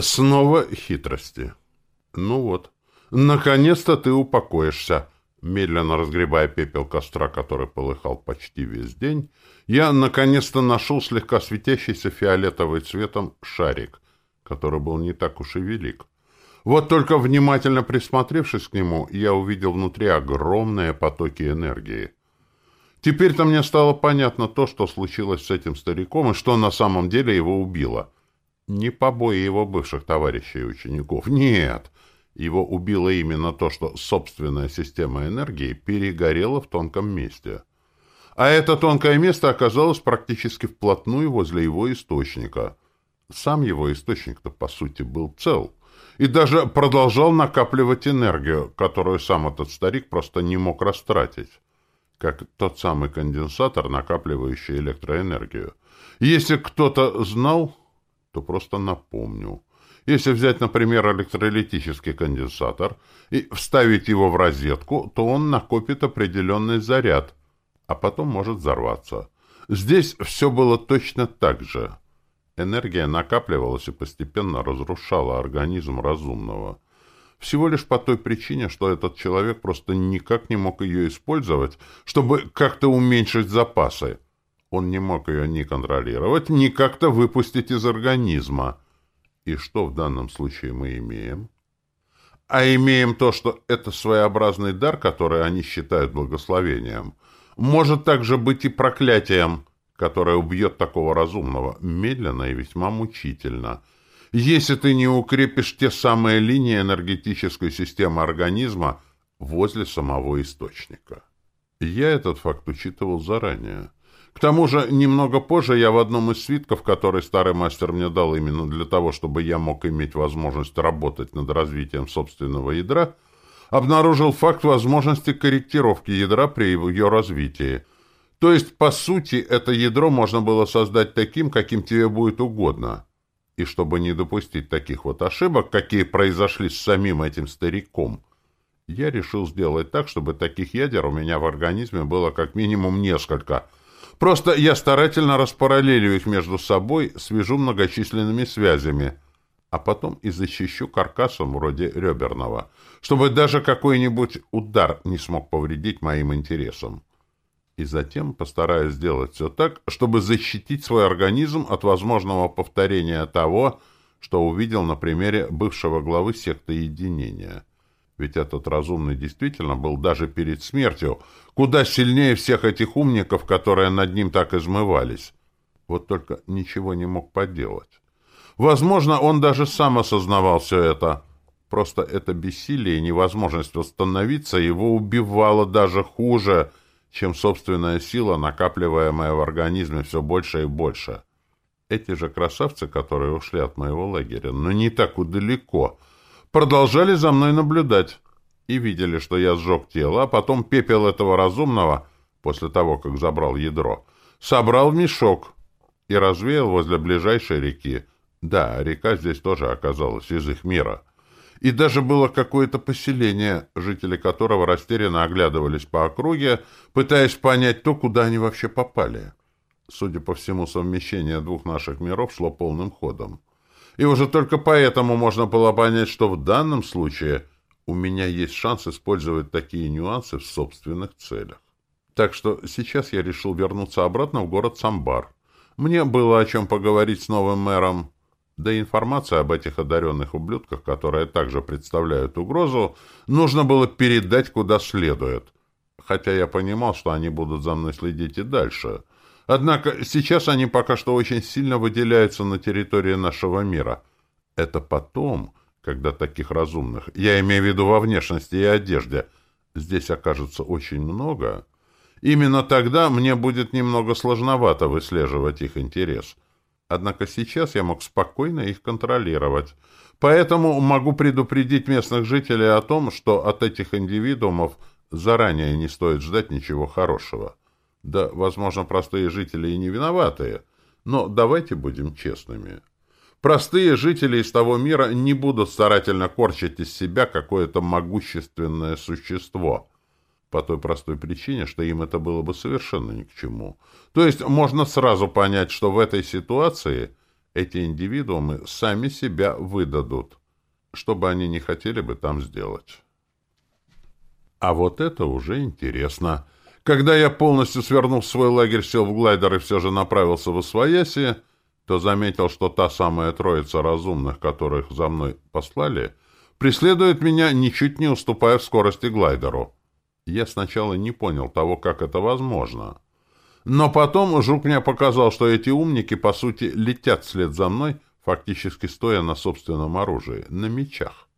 Снова хитрости. Ну вот. Наконец-то ты упокоишься. Медленно разгребая пепел костра, который полыхал почти весь день, я наконец-то нашел слегка светящийся фиолетовый цветом шарик, который был не так уж и велик. Вот только внимательно присмотревшись к нему, я увидел внутри огромные потоки энергии. Теперь-то мне стало понятно то, что случилось с этим стариком и что на самом деле его убило. Не побои его бывших товарищей и учеников. Нет. Его убило именно то, что собственная система энергии перегорела в тонком месте. А это тонкое место оказалось практически вплотную возле его источника. Сам его источник-то, по сути, был цел. И даже продолжал накапливать энергию, которую сам этот старик просто не мог растратить. Как тот самый конденсатор, накапливающий электроэнергию. Если кто-то знал, то просто напомню. Если взять, например, электролитический конденсатор и вставить его в розетку, то он накопит определенный заряд, а потом может взорваться. Здесь все было точно так же. Энергия накапливалась и постепенно разрушала организм разумного. Всего лишь по той причине, что этот человек просто никак не мог ее использовать, чтобы как-то уменьшить запасы. Он не мог ее ни контролировать, ни как-то выпустить из организма. И что в данном случае мы имеем? А имеем то, что это своеобразный дар, который они считают благословением, может также быть и проклятием, которое убьет такого разумного, медленно и весьма мучительно, если ты не укрепишь те самые линии энергетической системы организма возле самого источника. Я этот факт учитывал заранее. К тому же, немного позже я в одном из свитков, который старый мастер мне дал именно для того, чтобы я мог иметь возможность работать над развитием собственного ядра, обнаружил факт возможности корректировки ядра при ее развитии. То есть, по сути, это ядро можно было создать таким, каким тебе будет угодно. И чтобы не допустить таких вот ошибок, какие произошли с самим этим стариком, я решил сделать так, чтобы таких ядер у меня в организме было как минимум несколько – Просто я старательно распараллелю их между собой, свяжу многочисленными связями, а потом и защищу каркасом вроде реберного, чтобы даже какой-нибудь удар не смог повредить моим интересам. И затем постараюсь сделать все так, чтобы защитить свой организм от возможного повторения того, что увидел на примере бывшего главы секты единения. Ведь этот разумный действительно был даже перед смертью куда сильнее всех этих умников, которые над ним так измывались. Вот только ничего не мог поделать. Возможно, он даже сам осознавал все это. Просто это бессилие и невозможность восстановиться его убивало даже хуже, чем собственная сила, накапливаемая в организме все больше и больше. Эти же красавцы, которые ушли от моего лагеря, но не так удалеко, продолжали за мной наблюдать и видели, что я сжег тело, а потом пепел этого разумного, после того, как забрал ядро, собрал в мешок и развеял возле ближайшей реки. Да, река здесь тоже оказалась из их мира. И даже было какое-то поселение, жители которого растерянно оглядывались по округе, пытаясь понять то, куда они вообще попали. Судя по всему, совмещение двух наших миров шло полным ходом. И уже только поэтому можно было понять, что в данном случае у меня есть шанс использовать такие нюансы в собственных целях. Так что сейчас я решил вернуться обратно в город Самбар. Мне было о чем поговорить с новым мэром. Да и информация об этих одаренных ублюдках, которые также представляют угрозу, нужно было передать куда следует. Хотя я понимал, что они будут за мной следить и дальше. Однако сейчас они пока что очень сильно выделяются на территории нашего мира. Это потом, когда таких разумных, я имею в виду во внешности и одежде, здесь окажется очень много, именно тогда мне будет немного сложновато выслеживать их интерес. Однако сейчас я мог спокойно их контролировать, поэтому могу предупредить местных жителей о том, что от этих индивидуумов заранее не стоит ждать ничего хорошего. Да, возможно, простые жители и не виноватые, но давайте будем честными. Простые жители из того мира не будут старательно корчить из себя какое-то могущественное существо, по той простой причине, что им это было бы совершенно ни к чему. То есть можно сразу понять, что в этой ситуации эти индивидуумы сами себя выдадут, что бы они не хотели бы там сделать. А вот это уже интересно. Когда я полностью свернув свой лагерь, сел в глайдер и все же направился в Освояси, то заметил, что та самая троица разумных, которых за мной послали, преследует меня, ничуть не уступая в скорости глайдеру. Я сначала не понял того, как это возможно. Но потом Жук мне показал, что эти умники, по сути, летят вслед за мной, фактически стоя на собственном оружии, на мечах.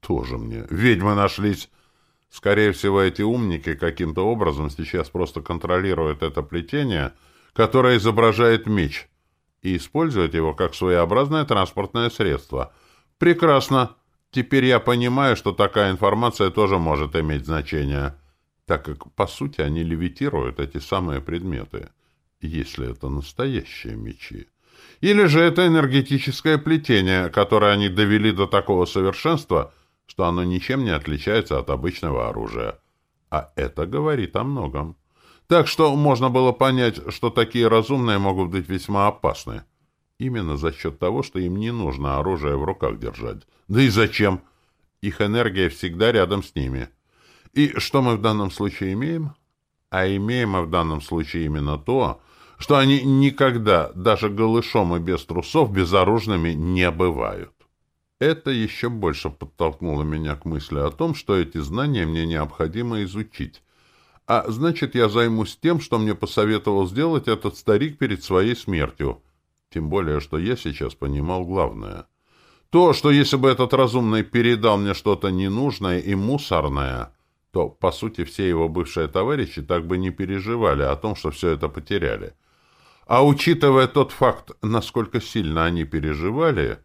Тоже мне. Ведьмы нашлись. Скорее всего, эти умники каким-то образом сейчас просто контролируют это плетение, которое изображает меч, и используют его как своеобразное транспортное средство. Прекрасно. Теперь я понимаю, что такая информация тоже может иметь значение так как, по сути, они левитируют эти самые предметы, если это настоящие мечи. Или же это энергетическое плетение, которое они довели до такого совершенства, что оно ничем не отличается от обычного оружия. А это говорит о многом. Так что можно было понять, что такие разумные могут быть весьма опасны. Именно за счет того, что им не нужно оружие в руках держать. Да и зачем? Их энергия всегда рядом с ними. И что мы в данном случае имеем? А имеем мы в данном случае именно то, что они никогда, даже голышом и без трусов, безоружными не бывают. Это еще больше подтолкнуло меня к мысли о том, что эти знания мне необходимо изучить. А значит, я займусь тем, что мне посоветовал сделать этот старик перед своей смертью. Тем более, что я сейчас понимал главное. То, что если бы этот разумный передал мне что-то ненужное и мусорное, то, по сути, все его бывшие товарищи так бы не переживали о том, что все это потеряли. А учитывая тот факт, насколько сильно они переживали,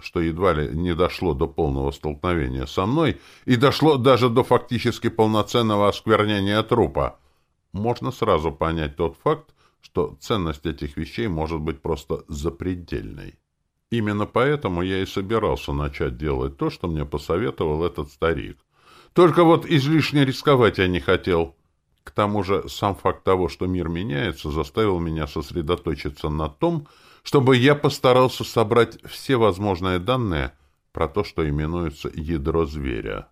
что едва ли не дошло до полного столкновения со мной и дошло даже до фактически полноценного осквернения трупа, можно сразу понять тот факт, что ценность этих вещей может быть просто запредельной. Именно поэтому я и собирался начать делать то, что мне посоветовал этот старик. Только вот излишне рисковать я не хотел. К тому же сам факт того, что мир меняется, заставил меня сосредоточиться на том, чтобы я постарался собрать все возможные данные про то, что именуется ядро зверя.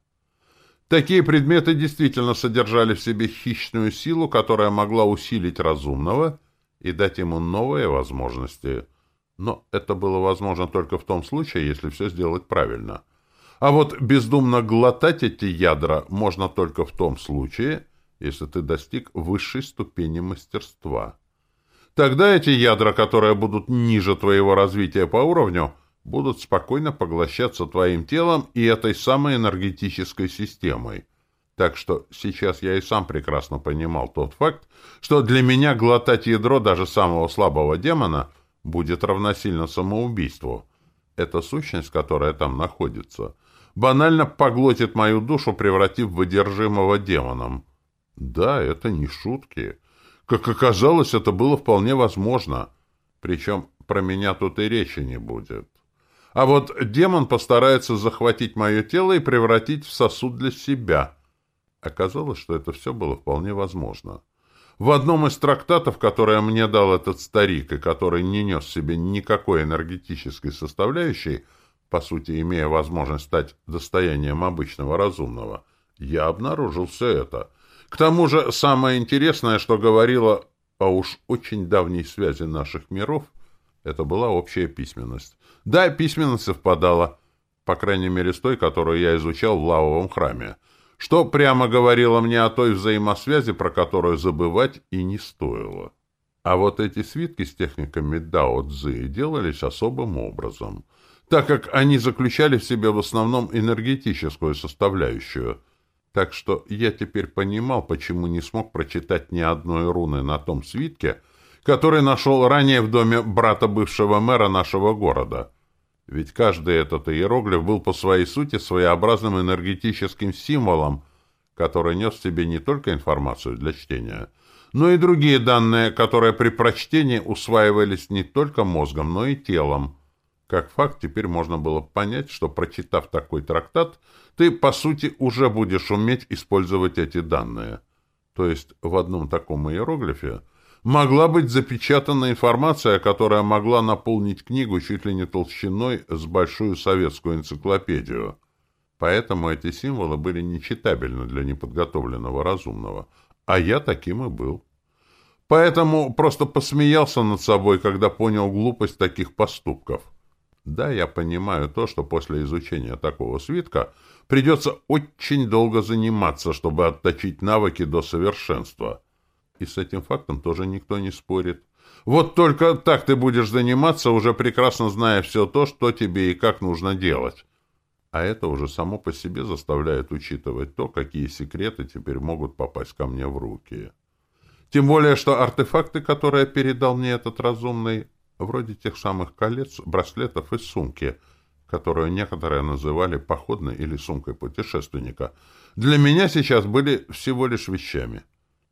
Такие предметы действительно содержали в себе хищную силу, которая могла усилить разумного и дать ему новые возможности. Но это было возможно только в том случае, если все сделать правильно — а вот бездумно глотать эти ядра можно только в том случае, если ты достиг высшей ступени мастерства. Тогда эти ядра, которые будут ниже твоего развития по уровню, будут спокойно поглощаться твоим телом и этой самой энергетической системой. Так что сейчас я и сам прекрасно понимал тот факт, что для меня глотать ядро даже самого слабого демона будет равносильно самоубийству. Это сущность, которая там находится — банально поглотит мою душу, превратив в одержимого демоном. Да, это не шутки. Как оказалось, это было вполне возможно. Причем про меня тут и речи не будет. А вот демон постарается захватить мое тело и превратить в сосуд для себя. Оказалось, что это все было вполне возможно. В одном из трактатов, которые мне дал этот старик, и который не нес себе никакой энергетической составляющей, по сути, имея возможность стать достоянием обычного разумного, я обнаружил все это. К тому же, самое интересное, что говорило о уж очень давней связи наших миров, это была общая письменность. Да, письменность совпадала, по крайней мере с той, которую я изучал в лавовом храме, что прямо говорило мне о той взаимосвязи, про которую забывать и не стоило. А вот эти свитки с техниками Дао Цзы делались особым образом — так как они заключали в себе в основном энергетическую составляющую. Так что я теперь понимал, почему не смог прочитать ни одной руны на том свитке, который нашел ранее в доме брата бывшего мэра нашего города. Ведь каждый этот иероглиф был по своей сути своеобразным энергетическим символом, который нес в себе не только информацию для чтения, но и другие данные, которые при прочтении усваивались не только мозгом, но и телом. Как факт, теперь можно было понять, что, прочитав такой трактат, ты, по сути, уже будешь уметь использовать эти данные. То есть в одном таком иероглифе могла быть запечатана информация, которая могла наполнить книгу чуть ли не толщиной с большую советскую энциклопедию. Поэтому эти символы были нечитабельны для неподготовленного разумного. А я таким и был. Поэтому просто посмеялся над собой, когда понял глупость таких поступков. Да, я понимаю то, что после изучения такого свитка придется очень долго заниматься, чтобы отточить навыки до совершенства. И с этим фактом тоже никто не спорит. Вот только так ты будешь заниматься, уже прекрасно зная все то, что тебе и как нужно делать. А это уже само по себе заставляет учитывать то, какие секреты теперь могут попасть ко мне в руки. Тем более, что артефакты, которые передал мне этот разумный, вроде тех самых колец, браслетов и сумки, которую некоторые называли походной или сумкой путешественника, для меня сейчас были всего лишь вещами.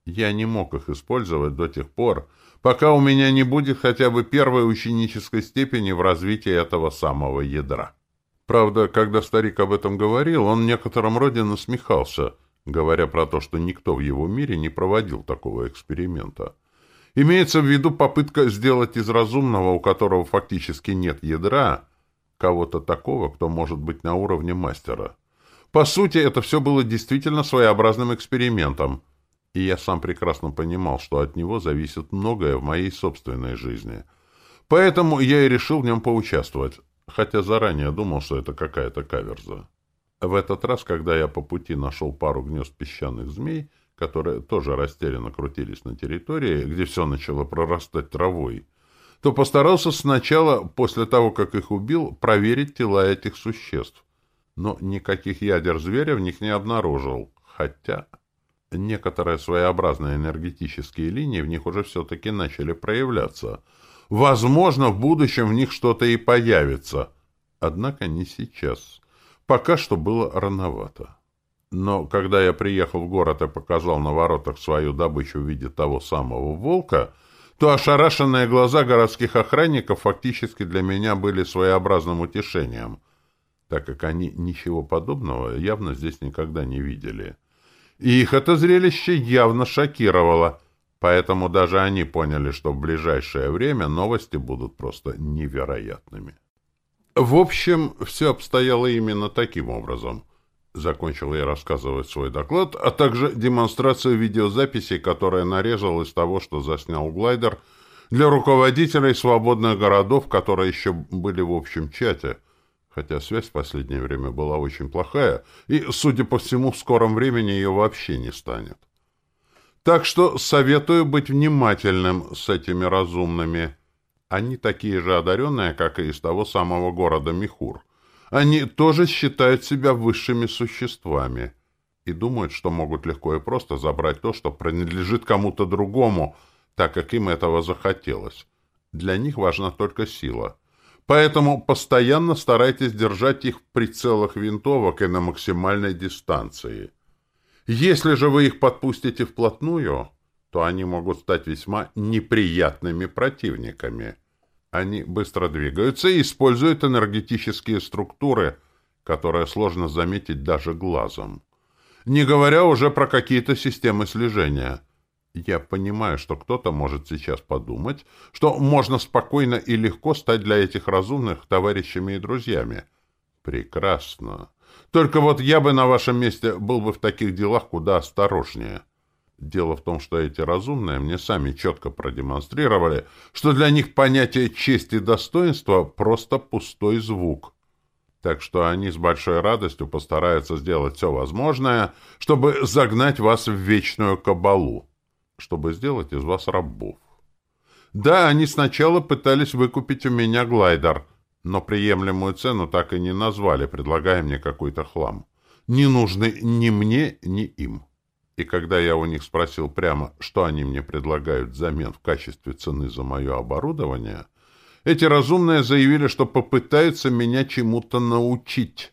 Я не мог их использовать до тех пор, пока у меня не будет хотя бы первой ученической степени в развитии этого самого ядра. Правда, когда старик об этом говорил, он в некотором роде насмехался, говоря про то, что никто в его мире не проводил такого эксперимента. Имеется в виду попытка сделать из разумного, у которого фактически нет ядра, кого-то такого, кто может быть на уровне мастера. По сути, это все было действительно своеобразным экспериментом, и я сам прекрасно понимал, что от него зависит многое в моей собственной жизни. Поэтому я и решил в нем поучаствовать, хотя заранее думал, что это какая-то каверза. В этот раз, когда я по пути нашел пару гнезд песчаных змей, которые тоже растерянно крутились на территории, где все начало прорастать травой, то постарался сначала, после того, как их убил, проверить тела этих существ. Но никаких ядер зверя в них не обнаружил, хотя некоторые своеобразные энергетические линии в них уже все-таки начали проявляться. Возможно, в будущем в них что-то и появится. Однако не сейчас. Пока что было рановато. Но когда я приехал в город и показал на воротах свою добычу в виде того самого волка, то ошарашенные глаза городских охранников фактически для меня были своеобразным утешением, так как они ничего подобного явно здесь никогда не видели. И их это зрелище явно шокировало, поэтому даже они поняли, что в ближайшее время новости будут просто невероятными. В общем, все обстояло именно таким образом — Закончил я рассказывать свой доклад, а также демонстрацию видеозаписей, которая нарезал из того, что заснял глайдер, для руководителей свободных городов, которые еще были в общем чате, хотя связь в последнее время была очень плохая, и, судя по всему, в скором времени ее вообще не станет. Так что советую быть внимательным с этими разумными. Они такие же одаренные, как и из того самого города Михур — они тоже считают себя высшими существами и думают, что могут легко и просто забрать то, что принадлежит кому-то другому, так как им этого захотелось. Для них важна только сила. Поэтому постоянно старайтесь держать их в прицелах винтовок и на максимальной дистанции. Если же вы их подпустите вплотную, то они могут стать весьма неприятными противниками. Они быстро двигаются и используют энергетические структуры, которые сложно заметить даже глазом. Не говоря уже про какие-то системы слежения. Я понимаю, что кто-то может сейчас подумать, что можно спокойно и легко стать для этих разумных товарищами и друзьями. Прекрасно. Только вот я бы на вашем месте был бы в таких делах куда осторожнее. Дело в том, что эти разумные мне сами четко продемонстрировали, что для них понятие чести и достоинства — просто пустой звук. Так что они с большой радостью постараются сделать все возможное, чтобы загнать вас в вечную кабалу, чтобы сделать из вас рабов. Да, они сначала пытались выкупить у меня глайдер, но приемлемую цену так и не назвали, предлагая мне какой-то хлам. Не нужный ни мне, ни им. И когда я у них спросил прямо, что они мне предлагают взамен в качестве цены за мое оборудование, эти разумные заявили, что попытаются меня чему-то научить.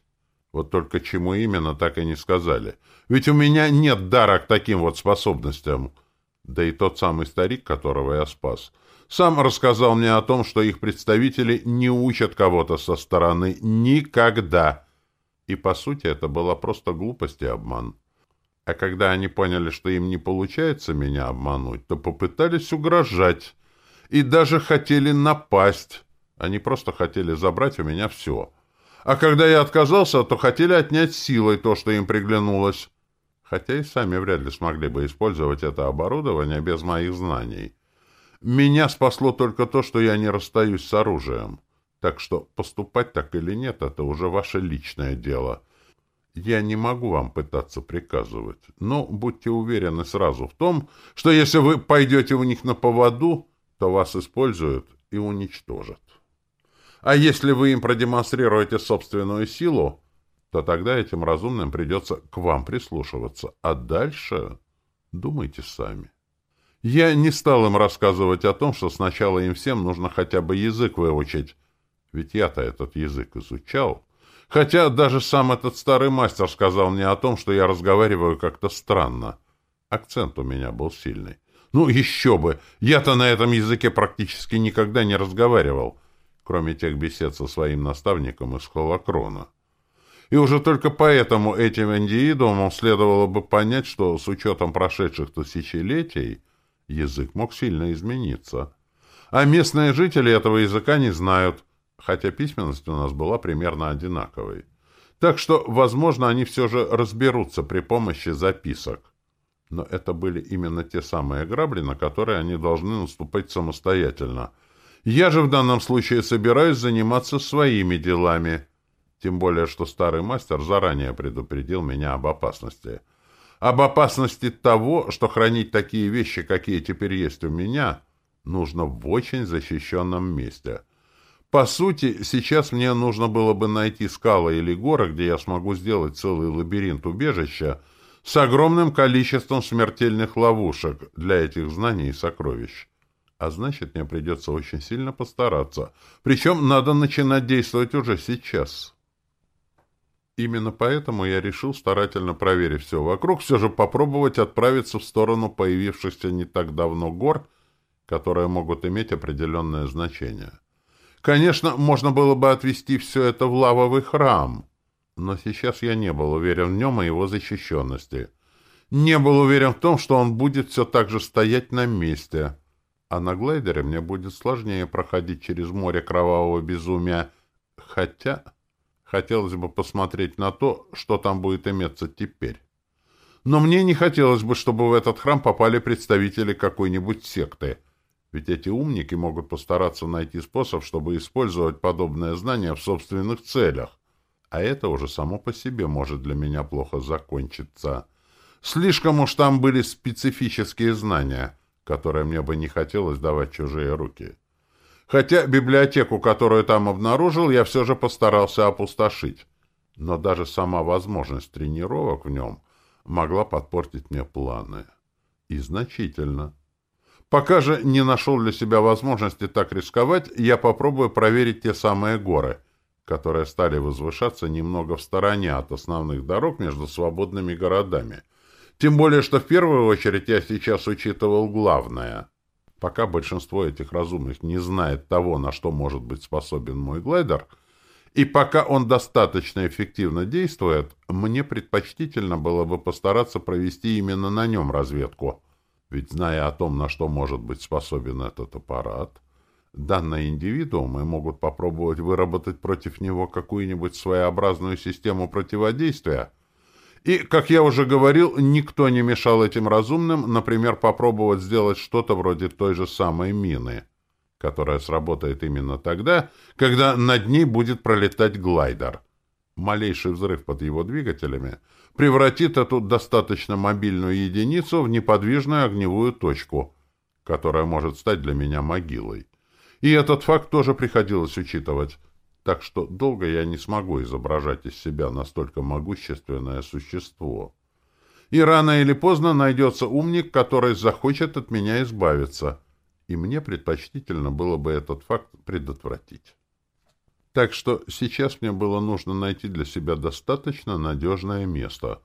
Вот только чему именно, так и не сказали. Ведь у меня нет дара к таким вот способностям. Да и тот самый старик, которого я спас, сам рассказал мне о том, что их представители не учат кого-то со стороны никогда. И, по сути, это была просто глупость и обман. А когда они поняли, что им не получается меня обмануть, то попытались угрожать и даже хотели напасть. Они просто хотели забрать у меня все. А когда я отказался, то хотели отнять силой то, что им приглянулось. Хотя и сами вряд ли смогли бы использовать это оборудование без моих знаний. Меня спасло только то, что я не расстаюсь с оружием. Так что поступать так или нет, это уже ваше личное дело. Я не могу вам пытаться приказывать, но будьте уверены сразу в том, что если вы пойдете у них на поводу, то вас используют и уничтожат. А если вы им продемонстрируете собственную силу, то тогда этим разумным придется к вам прислушиваться, а дальше думайте сами. Я не стал им рассказывать о том, что сначала им всем нужно хотя бы язык выучить, ведь я-то этот язык изучал. Хотя даже сам этот старый мастер сказал мне о том, что я разговариваю как-то странно. Акцент у меня был сильный. Ну, еще бы! Я-то на этом языке практически никогда не разговаривал, кроме тех бесед со своим наставником из Холокрона. И уже только поэтому этим индивидуумам следовало бы понять, что с учетом прошедших тысячелетий язык мог сильно измениться. А местные жители этого языка не знают, хотя письменность у нас была примерно одинаковой. Так что, возможно, они все же разберутся при помощи записок. Но это были именно те самые грабли, на которые они должны наступать самостоятельно. Я же в данном случае собираюсь заниматься своими делами. Тем более, что старый мастер заранее предупредил меня об опасности. Об опасности того, что хранить такие вещи, какие теперь есть у меня, нужно в очень защищенном месте — по сути, сейчас мне нужно было бы найти скалы или горы, где я смогу сделать целый лабиринт убежища с огромным количеством смертельных ловушек для этих знаний и сокровищ. А значит, мне придется очень сильно постараться. Причем надо начинать действовать уже сейчас. Именно поэтому я решил, старательно проверив все вокруг, все же попробовать отправиться в сторону появившихся не так давно гор, которые могут иметь определенное значение. Конечно, можно было бы отвести все это в лавовый храм, но сейчас я не был уверен в нем и его защищенности. Не был уверен в том, что он будет все так же стоять на месте. А на глайдере мне будет сложнее проходить через море кровавого безумия. Хотя хотелось бы посмотреть на то, что там будет иметься теперь. Но мне не хотелось бы, чтобы в этот храм попали представители какой-нибудь секты — ведь эти умники могут постараться найти способ, чтобы использовать подобное знание в собственных целях. А это уже само по себе может для меня плохо закончиться. Слишком уж там были специфические знания, которые мне бы не хотелось давать чужие руки. Хотя библиотеку, которую там обнаружил, я все же постарался опустошить. Но даже сама возможность тренировок в нем могла подпортить мне планы. И значительно. Пока же не нашел для себя возможности так рисковать, я попробую проверить те самые горы, которые стали возвышаться немного в стороне от основных дорог между свободными городами. Тем более, что в первую очередь я сейчас учитывал главное. Пока большинство этих разумных не знает того, на что может быть способен мой глайдер, и пока он достаточно эффективно действует, мне предпочтительно было бы постараться провести именно на нем разведку — ведь, зная о том, на что может быть способен этот аппарат, данные индивидуумы могут попробовать выработать против него какую-нибудь своеобразную систему противодействия. И, как я уже говорил, никто не мешал этим разумным, например, попробовать сделать что-то вроде той же самой мины, которая сработает именно тогда, когда над ней будет пролетать глайдер. Малейший взрыв под его двигателями — превратит эту достаточно мобильную единицу в неподвижную огневую точку, которая может стать для меня могилой. И этот факт тоже приходилось учитывать, так что долго я не смогу изображать из себя настолько могущественное существо. И рано или поздно найдется умник, который захочет от меня избавиться, и мне предпочтительно было бы этот факт предотвратить. Так что сейчас мне было нужно найти для себя достаточно надежное место.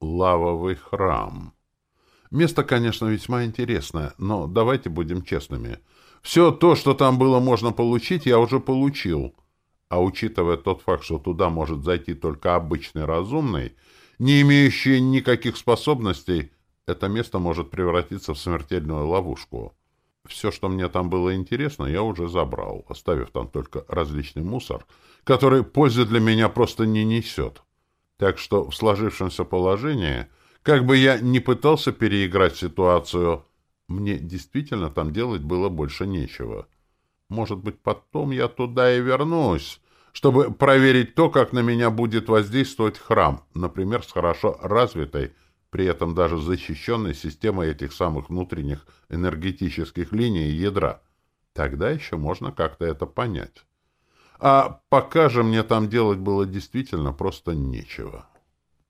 Лавовый храм. Место, конечно, весьма интересное, но давайте будем честными. Все то, что там было можно получить, я уже получил. А учитывая тот факт, что туда может зайти только обычный разумный, не имеющие никаких способностей, это место может превратиться в смертельную ловушку. Все, что мне там было интересно, я уже забрал, оставив там только различный мусор, который пользы для меня просто не несет. Так что в сложившемся положении, как бы я ни пытался переиграть ситуацию, мне действительно там делать было больше нечего. Может быть, потом я туда и вернусь, чтобы проверить то, как на меня будет воздействовать храм, например, с хорошо развитой, при этом даже защищенной системой этих самых внутренних энергетических линий ядра. Тогда еще можно как-то это понять. А пока же мне там делать было действительно просто нечего.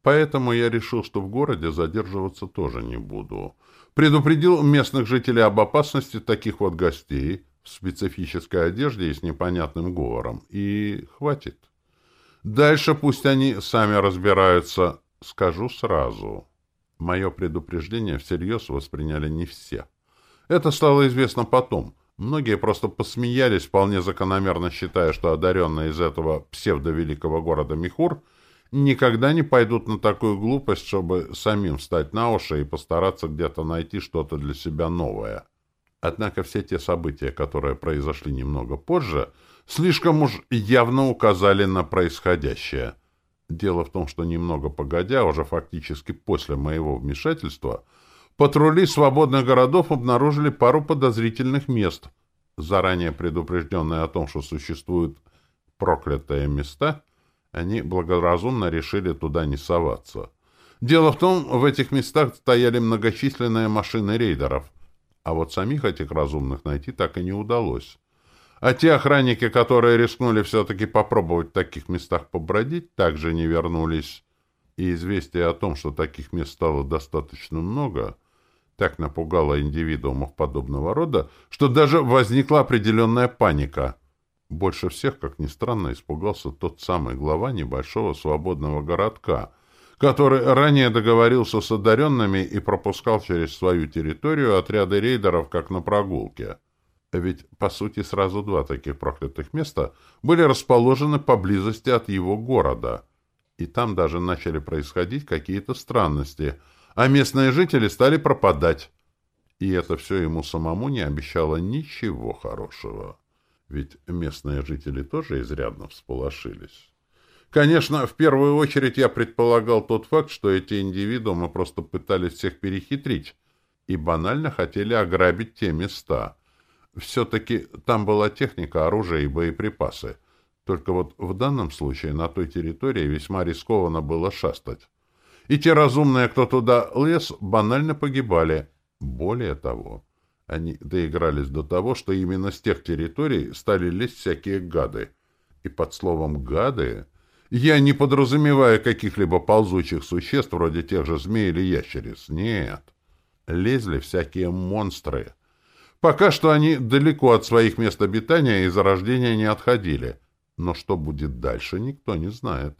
Поэтому я решил, что в городе задерживаться тоже не буду. Предупредил местных жителей об опасности таких вот гостей в специфической одежде и с непонятным говором. И хватит. Дальше пусть они сами разбираются. Скажу сразу. Мое предупреждение всерьез восприняли не все. Это стало известно потом. Многие просто посмеялись, вполне закономерно считая, что одаренные из этого псевдовеликого города Михур никогда не пойдут на такую глупость, чтобы самим встать на уши и постараться где-то найти что-то для себя новое. Однако все те события, которые произошли немного позже, слишком уж явно указали на происходящее — Дело в том, что немного погодя, уже фактически после моего вмешательства, патрули свободных городов обнаружили пару подозрительных мест. Заранее предупрежденные о том, что существуют проклятые места, они благоразумно решили туда не соваться. Дело в том, в этих местах стояли многочисленные машины рейдеров, а вот самих этих разумных найти так и не удалось. А те охранники, которые рискнули все-таки попробовать в таких местах побродить, также не вернулись. И известие о том, что таких мест стало достаточно много, так напугало индивидуумов подобного рода, что даже возникла определенная паника. Больше всех, как ни странно, испугался тот самый глава небольшого свободного городка, который ранее договорился с одаренными и пропускал через свою территорию отряды рейдеров, как на прогулке. Ведь, по сути, сразу два таких проклятых места были расположены поблизости от его города. И там даже начали происходить какие-то странности, а местные жители стали пропадать. И это все ему самому не обещало ничего хорошего. Ведь местные жители тоже изрядно всполошились. Конечно, в первую очередь я предполагал тот факт, что эти индивидуумы просто пытались всех перехитрить и банально хотели ограбить те места — все-таки там была техника, оружие и боеприпасы. Только вот в данном случае на той территории весьма рискованно было шастать. И те разумные, кто туда лез, банально погибали. Более того, они доигрались до того, что именно с тех территорий стали лезть всякие гады. И под словом «гады» я не подразумеваю каких-либо ползучих существ вроде тех же змей или ящериц. Нет. Лезли всякие монстры — Пока что они далеко от своих мест обитания и зарождения не отходили. Но что будет дальше, никто не знает.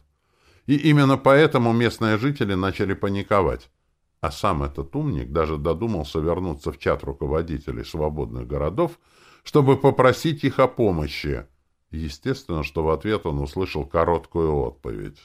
И именно поэтому местные жители начали паниковать. А сам этот умник даже додумался вернуться в чат руководителей свободных городов, чтобы попросить их о помощи. Естественно, что в ответ он услышал короткую отповедь.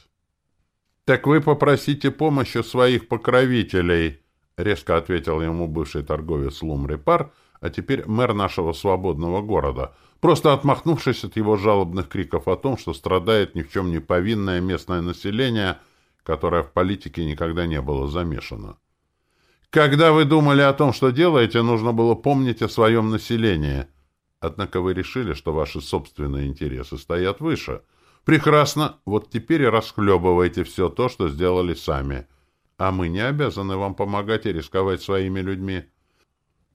«Так вы попросите помощи своих покровителей», — резко ответил ему бывший торговец Лумрипар — а теперь мэр нашего свободного города, просто отмахнувшись от его жалобных криков о том, что страдает ни в чем не повинное местное население, которое в политике никогда не было замешано. Когда вы думали о том, что делаете, нужно было помнить о своем населении. Однако вы решили, что ваши собственные интересы стоят выше. Прекрасно, вот теперь и расхлебывайте все то, что сделали сами. А мы не обязаны вам помогать и рисковать своими людьми.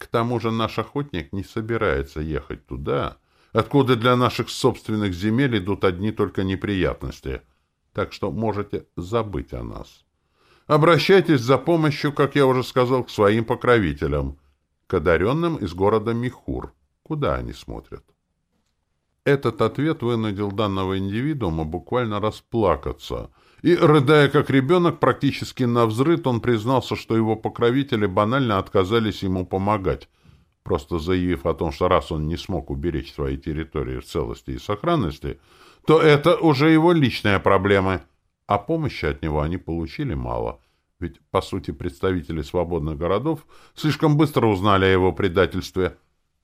К тому же наш охотник не собирается ехать туда, откуда для наших собственных земель идут одни только неприятности. Так что можете забыть о нас. Обращайтесь за помощью, как я уже сказал, к своим покровителям, к одаренным из города Михур. Куда они смотрят? Этот ответ вынудил данного индивидуума буквально расплакаться — и, рыдая как ребенок, практически на взрыд, он признался, что его покровители банально отказались ему помогать, просто заявив о том, что раз он не смог уберечь свои территории в целости и сохранности, то это уже его личная проблема. а помощи от него они получили мало. Ведь, по сути, представители свободных городов слишком быстро узнали о его предательстве,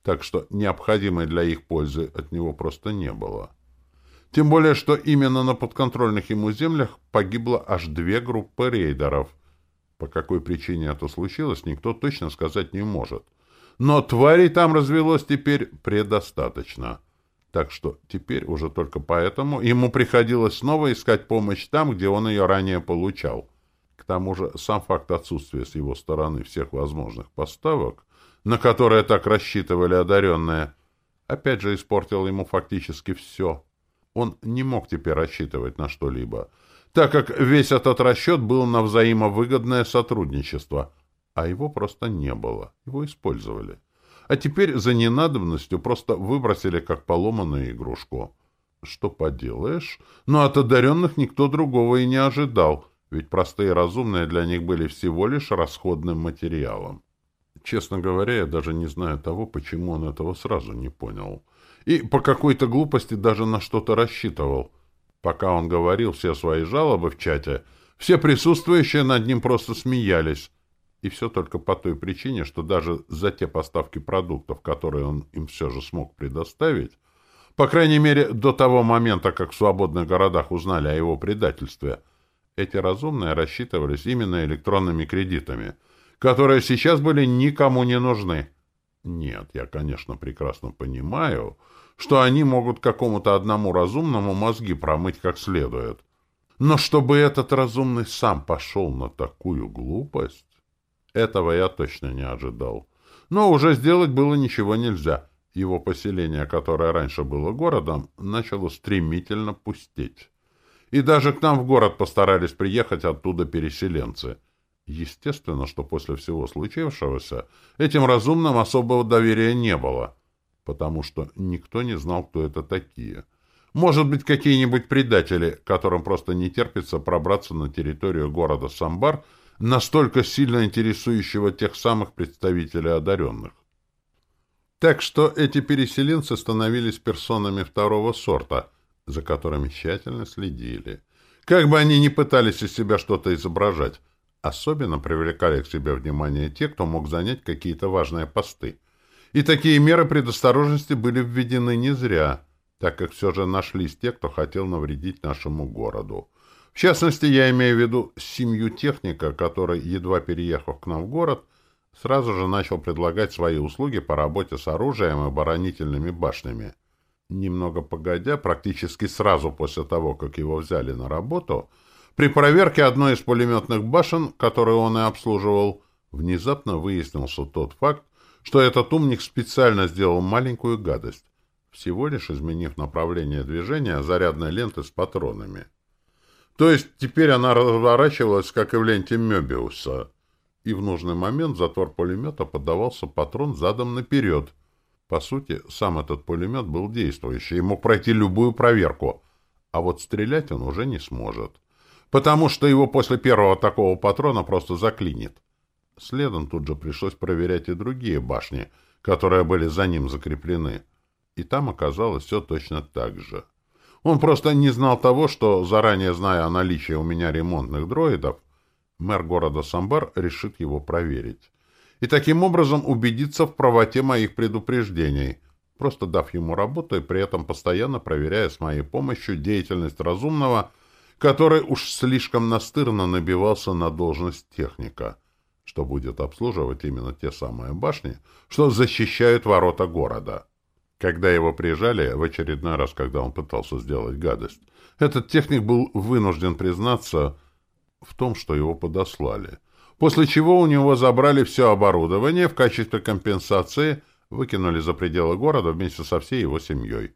так что необходимой для их пользы от него просто не было. Тем более, что именно на подконтрольных ему землях погибло аж две группы рейдеров. По какой причине это случилось, никто точно сказать не может. Но тварей там развелось теперь предостаточно. Так что теперь уже только поэтому ему приходилось снова искать помощь там, где он ее ранее получал. К тому же сам факт отсутствия с его стороны всех возможных поставок, на которые так рассчитывали одаренные, опять же испортил ему фактически все. Он не мог теперь рассчитывать на что-либо, так как весь этот расчет был на взаимовыгодное сотрудничество, а его просто не было, его использовали а теперь за ненадобностью просто выбросили как поломанную игрушку. Что поделаешь? Но от одаренных никто другого и не ожидал, ведь простые разумные для них были всего лишь расходным материалом. Честно говоря, я даже не знаю того, почему он этого сразу не понял. И по какой-то глупости даже на что-то рассчитывал. Пока он говорил все свои жалобы в чате, все присутствующие над ним просто смеялись, и все только по той причине, что даже за те поставки продуктов, которые он им все же смог предоставить, по крайней мере, до того момента, как в свободных городах узнали о его предательстве, эти разумные рассчитывались именно электронными кредитами, которые сейчас были никому не нужны. Нет, я, конечно, прекрасно понимаю, что они могут какому-то одному разумному мозги промыть как следует. Но чтобы этот разумный сам пошел на такую глупость... Этого я точно не ожидал. Но уже сделать было ничего нельзя. Его поселение, которое раньше было городом, начало стремительно пустеть. И даже к нам в город постарались приехать оттуда переселенцы. Естественно, что после всего случившегося этим разумным особого доверия не было, потому что никто не знал, кто это такие. Может быть, какие-нибудь предатели, которым просто не терпится пробраться на территорию города Самбар — настолько сильно интересующего тех самых представителей одаренных. Так что эти переселенцы становились персонами второго сорта, за которыми тщательно следили. Как бы они ни пытались из себя что-то изображать, особенно привлекали к себе внимание те, кто мог занять какие-то важные посты. И такие меры предосторожности были введены не зря, так как все же нашлись те, кто хотел навредить нашему городу. В частности, я имею в виду семью техника, который, едва переехав к нам в город, сразу же начал предлагать свои услуги по работе с оружием и оборонительными башнями. Немного погодя, практически сразу после того, как его взяли на работу, при проверке одной из пулеметных башен, которую он и обслуживал, внезапно выяснился тот факт, что этот умник специально сделал маленькую гадость, всего лишь изменив направление движения зарядной ленты с патронами. То есть теперь она разворачивалась, как и в ленте Мёбиуса, и в нужный момент затвор пулемета подавался патрон задом наперед. По сути, сам этот пулемет был действующий и мог пройти любую проверку, а вот стрелять он уже не сможет, потому что его после первого такого патрона просто заклинит. Следом тут же пришлось проверять и другие башни, которые были за ним закреплены, и там оказалось все точно так же. Он просто не знал того, что, заранее зная о наличии у меня ремонтных дроидов, мэр города Самбар решит его проверить. И таким образом убедиться в правоте моих предупреждений, просто дав ему работу и при этом постоянно проверяя с моей помощью деятельность разумного, который уж слишком настырно набивался на должность техника, что будет обслуживать именно те самые башни, что защищают ворота города. Когда его прижали, в очередной раз, когда он пытался сделать гадость, этот техник был вынужден признаться в том, что его подослали. После чего у него забрали все оборудование в качестве компенсации, выкинули за пределы города вместе со всей его семьей.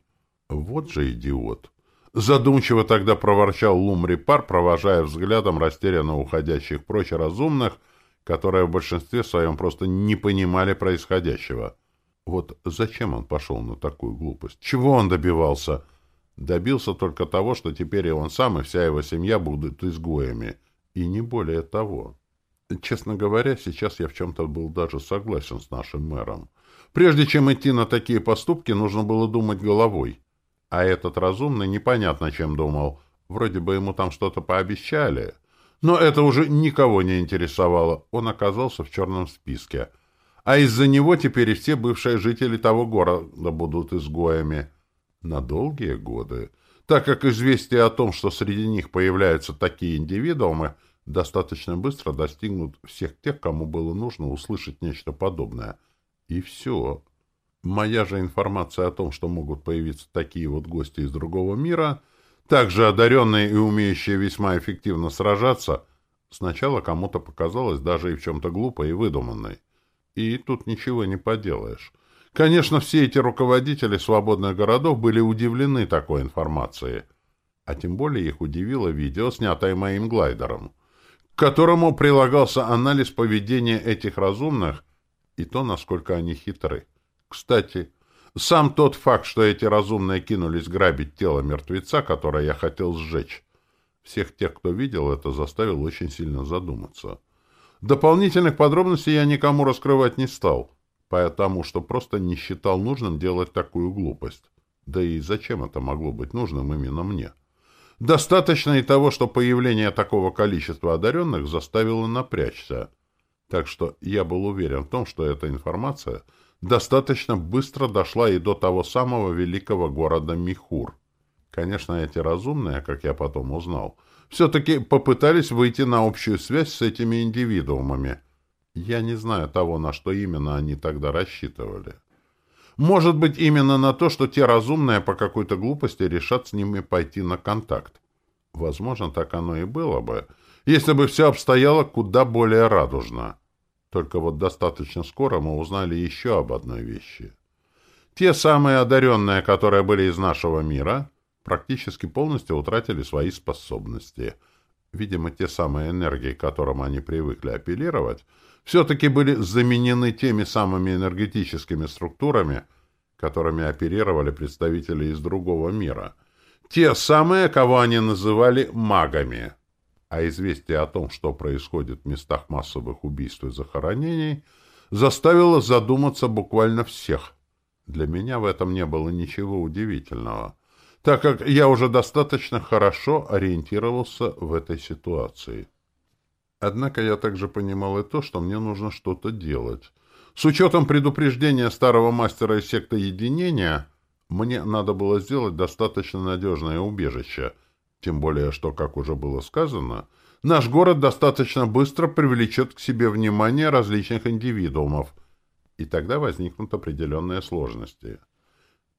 Вот же идиот! Задумчиво тогда проворчал Лумри Пар, провожая взглядом растерянно уходящих прочь разумных, которые в большинстве своем просто не понимали происходящего. Вот зачем он пошел на такую глупость? Чего он добивался? Добился только того, что теперь и он сам, и вся его семья будут изгоями. И не более того. Честно говоря, сейчас я в чем-то был даже согласен с нашим мэром. Прежде чем идти на такие поступки, нужно было думать головой. А этот разумный непонятно чем думал. Вроде бы ему там что-то пообещали. Но это уже никого не интересовало. Он оказался в черном списке. А из-за него теперь все бывшие жители того города будут изгоями. На долгие годы. Так как известие о том, что среди них появляются такие индивидуумы, достаточно быстро достигнут всех тех, кому было нужно услышать нечто подобное. И все. Моя же информация о том, что могут появиться такие вот гости из другого мира, также одаренные и умеющие весьма эффективно сражаться, сначала кому-то показалось даже и в чем-то глупой и выдуманной. И тут ничего не поделаешь. Конечно, все эти руководители свободных городов были удивлены такой информацией. А тем более их удивило видео, снятое моим глайдером, к которому прилагался анализ поведения этих разумных и то, насколько они хитры. Кстати, сам тот факт, что эти разумные кинулись грабить тело мертвеца, которое я хотел сжечь, всех тех, кто видел это, заставил очень сильно задуматься. Дополнительных подробностей я никому раскрывать не стал, потому что просто не считал нужным делать такую глупость. Да и зачем это могло быть нужным именно мне? Достаточно и того, что появление такого количества одаренных заставило напрячься. Так что я был уверен в том, что эта информация — достаточно быстро дошла и до того самого великого города Михур. Конечно, эти разумные, как я потом узнал, все-таки попытались выйти на общую связь с этими индивидуумами. Я не знаю того, на что именно они тогда рассчитывали. Может быть, именно на то, что те разумные по какой-то глупости решат с ними пойти на контакт. Возможно, так оно и было бы, если бы все обстояло куда более радужно. Только вот достаточно скоро мы узнали еще об одной вещи. Те самые одаренные, которые были из нашего мира, практически полностью утратили свои способности. Видимо, те самые энергии, к которым они привыкли апеллировать, все-таки были заменены теми самыми энергетическими структурами, которыми оперировали представители из другого мира. Те самые, кого они называли магами а известие о том, что происходит в местах массовых убийств и захоронений, заставило задуматься буквально всех. Для меня в этом не было ничего удивительного, так как я уже достаточно хорошо ориентировался в этой ситуации. Однако я также понимал и то, что мне нужно что-то делать. С учетом предупреждения старого мастера из секты единения, мне надо было сделать достаточно надежное убежище — тем более, что, как уже было сказано, наш город достаточно быстро привлечет к себе внимание различных индивидуумов, и тогда возникнут определенные сложности.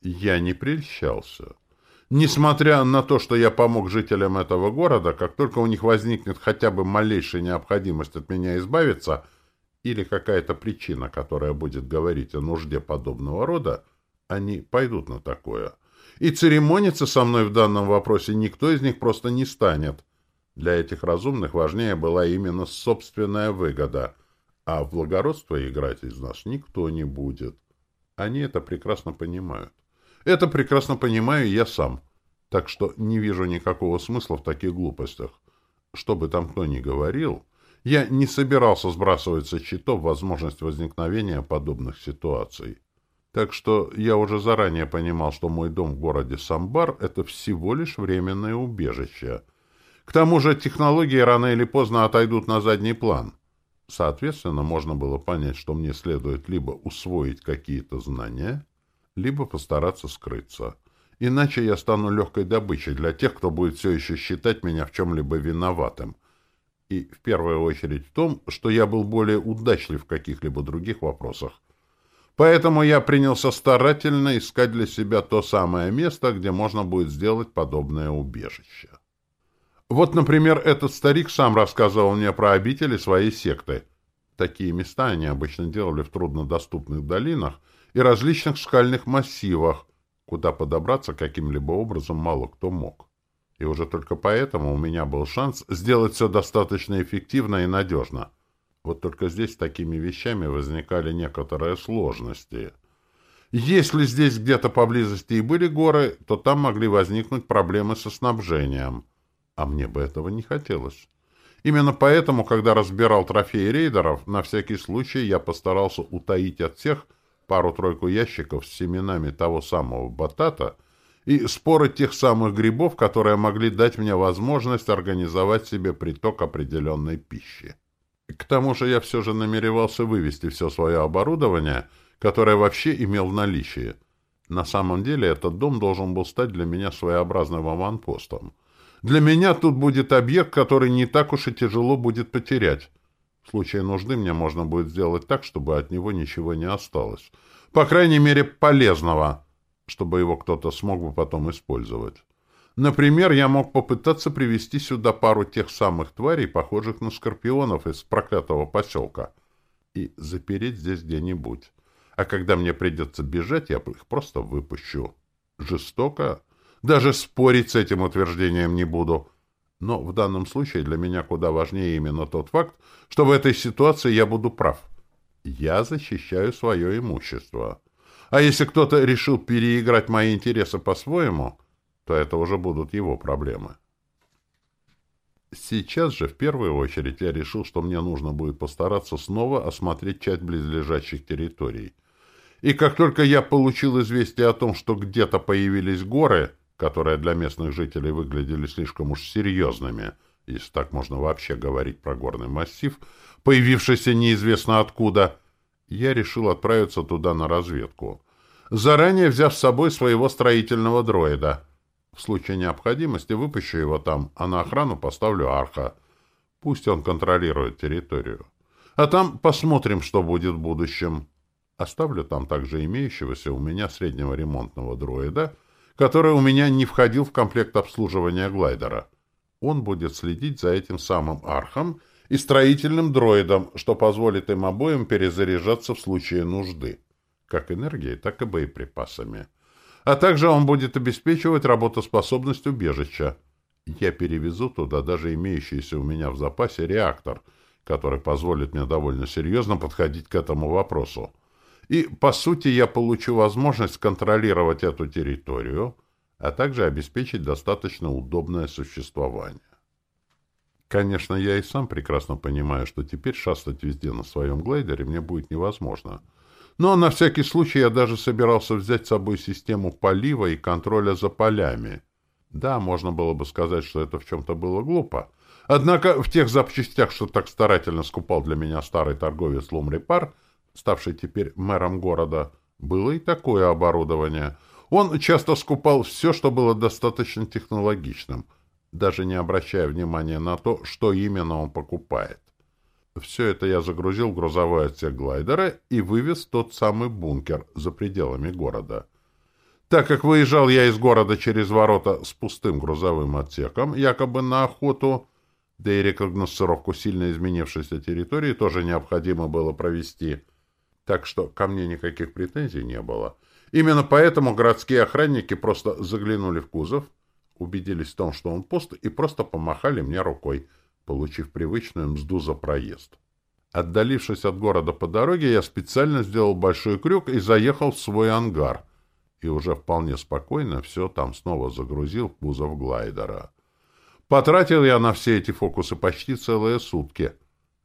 Я не прельщался. Несмотря на то, что я помог жителям этого города, как только у них возникнет хотя бы малейшая необходимость от меня избавиться или какая-то причина, которая будет говорить о нужде подобного рода, они пойдут на такое и церемониться со мной в данном вопросе никто из них просто не станет. Для этих разумных важнее была именно собственная выгода, а в благородство играть из нас никто не будет. Они это прекрасно понимают. Это прекрасно понимаю я сам, так что не вижу никакого смысла в таких глупостях. Что бы там кто ни говорил, я не собирался сбрасывать со счетов возможность возникновения подобных ситуаций. Так что я уже заранее понимал, что мой дом в городе Самбар — это всего лишь временное убежище. К тому же технологии рано или поздно отойдут на задний план. Соответственно, можно было понять, что мне следует либо усвоить какие-то знания, либо постараться скрыться. Иначе я стану легкой добычей для тех, кто будет все еще считать меня в чем-либо виноватым. И в первую очередь в том, что я был более удачлив в каких-либо других вопросах, Поэтому я принялся старательно искать для себя то самое место, где можно будет сделать подобное убежище. Вот, например, этот старик сам рассказывал мне про обители своей секты. Такие места они обычно делали в труднодоступных долинах и различных скальных массивах, куда подобраться каким-либо образом мало кто мог. И уже только поэтому у меня был шанс сделать все достаточно эффективно и надежно — вот только здесь с такими вещами возникали некоторые сложности. Если здесь где-то поблизости и были горы, то там могли возникнуть проблемы со снабжением. А мне бы этого не хотелось. Именно поэтому, когда разбирал трофеи рейдеров, на всякий случай я постарался утаить от всех пару-тройку ящиков с семенами того самого батата и споры тех самых грибов, которые могли дать мне возможность организовать себе приток определенной пищи. К тому же я все же намеревался вывести все свое оборудование, которое вообще имел в наличии. На самом деле этот дом должен был стать для меня своеобразным аванпостом. Для меня тут будет объект, который не так уж и тяжело будет потерять. В случае нужды мне можно будет сделать так, чтобы от него ничего не осталось. По крайней мере, полезного, чтобы его кто-то смог бы потом использовать. Например, я мог попытаться привести сюда пару тех самых тварей, похожих на скорпионов из проклятого поселка, и запереть здесь где-нибудь. А когда мне придется бежать, я их просто выпущу. Жестоко? Даже спорить с этим утверждением не буду. Но в данном случае для меня куда важнее именно тот факт, что в этой ситуации я буду прав. Я защищаю свое имущество. А если кто-то решил переиграть мои интересы по-своему, то это уже будут его проблемы. Сейчас же, в первую очередь, я решил, что мне нужно будет постараться снова осмотреть часть близлежащих территорий. И как только я получил известие о том, что где-то появились горы, которые для местных жителей выглядели слишком уж серьезными, если так можно вообще говорить про горный массив, появившийся неизвестно откуда, я решил отправиться туда на разведку, заранее взяв с собой своего строительного дроида. В случае необходимости выпущу его там, а на охрану поставлю арха. Пусть он контролирует территорию. А там посмотрим, что будет в будущем. Оставлю там также имеющегося у меня среднего ремонтного дроида — который у меня не входил в комплект обслуживания глайдера. Он будет следить за этим самым архом и строительным дроидом, что позволит им обоим перезаряжаться в случае нужды, как энергией, так и боеприпасами. А также он будет обеспечивать работоспособность убежища. Я перевезу туда даже имеющийся у меня в запасе реактор, который позволит мне довольно серьезно подходить к этому вопросу. И, по сути, я получу возможность контролировать эту территорию, а также обеспечить достаточно удобное существование. Конечно, я и сам прекрасно понимаю, что теперь шастать везде на своем глайдере мне будет невозможно. Но на всякий случай я даже собирался взять с собой систему полива и контроля за полями. Да, можно было бы сказать, что это в чем-то было глупо. Однако в тех запчастях, что так старательно скупал для меня старый торговец Лумрипар, ставший теперь мэром города, было и такое оборудование. Он часто скупал все, что было достаточно технологичным, даже не обращая внимания на то, что именно он покупает. Все это я загрузил в грузовой отсек глайдера и вывез тот самый бункер за пределами города. Так как выезжал я из города через ворота с пустым грузовым отсеком, якобы на охоту, да и рекогносцировку сильно изменившейся территории тоже необходимо было провести – так что ко мне никаких претензий не было. Именно поэтому городские охранники просто заглянули в кузов, убедились в том, что он пуст, и просто помахали мне рукой, получив привычную мзду за проезд. Отдалившись от города по дороге, я специально сделал большой крюк и заехал в свой ангар, и уже вполне спокойно все там снова загрузил в кузов глайдера. Потратил я на все эти фокусы почти целые сутки —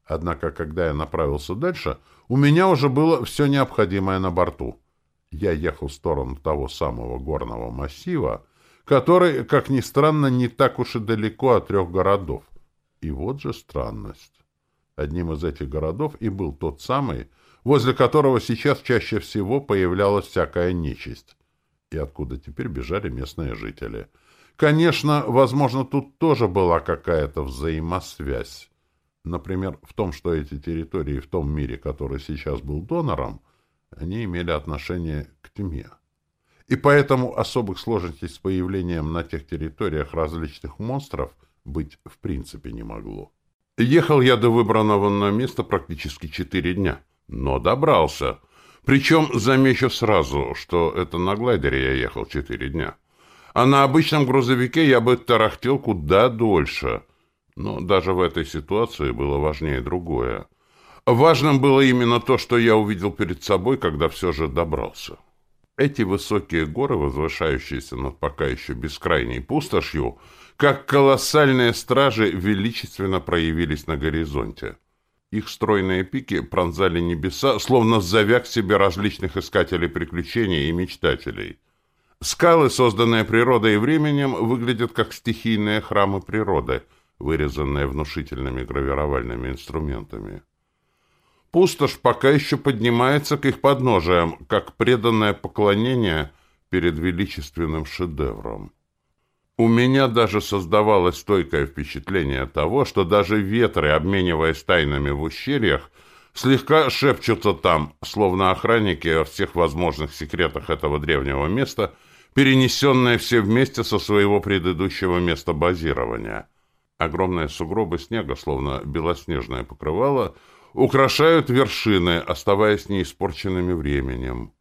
Однако, когда я направился дальше, у меня уже было все необходимое на борту. Я ехал в сторону того самого горного массива, который, как ни странно, не так уж и далеко от трех городов. И вот же странность. Одним из этих городов и был тот самый, возле которого сейчас чаще всего появлялась всякая нечисть, и откуда теперь бежали местные жители. Конечно, возможно, тут тоже была какая-то взаимосвязь. Например, в том, что эти территории в том мире, который сейчас был донором, они имели отношение к тьме. И поэтому особых сложностей с появлением на тех территориях различных монстров быть в принципе не могло. Ехал я до выбранного на место практически четыре дня, но добрался. Причем, замечу сразу, что это на глайдере я ехал четыре дня. А на обычном грузовике я бы тарахтел куда дольше — но даже в этой ситуации было важнее другое. Важным было именно то, что я увидел перед собой, когда все же добрался. Эти высокие горы, возвышающиеся над пока еще бескрайней пустошью, как колоссальные стражи, величественно проявились на горизонте. Их стройные пики пронзали небеса, словно завяк себе различных искателей приключений и мечтателей. Скалы, созданные природой и временем, выглядят как стихийные храмы природы, вырезанные внушительными гравировальными инструментами. Пустошь пока еще поднимается к их подножиям, как преданное поклонение перед величественным шедевром. У меня даже создавалось стойкое впечатление того, что даже ветры, обмениваясь тайнами в ущельях, слегка шепчутся там, словно охранники о всех возможных секретах этого древнего места, перенесенные все вместе со своего предыдущего места базирования. Огромные сугробы снега, словно белоснежное покрывало, украшают вершины, оставаясь неиспорченными временем.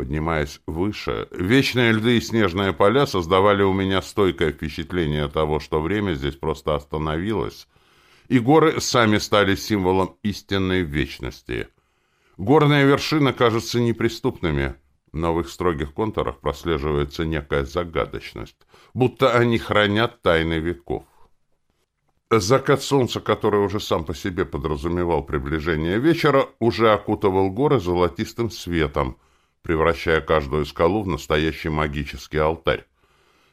Поднимаясь выше, вечные льды и снежные поля создавали у меня стойкое впечатление того, что время здесь просто остановилось, и горы сами стали символом истинной вечности. Горные вершины кажутся неприступными, но в их строгих контурах прослеживается некая загадочность, будто они хранят тайны веков. Закат солнца, который уже сам по себе подразумевал приближение вечера, уже окутывал горы золотистым светом – превращая каждую скалу в настоящий магический алтарь.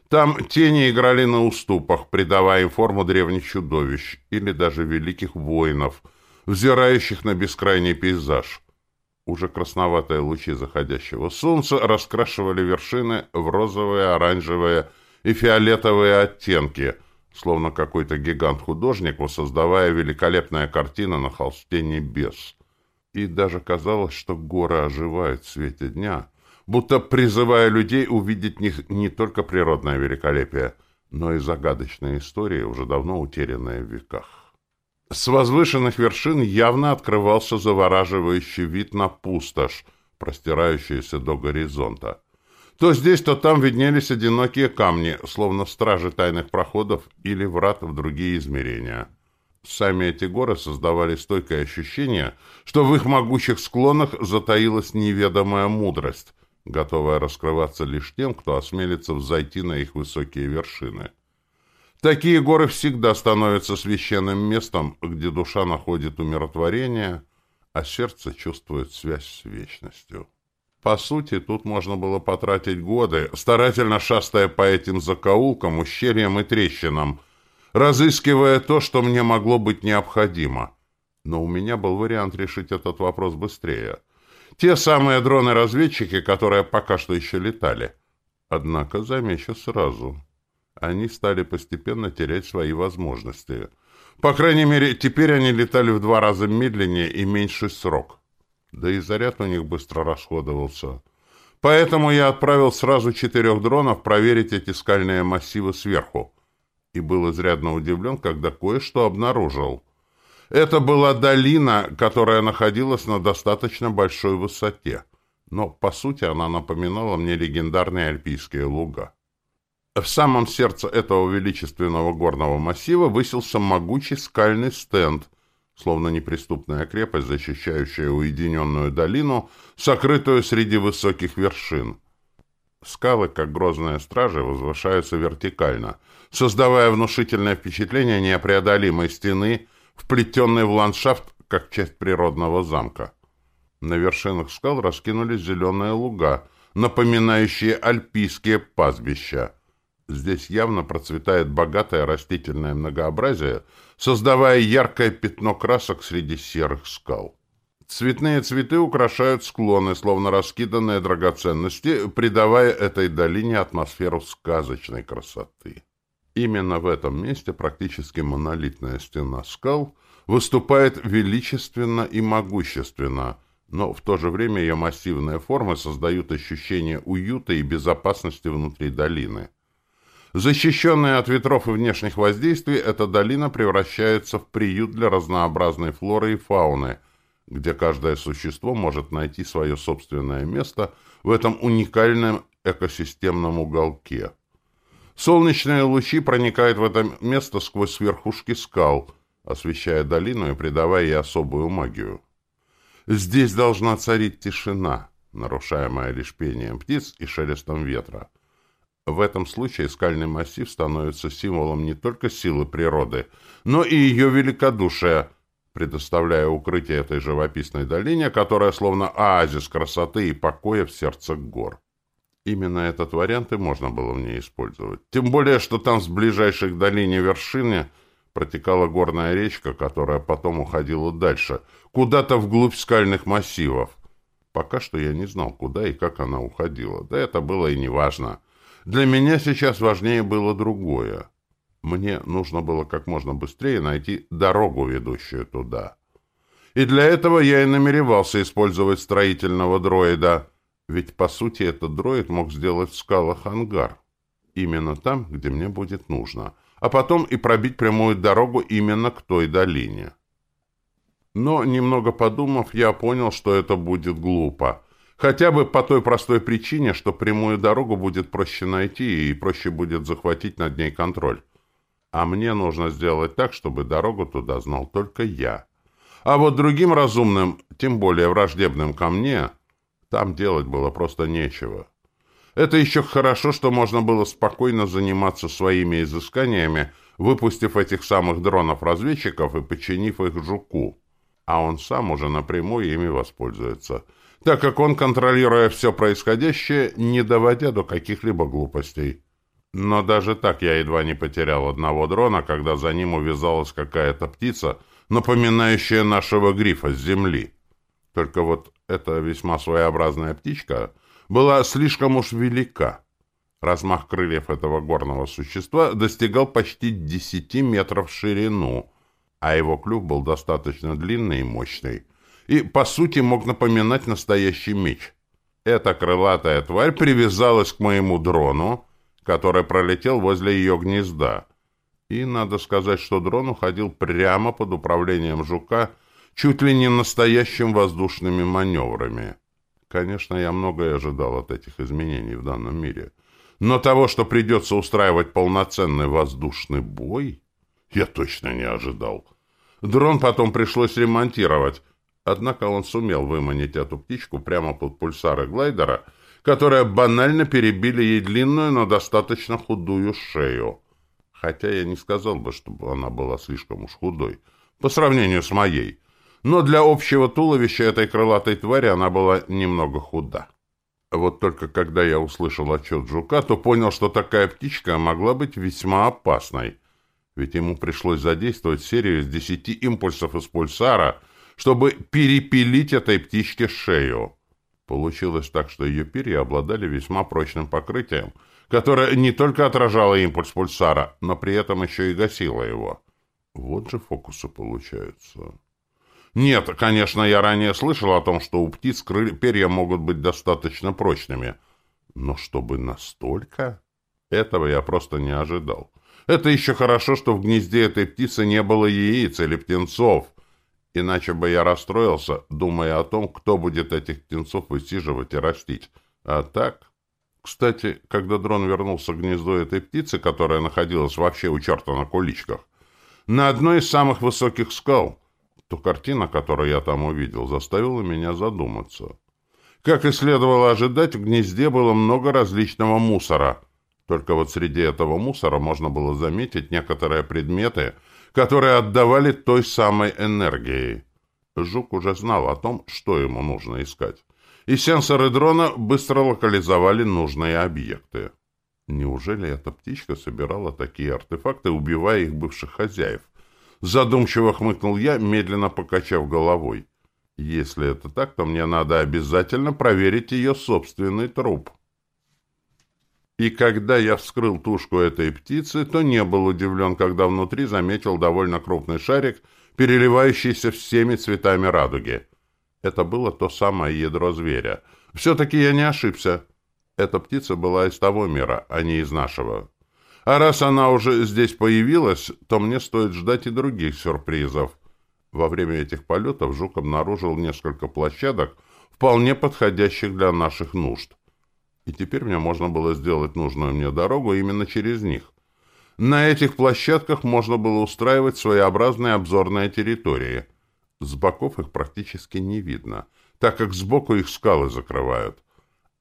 Там тени играли на уступах, придавая им форму древних чудовищ или даже великих воинов, взирающих на бескрайний пейзаж. Уже красноватые лучи заходящего солнца раскрашивали вершины в розовые, оранжевые и фиолетовые оттенки, словно какой-то гигант-художник, воссоздавая великолепная картина на холсте небес и даже казалось, что горы оживают в свете дня, будто призывая людей увидеть в них не только природное великолепие, но и загадочные истории, уже давно утерянные в веках. С возвышенных вершин явно открывался завораживающий вид на пустошь, простирающуюся до горизонта. То здесь, то там виднелись одинокие камни, словно стражи тайных проходов или врат в другие измерения. Сами эти горы создавали стойкое ощущение, что в их могучих склонах затаилась неведомая мудрость, готовая раскрываться лишь тем, кто осмелится взойти на их высокие вершины. Такие горы всегда становятся священным местом, где душа находит умиротворение, а сердце чувствует связь с вечностью. По сути, тут можно было потратить годы, старательно шастая по этим закоулкам, ущельям и трещинам, разыскивая то, что мне могло быть необходимо. Но у меня был вариант решить этот вопрос быстрее. Те самые дроны-разведчики, которые пока что еще летали. Однако, замечу сразу, они стали постепенно терять свои возможности. По крайней мере, теперь они летали в два раза медленнее и меньший срок. Да и заряд у них быстро расходовался. Поэтому я отправил сразу четырех дронов проверить эти скальные массивы сверху и был изрядно удивлен, когда кое-что обнаружил. Это была долина, которая находилась на достаточно большой высоте, но, по сути, она напоминала мне легендарные альпийские луга. В самом сердце этого величественного горного массива высился могучий скальный стенд, словно неприступная крепость, защищающая уединенную долину, сокрытую среди высоких вершин. Скалы, как грозные стражи, возвышаются вертикально, создавая внушительное впечатление непреодолимой стены, вплетенной в ландшафт, как часть природного замка. На вершинах скал раскинулись зеленые луга, напоминающие альпийские пастбища. Здесь явно процветает богатое растительное многообразие, создавая яркое пятно красок среди серых скал. Цветные цветы украшают склоны, словно раскиданные драгоценности, придавая этой долине атмосферу сказочной красоты. Именно в этом месте практически монолитная стена скал выступает величественно и могущественно, но в то же время ее массивные формы создают ощущение уюта и безопасности внутри долины. Защищенная от ветров и внешних воздействий, эта долина превращается в приют для разнообразной флоры и фауны – где каждое существо может найти свое собственное место в этом уникальном экосистемном уголке. Солнечные лучи проникают в это место сквозь верхушки скал, освещая долину и придавая ей особую магию. Здесь должна царить тишина, нарушаемая лишь пением птиц и шелестом ветра. В этом случае скальный массив становится символом не только силы природы, но и ее великодушия – предоставляя укрытие этой живописной долине, которая словно оазис красоты и покоя в сердце гор. Именно этот вариант и можно было в ней использовать. Тем более, что там с ближайшей к долине вершины протекала горная речка, которая потом уходила дальше, куда-то вглубь скальных массивов. Пока что я не знал, куда и как она уходила. Да это было и не важно. Для меня сейчас важнее было другое. Мне нужно было как можно быстрее найти дорогу, ведущую туда. И для этого я и намеревался использовать строительного дроида — ведь, по сути, этот дроид мог сделать в скалах ангар. Именно там, где мне будет нужно. А потом и пробить прямую дорогу именно к той долине. Но, немного подумав, я понял, что это будет глупо. Хотя бы по той простой причине, что прямую дорогу будет проще найти и проще будет захватить над ней контроль. А мне нужно сделать так, чтобы дорогу туда знал только я. А вот другим разумным, тем более враждебным ко мне, там делать было просто нечего. Это еще хорошо, что можно было спокойно заниматься своими изысканиями, выпустив этих самых дронов-разведчиков и подчинив их жуку. А он сам уже напрямую ими воспользуется, так как он, контролируя все происходящее, не доводя до каких-либо глупостей. Но даже так я едва не потерял одного дрона, когда за ним увязалась какая-то птица, напоминающая нашего грифа с земли. Только вот эта весьма своеобразная птичка была слишком уж велика. Размах крыльев этого горного существа достигал почти 10 метров в ширину, а его клюв был достаточно длинный и мощный, и, по сути, мог напоминать настоящий меч. Эта крылатая тварь привязалась к моему дрону, который пролетел возле ее гнезда. И надо сказать, что дрон уходил прямо под управлением жука, чуть ли не настоящим воздушными маневрами. Конечно, я многое ожидал от этих изменений в данном мире. Но того, что придется устраивать полноценный воздушный бой, я точно не ожидал. Дрон потом пришлось ремонтировать, однако он сумел выманить эту птичку прямо под пульсары глайдера, которые банально перебили ей длинную, но достаточно худую шею. Хотя я не сказал бы, чтобы она была слишком уж худой, по сравнению с моей но для общего туловища этой крылатой твари она была немного худа. Вот только когда я услышал отчет жука, то понял, что такая птичка могла быть весьма опасной, ведь ему пришлось задействовать серию из десяти импульсов из пульсара, чтобы перепилить этой птичке шею. Получилось так, что ее перья обладали весьма прочным покрытием, которое не только отражало импульс пульсара, но при этом еще и гасило его. Вот же фокусы получаются. Нет, конечно, я ранее слышал о том, что у птиц перья могут быть достаточно прочными. Но чтобы настолько? Этого я просто не ожидал. Это еще хорошо, что в гнезде этой птицы не было яиц или птенцов. Иначе бы я расстроился, думая о том, кто будет этих птенцов высиживать и растить. А так... Кстати, когда дрон вернулся к гнезду этой птицы, которая находилась вообще у черта на куличках, на одной из самых высоких скал — то картина, которую я там увидел, заставила меня задуматься. Как и следовало ожидать, в гнезде было много различного мусора. Только вот среди этого мусора можно было заметить некоторые предметы, которые отдавали той самой энергией. Жук уже знал о том, что ему нужно искать. И сенсоры дрона быстро локализовали нужные объекты. Неужели эта птичка собирала такие артефакты, убивая их бывших хозяев? Задумчиво хмыкнул я, медленно покачав головой. Если это так, то мне надо обязательно проверить ее собственный труп. И когда я вскрыл тушку этой птицы, то не был удивлен, когда внутри заметил довольно крупный шарик, переливающийся всеми цветами радуги. Это было то самое ядро зверя. Все-таки я не ошибся. Эта птица была из того мира, а не из нашего. А раз она уже здесь появилась, то мне стоит ждать и других сюрпризов. Во время этих полетов Жук обнаружил несколько площадок, вполне подходящих для наших нужд. И теперь мне можно было сделать нужную мне дорогу именно через них. На этих площадках можно было устраивать своеобразные обзорные территории. С боков их практически не видно, так как сбоку их скалы закрывают.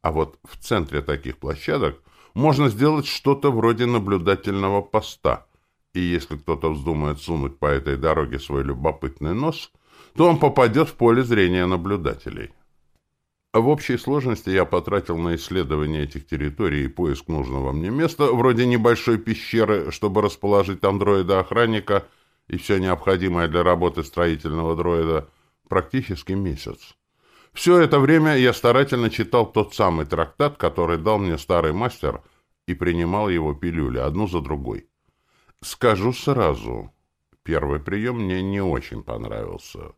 А вот в центре таких площадок можно сделать что-то вроде наблюдательного поста. И если кто-то вздумает сунуть по этой дороге свой любопытный нос, то он попадет в поле зрения наблюдателей. В общей сложности я потратил на исследование этих территорий и поиск нужного мне места, вроде небольшой пещеры, чтобы расположить там дроида-охранника и все необходимое для работы строительного дроида, практически месяц. Все это время я старательно читал тот самый трактат, который дал мне старый мастер, и принимал его пилюли, одну за другой. Скажу сразу, первый прием мне не очень понравился.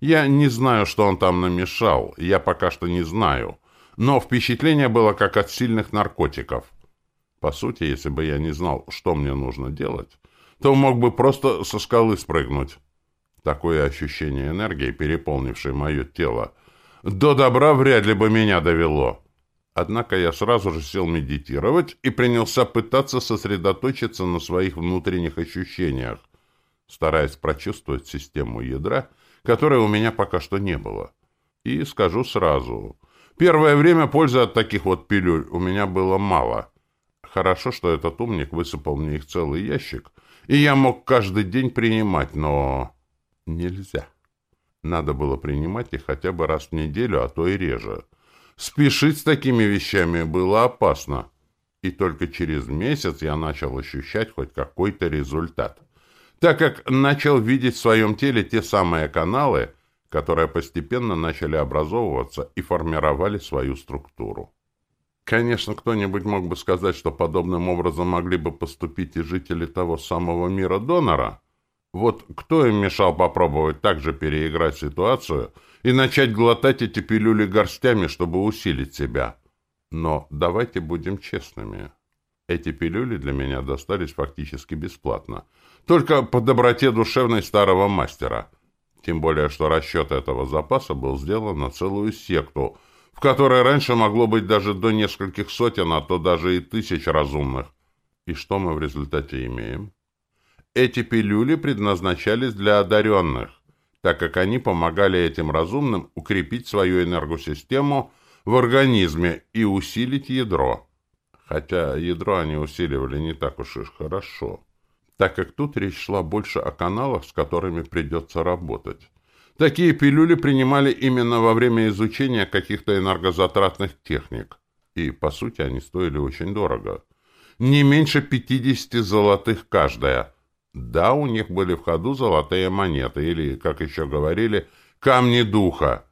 Я не знаю, что он там намешал, я пока что не знаю, но впечатление было как от сильных наркотиков. По сути, если бы я не знал, что мне нужно делать, то мог бы просто со скалы спрыгнуть. Такое ощущение энергии, переполнившей мое тело, до добра вряд ли бы меня довело. Однако я сразу же сел медитировать и принялся пытаться сосредоточиться на своих внутренних ощущениях, стараясь прочувствовать систему ядра, которой у меня пока что не было. И скажу сразу, первое время пользы от таких вот пилюль у меня было мало. Хорошо, что этот умник высыпал мне их целый ящик, и я мог каждый день принимать, но нельзя. Надо было принимать их хотя бы раз в неделю, а то и реже. Спешить с такими вещами было опасно. И только через месяц я начал ощущать хоть какой-то результат. Так как начал видеть в своем теле те самые каналы, которые постепенно начали образовываться и формировали свою структуру. Конечно, кто-нибудь мог бы сказать, что подобным образом могли бы поступить и жители того самого мира донора, вот кто им мешал попробовать так же переиграть ситуацию и начать глотать эти пилюли горстями, чтобы усилить себя? Но давайте будем честными. Эти пилюли для меня достались фактически бесплатно. Только по доброте душевной старого мастера. Тем более, что расчет этого запаса был сделан на целую секту, в которой раньше могло быть даже до нескольких сотен, а то даже и тысяч разумных. И что мы в результате имеем? Эти пилюли предназначались для одаренных, так как они помогали этим разумным укрепить свою энергосистему в организме и усилить ядро. Хотя ядро они усиливали не так уж и хорошо, так как тут речь шла больше о каналах, с которыми придется работать. Такие пилюли принимали именно во время изучения каких-то энергозатратных техник, и, по сути, они стоили очень дорого. Не меньше 50 золотых каждая – да, у них были в ходу золотые монеты, или, как еще говорили, камни духа.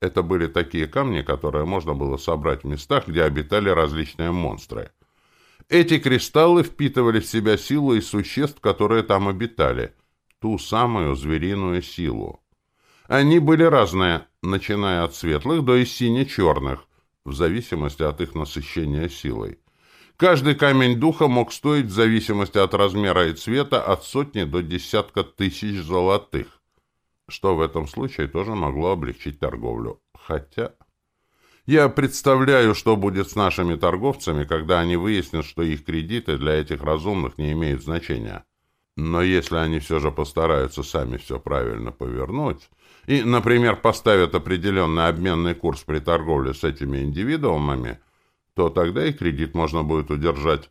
Это были такие камни, которые можно было собрать в местах, где обитали различные монстры. Эти кристаллы впитывали в себя силу из существ, которые там обитали, ту самую звериную силу. Они были разные, начиная от светлых до и сине-черных, в зависимости от их насыщения силой. Каждый камень духа мог стоить в зависимости от размера и цвета от сотни до десятка тысяч золотых, что в этом случае тоже могло облегчить торговлю. Хотя... Я представляю, что будет с нашими торговцами, когда они выяснят, что их кредиты для этих разумных не имеют значения. Но если они все же постараются сами все правильно повернуть и, например, поставят определенный обменный курс при торговле с этими индивидуумами – то тогда и кредит можно будет удержать.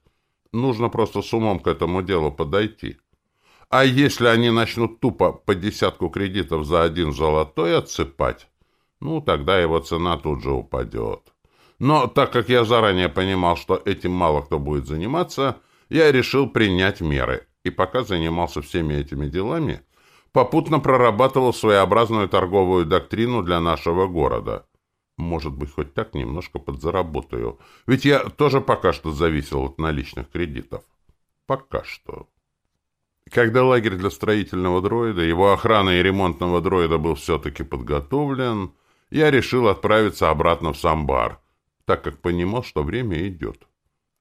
Нужно просто с умом к этому делу подойти. А если они начнут тупо по десятку кредитов за один золотой отсыпать, ну, тогда его цена тут же упадет. Но так как я заранее понимал, что этим мало кто будет заниматься, я решил принять меры. И пока занимался всеми этими делами, попутно прорабатывал своеобразную торговую доктрину для нашего города – может быть, хоть так немножко подзаработаю. Ведь я тоже пока что зависел от наличных кредитов. Пока что. Когда лагерь для строительного дроида, его охраны и ремонтного дроида был все-таки подготовлен, я решил отправиться обратно в Самбар, так как понимал, что время идет,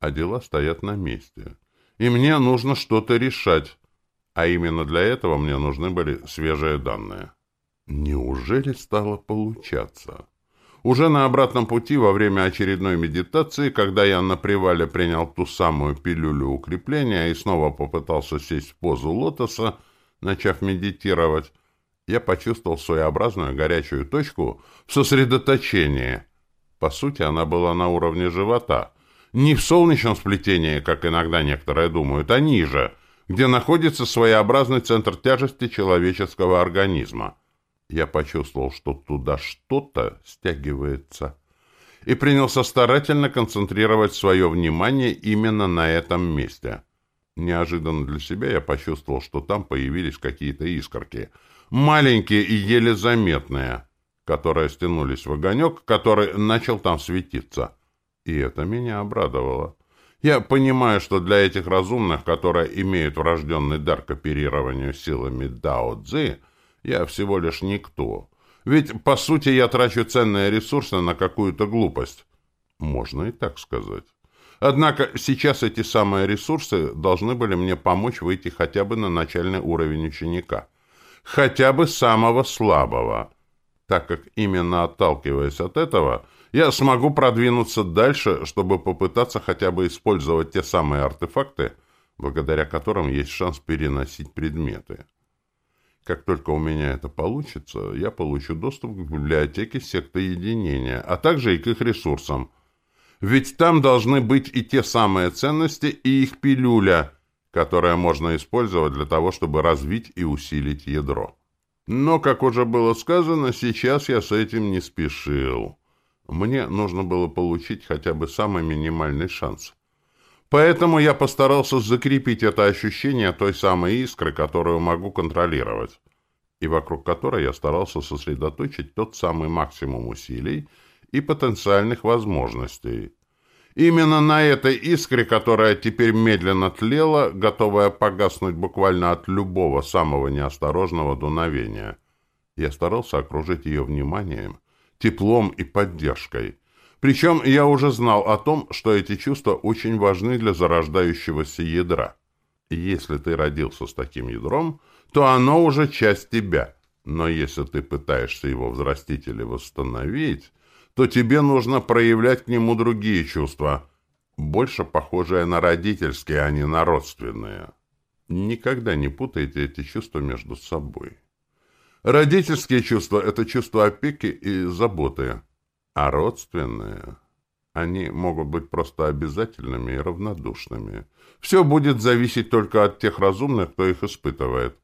а дела стоят на месте. И мне нужно что-то решать, а именно для этого мне нужны были свежие данные. Неужели стало получаться? Уже на обратном пути, во время очередной медитации, когда я на привале принял ту самую пилюлю укрепления и снова попытался сесть в позу лотоса, начав медитировать, я почувствовал своеобразную горячую точку в сосредоточении. По сути, она была на уровне живота. Не в солнечном сплетении, как иногда некоторые думают, а ниже, где находится своеобразный центр тяжести человеческого организма. Я почувствовал, что туда что-то стягивается. и принялся старательно концентрировать свое внимание именно на этом месте. Неожиданно для себя я почувствовал, что там появились какие-то искорки. Маленькие и еле заметные, которые стянулись в огонек, который начал там светиться. И это меня обрадовало. Я понимаю, что для этих разумных, которые имеют врожденный дар к оперированию силами Дао Цзи, я всего лишь никто. Ведь, по сути, я трачу ценные ресурсы на какую-то глупость. Можно и так сказать. Однако сейчас эти самые ресурсы должны были мне помочь выйти хотя бы на начальный уровень ученика. Хотя бы самого слабого. Так как именно отталкиваясь от этого, я смогу продвинуться дальше, чтобы попытаться хотя бы использовать те самые артефакты, благодаря которым есть шанс переносить предметы. Как только у меня это получится, я получу доступ к библиотеке секты единения, а также и к их ресурсам – ведь там должны быть и те самые ценности, и их пилюля, которая можно использовать для того, чтобы развить и усилить ядро. Но, как уже было сказано, сейчас я с этим не спешил. Мне нужно было получить хотя бы самый минимальный шанс. Поэтому я постарался закрепить это ощущение той самой искры, которую могу контролировать, и вокруг которой я старался сосредоточить тот самый максимум усилий, и потенциальных возможностей. Именно на этой искре, которая теперь медленно тлела, готовая погаснуть буквально от любого самого неосторожного дуновения. Я старался окружить ее вниманием, теплом и поддержкой. Причем я уже знал о том, что эти чувства очень важны для зарождающегося ядра. И если ты родился с таким ядром, то оно уже часть тебя. Но если ты пытаешься его взрастить или восстановить, то тебе нужно проявлять к нему другие чувства, больше похожие на родительские, а не на родственные. Никогда не путайте эти чувства между собой. Родительские чувства – это чувства опеки и заботы, а родственные – они могут быть просто обязательными и равнодушными. Все будет зависеть только от тех разумных, кто их испытывает.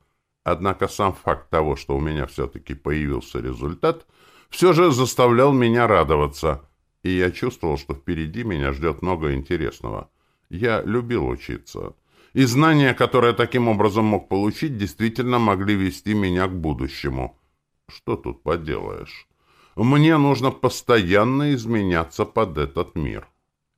Однако сам факт того, что у меня все-таки появился результат – все же заставлял меня радоваться, и я чувствовал, что впереди меня ждет много интересного. Я любил учиться. И знания, которые таким образом мог получить, действительно могли вести меня к будущему. Что тут поделаешь? Мне нужно постоянно изменяться под этот мир.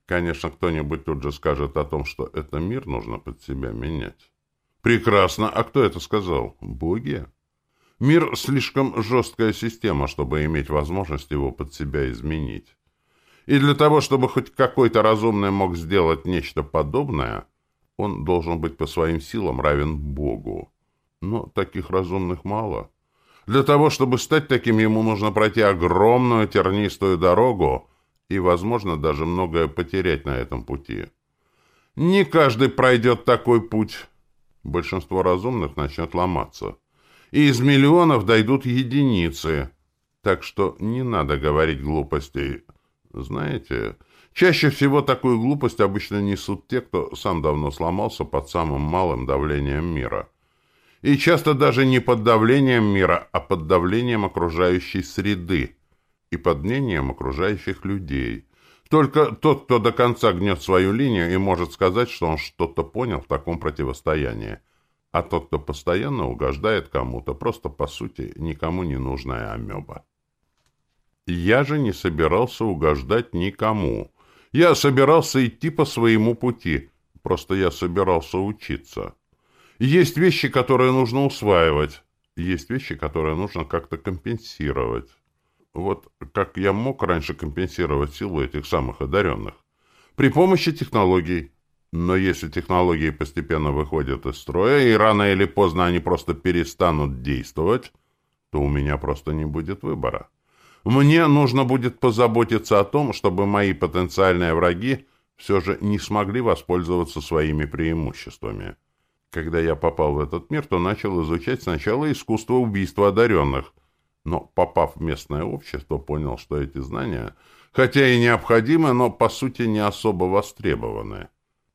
Конечно, кто-нибудь тут же скажет о том, что это мир нужно под себя менять. Прекрасно. А кто это сказал? Боги? Мир слишком жесткая система, чтобы иметь возможность его под себя изменить. И для того, чтобы хоть какой-то разумный мог сделать нечто подобное, он должен быть по своим силам равен Богу. Но таких разумных мало. Для того, чтобы стать таким, ему нужно пройти огромную тернистую дорогу и, возможно, даже многое потерять на этом пути. Не каждый пройдет такой путь. Большинство разумных начнет ломаться и из миллионов дойдут единицы. Так что не надо говорить глупостей. Знаете, чаще всего такую глупость обычно несут те, кто сам давно сломался под самым малым давлением мира. И часто даже не под давлением мира, а под давлением окружающей среды и под мнением окружающих людей. Только тот, кто до конца гнет свою линию и может сказать, что он что-то понял в таком противостоянии – а тот, кто постоянно угождает кому-то, просто, по сути, никому не нужная амеба. Я же не собирался угождать никому. Я собирался идти по своему пути. Просто я собирался учиться. Есть вещи, которые нужно усваивать. Есть вещи, которые нужно как-то компенсировать. Вот как я мог раньше компенсировать силу этих самых одаренных? При помощи технологий. Но если технологии постепенно выходят из строя, и рано или поздно они просто перестанут действовать, то у меня просто не будет выбора. Мне нужно будет позаботиться о том, чтобы мои потенциальные враги все же не смогли воспользоваться своими преимуществами. Когда я попал в этот мир, то начал изучать сначала искусство убийства одаренных, но, попав в местное общество, понял, что эти знания, хотя и необходимы, но, по сути, не особо востребованы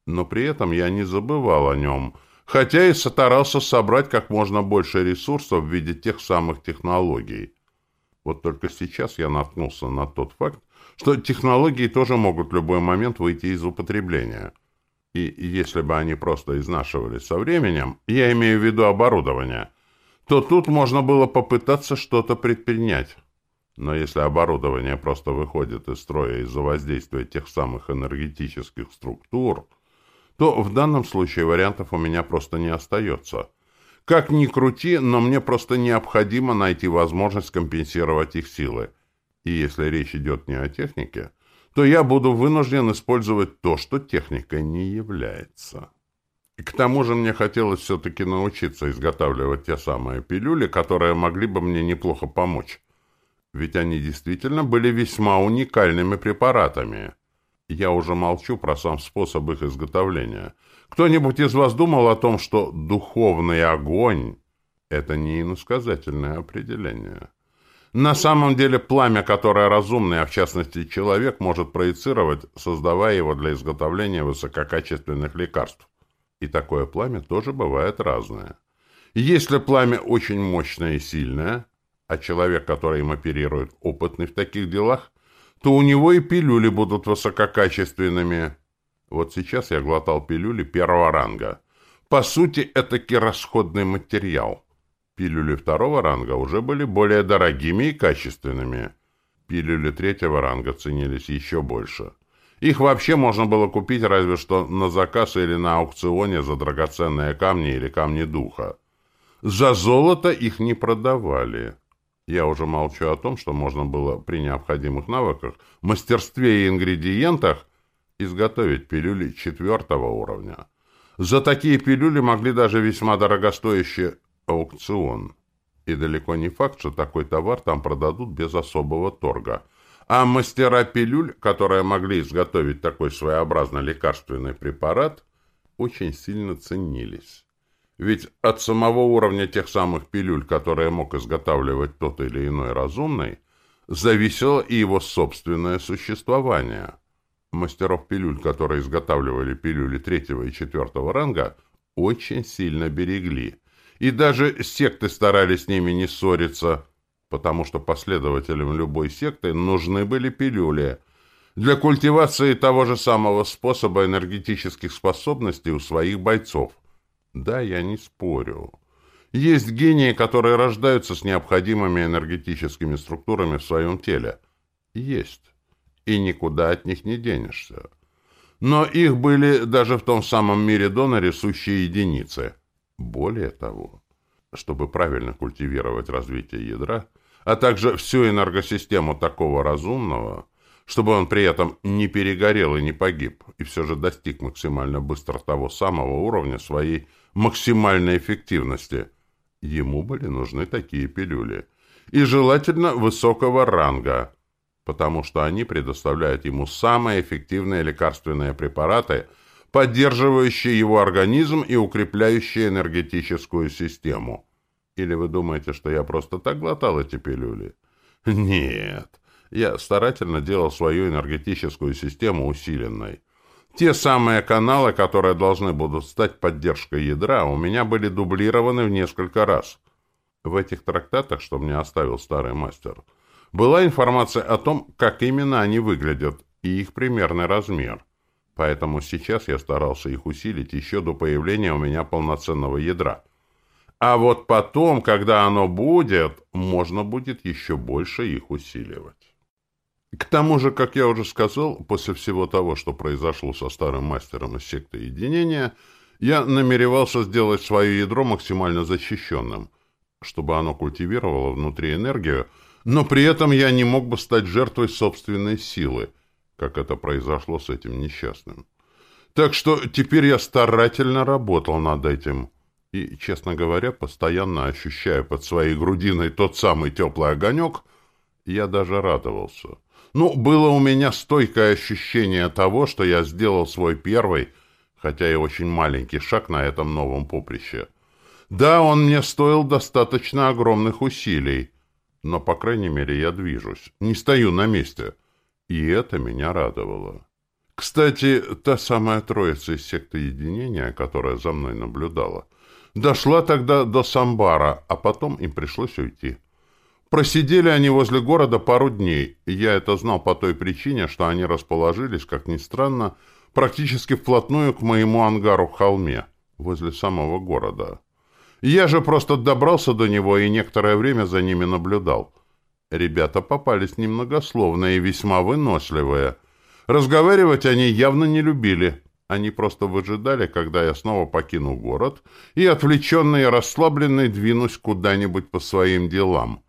но при этом я не забывал о нем, хотя и старался собрать как можно больше ресурсов в виде тех самых технологий. Вот только сейчас я наткнулся на тот факт, что технологии тоже могут в любой момент выйти из употребления. И если бы они просто изнашивались со временем, я имею в виду оборудование, то тут можно было попытаться что-то предпринять. Но если оборудование просто выходит из строя из-за воздействия тех самых энергетических структур, то в данном случае вариантов у меня просто не остается. Как ни крути, но мне просто необходимо найти возможность компенсировать их силы. И если речь идет не о технике, то я буду вынужден использовать то, что техникой не является. И к тому же мне хотелось все-таки научиться изготавливать те самые пилюли, которые могли бы мне неплохо помочь ведь они действительно были весьма уникальными препаратами. Я уже молчу про сам способ их изготовления. Кто-нибудь из вас думал о том, что духовный огонь — это не иносказательное определение? На самом деле пламя, которое разумный, а в частности человек, может проецировать, создавая его для изготовления высококачественных лекарств. И такое пламя тоже бывает разное. Если пламя очень мощное и сильное — а человек, который им оперирует, опытный в таких делах, то у него и пилюли будут высококачественными. Вот сейчас я глотал пилюли первого ранга. По сути, это расходный материал. Пилюли второго ранга уже были более дорогими и качественными. Пилюли третьего ранга ценились еще больше. Их вообще можно было купить разве что на заказ или на аукционе за драгоценные камни или камни духа. За золото их не продавали. Я уже молчу о том, что можно было при необходимых навыках, мастерстве и ингредиентах изготовить пилюли четвертого уровня. За такие пилюли могли даже весьма дорогостоящий аукцион. И далеко не факт, что такой товар там продадут без особого торга. А мастера пилюль, которые могли изготовить такой своеобразно лекарственный препарат, очень сильно ценились. Ведь от самого уровня тех самых пилюль, которые мог изготавливать тот или иной разумный, зависело и его собственное существование. Мастеров пилюль, которые изготавливали пилюли третьего и четвертого ранга, очень сильно берегли. И даже секты старались с ними не ссориться, потому что последователям любой секты нужны были пилюли для культивации того же самого способа энергетических способностей у своих бойцов – да, я не спорю. Есть гении, которые рождаются с необходимыми энергетическими структурами в своем теле. Есть. И никуда от них не денешься. Но их были даже в том самом мире Дона сущие единицы. Более того, чтобы правильно культивировать развитие ядра, а также всю энергосистему такого разумного, чтобы он при этом не перегорел и не погиб, и все же достиг максимально быстро того самого уровня своей максимальной эффективности. Ему были нужны такие пилюли. И желательно высокого ранга, потому что они предоставляют ему самые эффективные лекарственные препараты, поддерживающие его организм и укрепляющие энергетическую систему. Или вы думаете, что я просто так глотал эти пилюли? Нет. Я старательно делал свою энергетическую систему усиленной. Те самые каналы, которые должны будут стать поддержкой ядра, у меня были дублированы в несколько раз. В этих трактатах, что мне оставил старый мастер, была информация о том, как именно они выглядят и их примерный размер. Поэтому сейчас я старался их усилить еще до появления у меня полноценного ядра. А вот потом, когда оно будет, можно будет еще больше их усиливать. К тому же, как я уже сказал, после всего того, что произошло со старым мастером из секты единения, я намеревался сделать свое ядро максимально защищенным, чтобы оно культивировало внутри энергию, но при этом я не мог бы стать жертвой собственной силы, как это произошло с этим несчастным. Так что теперь я старательно работал над этим. И, честно говоря, постоянно ощущая под своей грудиной тот самый теплый огонек, я даже радовался. Ну, было у меня стойкое ощущение того, что я сделал свой первый, хотя и очень маленький шаг на этом новом поприще. Да, он мне стоил достаточно огромных усилий, но, по крайней мере, я движусь, не стою на месте. И это меня радовало. Кстати, та самая троица из секты единения, которая за мной наблюдала, дошла тогда до Самбара, а потом им пришлось уйти. Просидели они возле города пару дней. Я это знал по той причине, что они расположились, как ни странно, практически вплотную к моему ангару в холме, возле самого города. Я же просто добрался до него и некоторое время за ними наблюдал. Ребята попались немногословные и весьма выносливые. Разговаривать они явно не любили. Они просто выжидали, когда я снова покину город, и, отвлеченный и расслабленный, двинусь куда-нибудь по своим делам,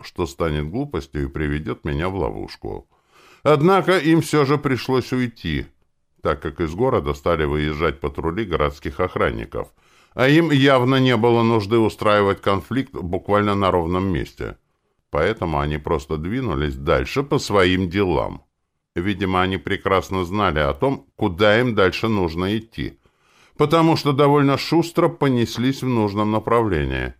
что станет глупостью и приведет меня в ловушку. Однако им все же пришлось уйти, так как из города стали выезжать патрули городских охранников, а им явно не было нужды устраивать конфликт буквально на ровном месте. Поэтому они просто двинулись дальше по своим делам. Видимо, они прекрасно знали о том, куда им дальше нужно идти, потому что довольно шустро понеслись в нужном направлении.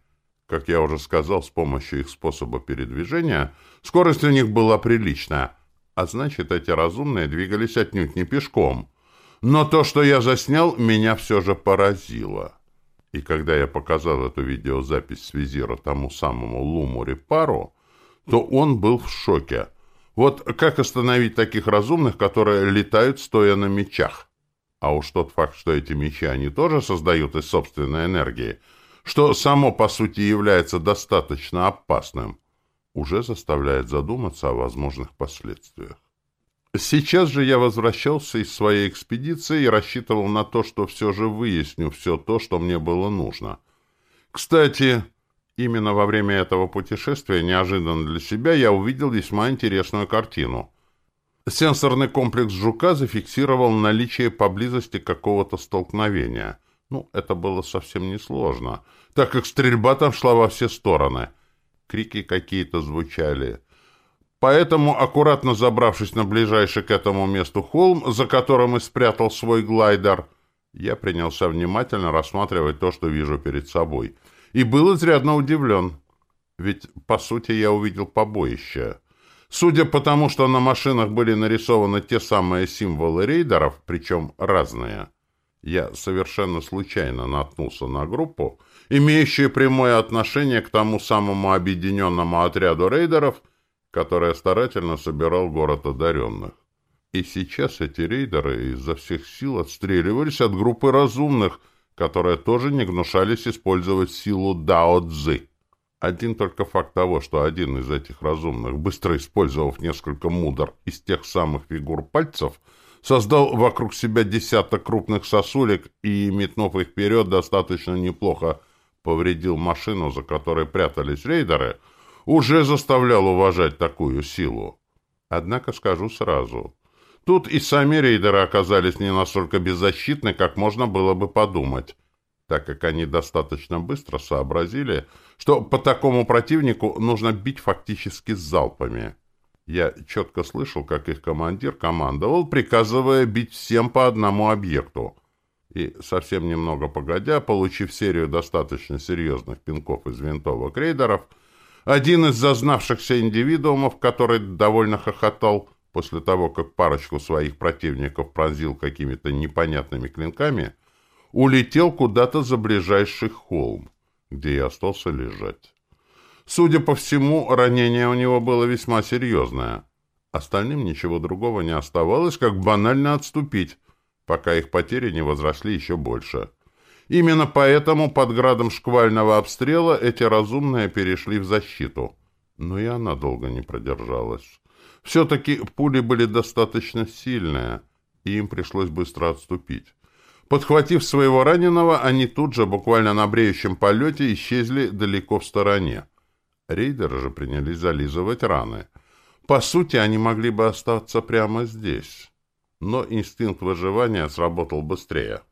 Как я уже сказал, с помощью их способа передвижения скорость у них была приличная, а значит, эти разумные двигались отнюдь не пешком. Но то, что я заснял, меня все же поразило. И когда я показал эту видеозапись с визира тому самому Луму Репару, то он был в шоке. Вот как остановить таких разумных, которые летают, стоя на мечах? А уж тот факт, что эти мечи они тоже создают из собственной энергии, что само по сути является достаточно опасным, уже заставляет задуматься о возможных последствиях. Сейчас же я возвращался из своей экспедиции и рассчитывал на то, что все же выясню все то, что мне было нужно. Кстати, Именно во время этого путешествия, неожиданно для себя, я увидел весьма интересную картину. Сенсорный комплекс «Жука» зафиксировал наличие поблизости какого-то столкновения. Ну, это было совсем несложно, так как стрельба там шла во все стороны. Крики какие-то звучали. Поэтому, аккуратно забравшись на ближайший к этому месту холм, за которым и спрятал свой глайдер, я принялся внимательно рассматривать то, что вижу перед собой — и был изрядно удивлен. Ведь, по сути, я увидел побоище. Судя по тому, что на машинах были нарисованы те самые символы рейдеров, причем разные, я совершенно случайно наткнулся на группу, имеющую прямое отношение к тому самому объединенному отряду рейдеров, который старательно собирал город одаренных. И сейчас эти рейдеры изо всех сил отстреливались от группы разумных — которые тоже не гнушались использовать силу Дао-Цзы. Один только факт того, что один из этих разумных, быстро использовав несколько мудр из тех самых фигур пальцев, создал вокруг себя десяток крупных сосулек и, метнув их вперед, достаточно неплохо повредил машину, за которой прятались рейдеры, уже заставлял уважать такую силу. Однако скажу сразу, Тут и сами рейдеры оказались не настолько беззащитны, как можно было бы подумать, так как они достаточно быстро сообразили, что по такому противнику нужно бить фактически залпами. Я четко слышал, как их командир командовал, приказывая бить всем по одному объекту. И совсем немного погодя, получив серию достаточно серьезных пинков из винтовок рейдеров, один из зазнавшихся индивидуумов, который довольно хохотал, после того, как парочку своих противников пронзил какими-то непонятными клинками, улетел куда-то за ближайший холм, где и остался лежать. Судя по всему, ранение у него было весьма серьезное. Остальным ничего другого не оставалось, как банально отступить, пока их потери не возросли еще больше. Именно поэтому под градом шквального обстрела эти разумные перешли в защиту. Но и она долго не продержалась. Все-таки пули были достаточно сильные, и им пришлось быстро отступить. Подхватив своего раненого, они тут же, буквально на бреющем полете, исчезли далеко в стороне. Рейдеры же принялись зализывать раны. По сути, они могли бы остаться прямо здесь. Но инстинкт выживания сработал быстрее.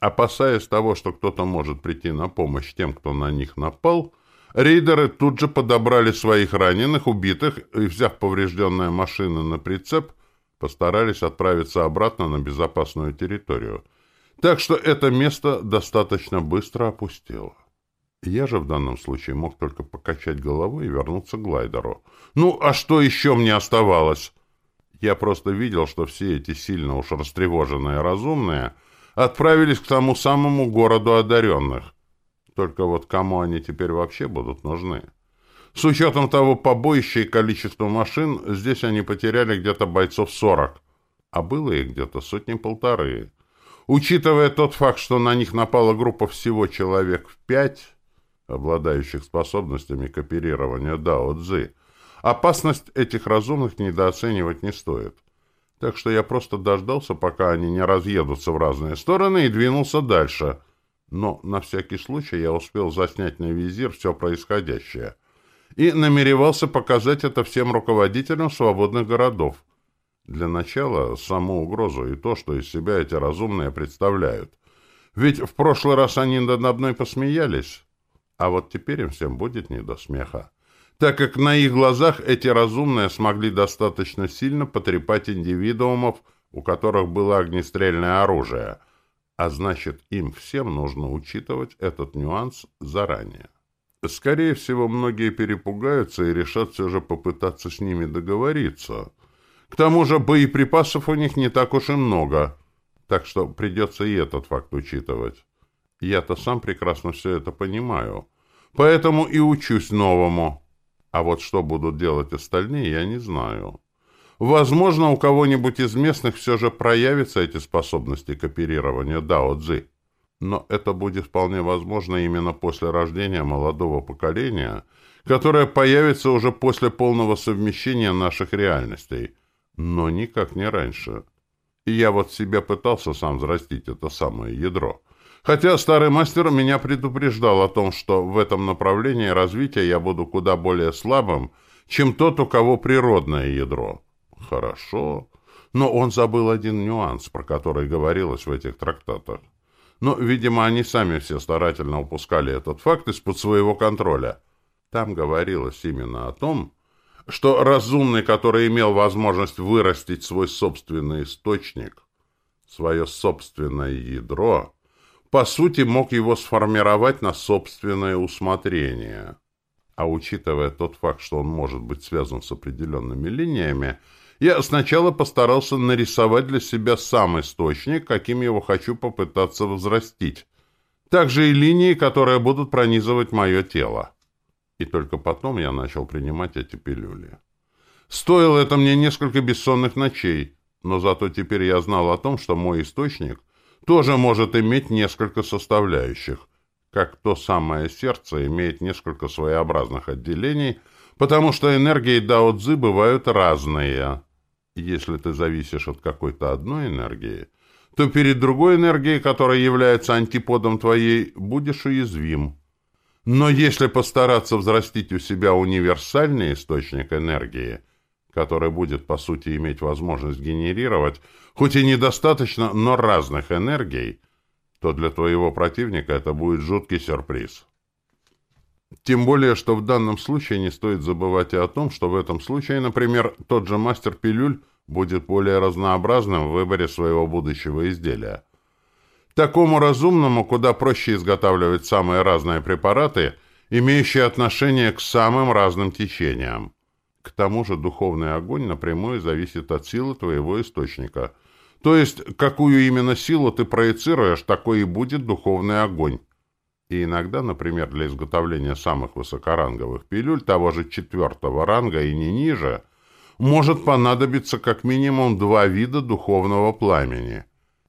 Опасаясь того, что кто-то может прийти на помощь тем, кто на них напал, Рейдеры тут же подобрали своих раненых, убитых, и, взяв поврежденные машины на прицеп, постарались отправиться обратно на безопасную территорию. Так что это место достаточно быстро опустело. Я же в данном случае мог только покачать головой и вернуться к глайдеру. Ну, а что еще мне оставалось? Я просто видел, что все эти сильно уж растревоженные разумные отправились к тому самому городу одаренных. Только вот кому они теперь вообще будут нужны? С учетом того побоища и количества машин, здесь они потеряли где-то бойцов 40, а было их где-то сотни-полторы. Учитывая тот факт, что на них напала группа всего человек в пять, обладающих способностями к оперированию Дао-Цзы, опасность этих разумных недооценивать не стоит. Так что я просто дождался, пока они не разъедутся в разные стороны, и двинулся дальше. Но на всякий случай я успел заснять на визир все происходящее. И намеревался показать это всем руководителям свободных городов. Для начала саму угрозу и то, что из себя эти разумные представляют. Ведь в прошлый раз они надо мной посмеялись, а вот теперь им всем будет не до смеха так как на их глазах эти разумные смогли достаточно сильно потрепать индивидуумов, у которых было огнестрельное оружие, а значит, им всем нужно учитывать этот нюанс заранее. Скорее всего, многие перепугаются и решат все же попытаться с ними договориться. К тому же боеприпасов у них не так уж и много, так что придется и этот факт учитывать. Я-то сам прекрасно все это понимаю, поэтому и учусь новому. А вот что будут делать остальные, я не знаю. Возможно, у кого-нибудь из местных все же проявятся эти способности к оперированию Дао-Цзи. Но это будет вполне возможно именно после рождения молодого поколения, которое появится уже после полного совмещения наших реальностей, но никак не раньше. И я вот себя пытался сам взрастить это самое ядро. Хотя старый мастер меня предупреждал о том, что в этом направлении развития я буду куда более слабым, чем тот, у кого природное ядро. Хорошо. Но он забыл один нюанс, про который говорилось в этих трактатах. Но, видимо, они сами все старательно упускали этот факт из-под своего контроля. Там говорилось именно о том, что разумный, который имел возможность вырастить свой собственный источник, свое собственное ядро, по сути, мог его сформировать на собственное усмотрение. А учитывая тот факт, что он может быть связан с определенными линиями, я сначала постарался нарисовать для себя сам источник, каким его хочу попытаться возрастить. Также и линии, которые будут пронизывать мое тело. И только потом я начал принимать эти пилюли. Стоило это мне несколько бессонных ночей, но зато теперь я знал о том, что мой источник тоже может иметь несколько составляющих, как то самое сердце имеет несколько своеобразных отделений, потому что энергии дао-цзы бывают разные. Если ты зависишь от какой-то одной энергии, то перед другой энергией, которая является антиподом твоей, будешь уязвим. Но если постараться взрастить у себя универсальный источник энергии, который будет, по сути, иметь возможность генерировать, хоть и недостаточно, но разных энергий, то для твоего противника это будет жуткий сюрприз. Тем более, что в данном случае не стоит забывать и о том, что в этом случае, например, тот же мастер пилюль будет более разнообразным в выборе своего будущего изделия. Такому разумному куда проще изготавливать самые разные препараты, имеющие отношение к самым разным течениям. К тому же духовный огонь напрямую зависит от силы твоего источника. То есть, какую именно силу ты проецируешь, такой и будет духовный огонь. И иногда, например, для изготовления самых высокоранговых пилюль того же четвертого ранга и не ниже, может понадобиться как минимум два вида духовного пламени.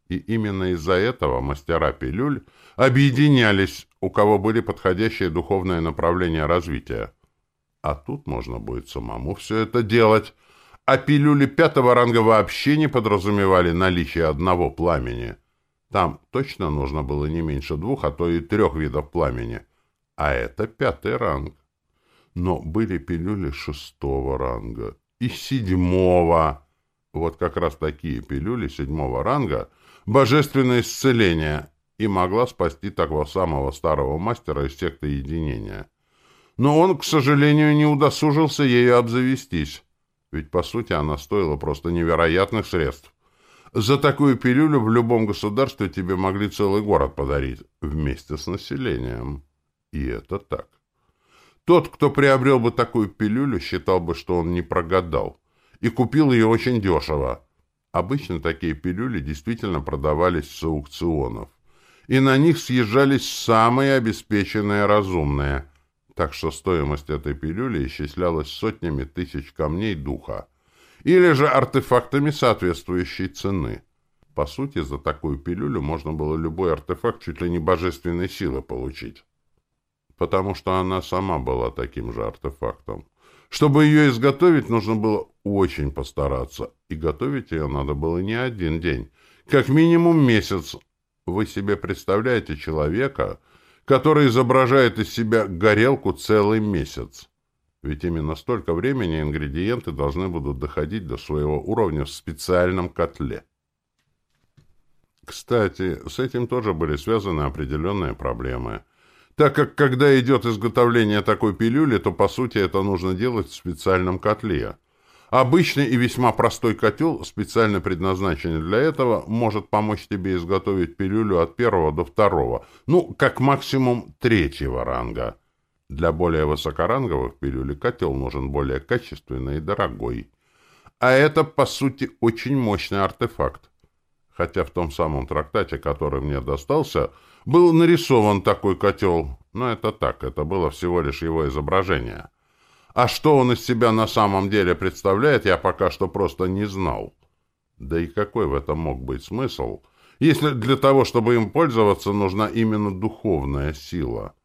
И именно из-за этого мастера пилюль объединялись, у кого были подходящие духовные направления развития. А тут можно будет самому все это делать. А пилюли пятого ранга вообще не подразумевали наличие одного пламени. Там точно нужно было не меньше двух, а то и трех видов пламени. А это пятый ранг. Но были пилюли шестого ранга и седьмого. Вот как раз такие пилюли седьмого ранга — божественное исцеление и могла спасти такого самого старого мастера из секты единения но он, к сожалению, не удосужился ею обзавестись, ведь, по сути, она стоила просто невероятных средств. За такую пилюлю в любом государстве тебе могли целый город подарить, вместе с населением. И это так. Тот, кто приобрел бы такую пилюлю, считал бы, что он не прогадал, и купил ее очень дешево. Обычно такие пилюли действительно продавались с аукционов, и на них съезжались самые обеспеченные разумные – так что стоимость этой пилюли исчислялась сотнями тысяч камней духа, или же артефактами соответствующей цены. По сути, за такую пилюлю можно было любой артефакт чуть ли не божественной силы получить. Потому что она сама была таким же артефактом. Чтобы ее изготовить, нужно было очень постараться. И готовить ее надо было не один день. Как минимум месяц. Вы себе представляете человека, который изображает из себя горелку целый месяц. Ведь именно столько времени ингредиенты должны будут доходить до своего уровня в специальном котле. Кстати, с этим тоже были связаны определенные проблемы. Так как, когда идет изготовление такой пилюли, то, по сути, это нужно делать в специальном котле. Обычный и весьма простой котел, специально предназначенный для этого, может помочь тебе изготовить пилюлю от первого до второго, ну, как максимум третьего ранга. Для более высокоранговых пилюлей котел нужен более качественный и дорогой. А это, по сути, очень мощный артефакт хотя в том самом трактате, который мне достался, был нарисован такой котел. Но это так, это было всего лишь его изображение. А что он из себя на самом деле представляет, я пока что просто не знал. Да и какой в этом мог быть смысл, если для того, чтобы им пользоваться, нужна именно духовная сила,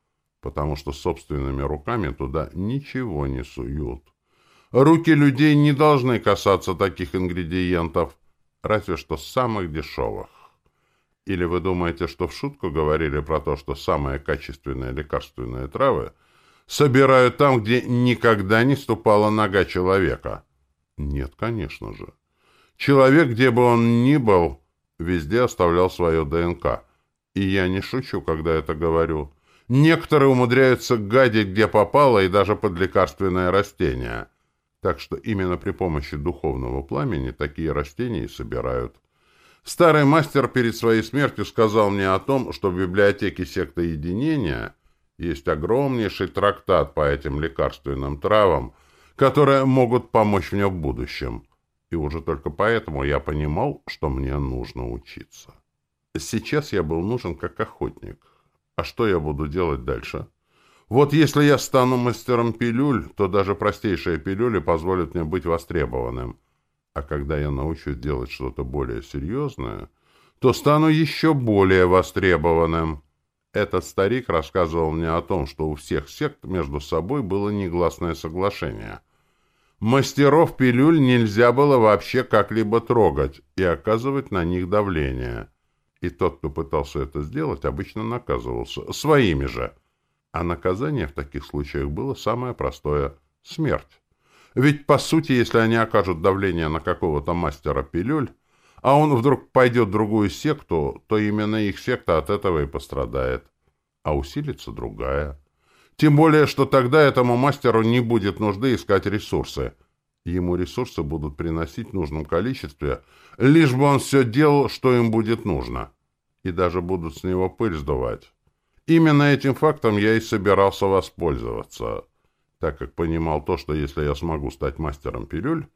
потому что собственными руками туда ничего не суют. Руки людей не должны касаться таких ингредиентов, разве что самых дешевых. Или вы думаете, что в шутку говорили про то, что самые качественные лекарственные травы собирают там, где никогда не ступала нога человека? Нет, конечно же. Человек, где бы он ни был, везде оставлял свое ДНК. И я не шучу, когда это говорю. Некоторые умудряются гадить, где попало, и даже под лекарственное растение. Так что именно при помощи духовного пламени такие растения и собирают. Старый мастер перед своей смертью сказал мне о том, что в библиотеке секты единения есть огромнейший трактат по этим лекарственным травам, которые могут помочь мне в будущем. И уже только поэтому я понимал, что мне нужно учиться. Сейчас я был нужен как охотник. А что я буду делать дальше? Вот если я стану мастером пилюль, то даже простейшие пилюли позволят мне быть востребованным. А когда я научусь делать что-то более серьезное, то стану еще более востребованным. Этот старик рассказывал мне о том, что у всех сект между собой было негласное соглашение. Мастеров пилюль нельзя было вообще как-либо трогать и оказывать на них давление. И тот, кто пытался это сделать, обычно наказывался своими же – а наказание в таких случаях было самое простое — смерть. Ведь, по сути, если они окажут давление на какого-то мастера пилюль, а он вдруг пойдет в другую секту, то именно их секта от этого и пострадает. А усилится другая. Тем более, что тогда этому мастеру не будет нужды искать ресурсы. Ему ресурсы будут приносить в нужном количестве, лишь бы он все делал, что им будет нужно. И даже будут с него пыль сдувать. Именно этим фактом я и собирался воспользоваться, так как понимал то, что если я смогу стать мастером пилюль,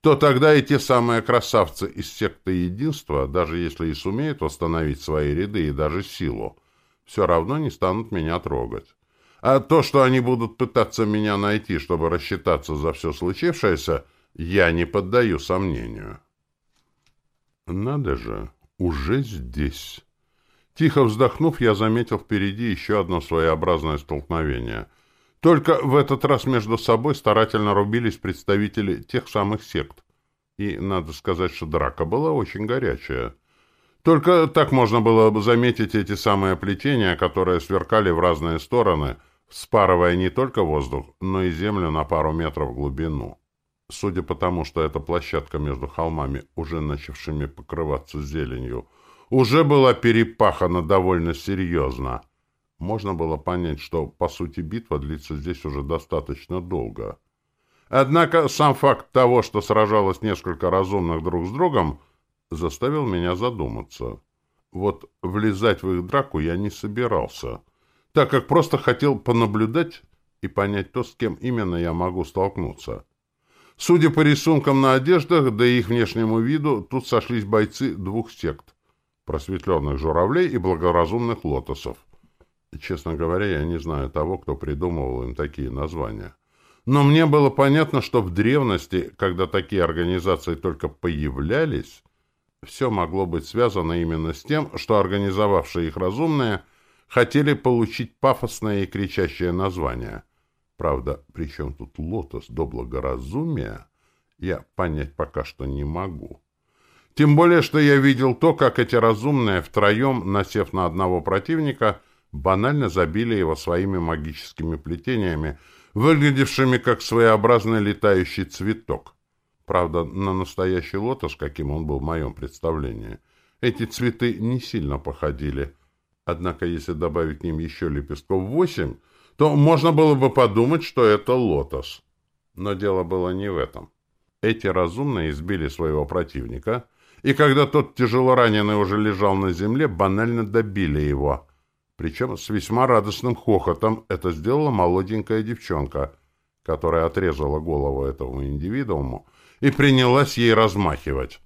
то тогда и те самые красавцы из секты единства, даже если и сумеют восстановить свои ряды и даже силу, все равно не станут меня трогать. А то, что они будут пытаться меня найти, чтобы рассчитаться за все случившееся, я не поддаю сомнению. Надо же, уже здесь... Тихо вздохнув, я заметил впереди еще одно своеобразное столкновение. Только в этот раз между собой старательно рубились представители тех самых сект. И надо сказать, что драка была очень горячая. Только так можно было бы заметить эти самые плетения, которые сверкали в разные стороны, спарывая не только воздух, но и землю на пару метров в глубину. Судя по тому, что эта площадка между холмами, уже начавшими покрываться зеленью, уже была перепахана довольно серьезно. Можно было понять, что, по сути, битва длится здесь уже достаточно долго. Однако сам факт того, что сражалось несколько разумных друг с другом, заставил меня задуматься. Вот влезать в их драку я не собирался, так как просто хотел понаблюдать и понять то, с кем именно я могу столкнуться. Судя по рисункам на одеждах, да и их внешнему виду, тут сошлись бойцы двух сект просветленных журавлей и благоразумных лотосов. Честно говоря, я не знаю того, кто придумывал им такие названия. Но мне было понятно, что в древности, когда такие организации только появлялись, все могло быть связано именно с тем, что организовавшие их разумные хотели получить пафосное и кричащее название. Правда, при чем тут лотос до благоразумия, я понять пока что не могу. Тем более, что я видел то, как эти разумные втроем, насев на одного противника, банально забили его своими магическими плетениями, выглядевшими как своеобразный летающий цветок. Правда, на настоящий лотос, каким он был в моем представлении, эти цветы не сильно походили. Однако, если добавить к ним еще лепестков восемь, то можно было бы подумать, что это лотос. Но дело было не в этом. Эти разумные избили своего противника — и когда тот тяжело раненый уже лежал на земле, банально добили его. Причем с весьма радостным хохотом это сделала молоденькая девчонка, которая отрезала голову этому индивидууму и принялась ей размахивать.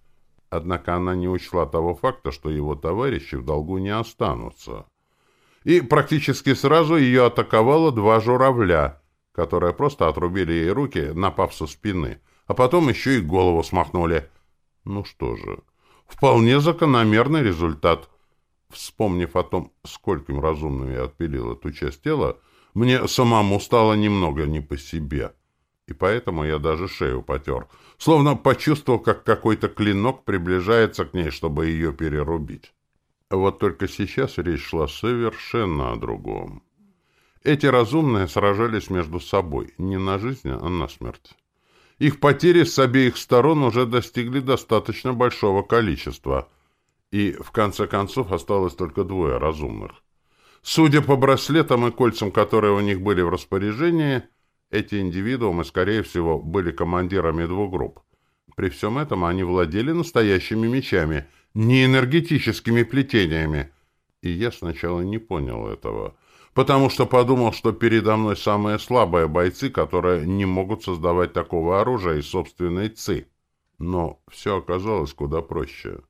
Однако она не учла того факта, что его товарищи в долгу не останутся. И практически сразу ее атаковало два журавля, которые просто отрубили ей руки, напав со спины, а потом еще и голову смахнули. Ну что же, Вполне закономерный результат. Вспомнив о том, скольким разумным я отпилил эту часть тела, мне самому стало немного не по себе. И поэтому я даже шею потер, словно почувствовал, как какой-то клинок приближается к ней, чтобы ее перерубить. Вот только сейчас речь шла совершенно о другом. Эти разумные сражались между собой не на жизнь, а на смерть. Их потери с обеих сторон уже достигли достаточно большого количества, и, в конце концов, осталось только двое разумных. Судя по браслетам и кольцам, которые у них были в распоряжении, эти индивидуумы, скорее всего, были командирами двух групп. При всем этом они владели настоящими мечами, не энергетическими плетениями. И я сначала не понял этого — потому что подумал, что передо мной самые слабые бойцы, которые не могут создавать такого оружия из собственной ци. Но все оказалось куда проще.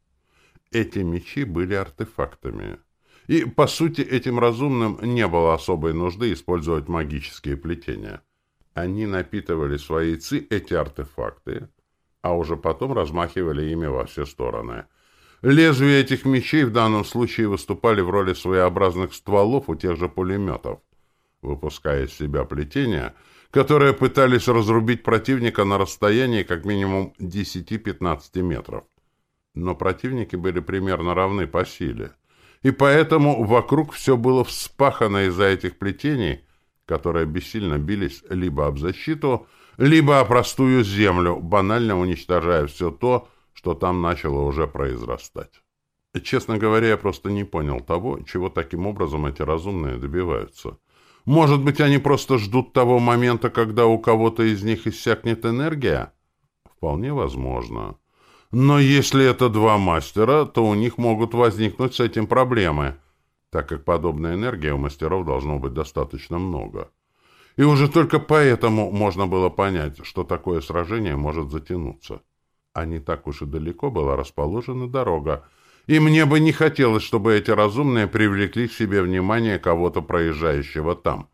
Эти мечи были артефактами. И, по сути, этим разумным не было особой нужды использовать магические плетения. Они напитывали свои ци эти артефакты, а уже потом размахивали ими во все стороны – Лезвия этих мечей в данном случае выступали в роли своеобразных стволов у тех же пулеметов, выпуская из себя плетения, которые пытались разрубить противника на расстоянии как минимум 10-15 метров. Но противники были примерно равны по силе, и поэтому вокруг все было вспахано из-за этих плетений, которые бессильно бились либо об защиту, либо о простую землю, банально уничтожая все то, что там начало уже произрастать. Честно говоря, я просто не понял того, чего таким образом эти разумные добиваются. Может быть, они просто ждут того момента, когда у кого-то из них иссякнет энергия? Вполне возможно. Но если это два мастера, то у них могут возникнуть с этим проблемы, так как подобной энергии у мастеров должно быть достаточно много. И уже только поэтому можно было понять, что такое сражение может затянуться а не так уж и далеко была расположена дорога, и мне бы не хотелось, чтобы эти разумные привлекли к себе внимание кого-то проезжающего там,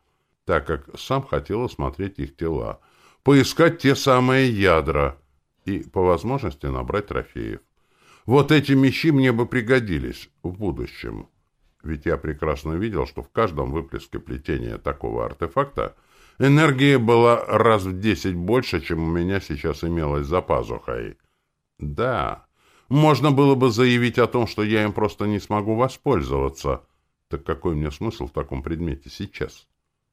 так как сам хотел осмотреть их тела, поискать те самые ядра и, по возможности, набрать трофеев. Вот эти мечи мне бы пригодились в будущем. Ведь я прекрасно видел, что в каждом выплеске плетения такого артефакта энергии была раз в десять больше, чем у меня сейчас имелось за пазухой. Да, можно было бы заявить о том, что я им просто не смогу воспользоваться. Так какой мне смысл в таком предмете сейчас?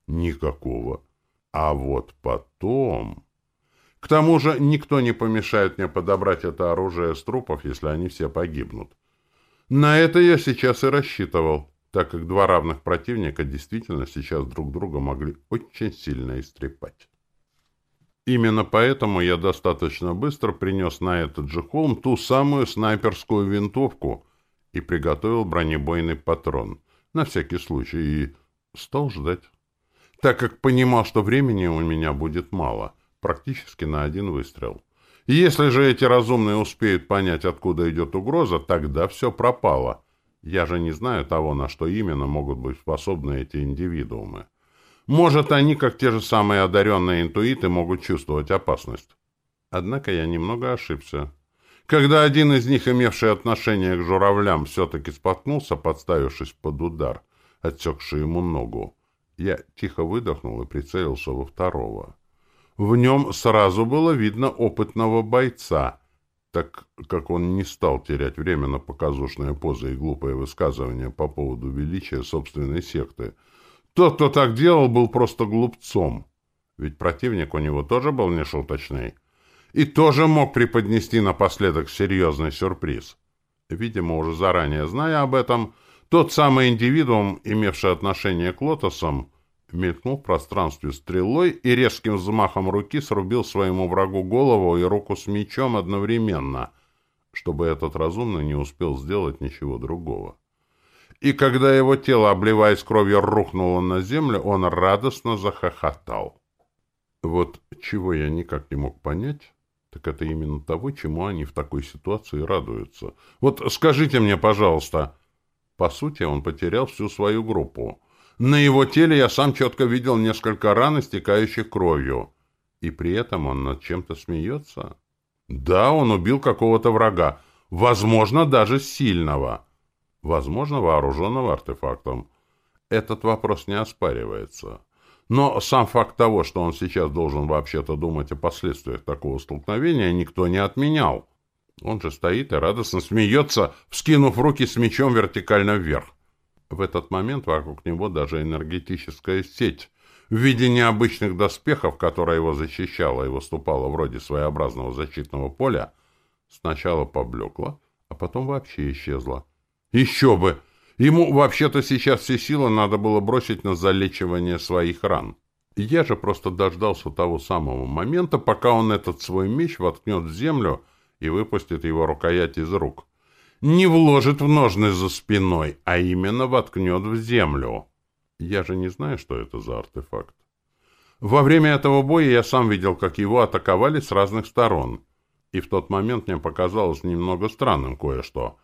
Никакого. А вот потом... К тому же никто не помешает мне подобрать это оружие с трупов, если они все погибнут. На это я сейчас и рассчитывал, так как два равных противника действительно сейчас друг друга могли очень сильно истрепать. Именно поэтому я достаточно быстро принес на этот же холм ту самую снайперскую винтовку и приготовил бронебойный патрон, на всякий случай, и стал ждать. Так как понимал, что времени у меня будет мало, практически на один выстрел. Если же эти разумные успеют понять, откуда идет угроза, тогда все пропало. Я же не знаю того, на что именно могут быть способны эти индивидуумы. Может, они, как те же самые одаренные интуиты, могут чувствовать опасность. Однако я немного ошибся. Когда один из них, имевший отношение к журавлям, все-таки споткнулся, подставившись под удар, отсекший ему ногу, я тихо выдохнул и прицелился во второго. В нем сразу было видно опытного бойца, так как он не стал терять время на показушные позы и глупые высказывания по поводу величия собственной секты. Тот, кто так делал, был просто глупцом. Ведь противник у него тоже был нешуточный. И тоже мог преподнести напоследок серьезный сюрприз. Видимо, уже заранее зная об этом, тот самый индивидуум, имевший отношение к лотосам, мелькнул в пространстве стрелой и резким взмахом руки срубил своему врагу голову и руку с мечом одновременно, чтобы этот разумный не успел сделать ничего другого. И когда его тело, обливаясь кровью, рухнуло на землю, он радостно захохотал. Вот чего я никак не мог понять, так это именно того, чему они в такой ситуации радуются. Вот скажите мне, пожалуйста, по сути, он потерял всю свою группу. На его теле я сам четко видел несколько ран, истекающих кровью. И при этом он над чем-то смеется. Да, он убил какого-то врага. Возможно, даже сильного. Возможно, вооруженного артефактом. Этот вопрос не оспаривается. Но сам факт того, что он сейчас должен вообще-то думать о последствиях такого столкновения, никто не отменял. Он же стоит и радостно смеется, вскинув руки с мечом вертикально вверх. В этот момент вокруг него даже энергетическая сеть в виде необычных доспехов, которая его защищала и выступала вроде своеобразного защитного поля, сначала поблекла, а потом вообще исчезла. Еще бы! Ему вообще-то сейчас все силы надо было бросить на залечивание своих ран. Я же просто дождался того самого момента, пока он этот свой меч воткнет в землю и выпустит его рукоять из рук не вложит в ножны за спиной, а именно воткнет в землю. Я же не знаю, что это за артефакт. Во время этого боя я сам видел, как его атаковали с разных сторон. И в тот момент мне показалось немного странным кое-что.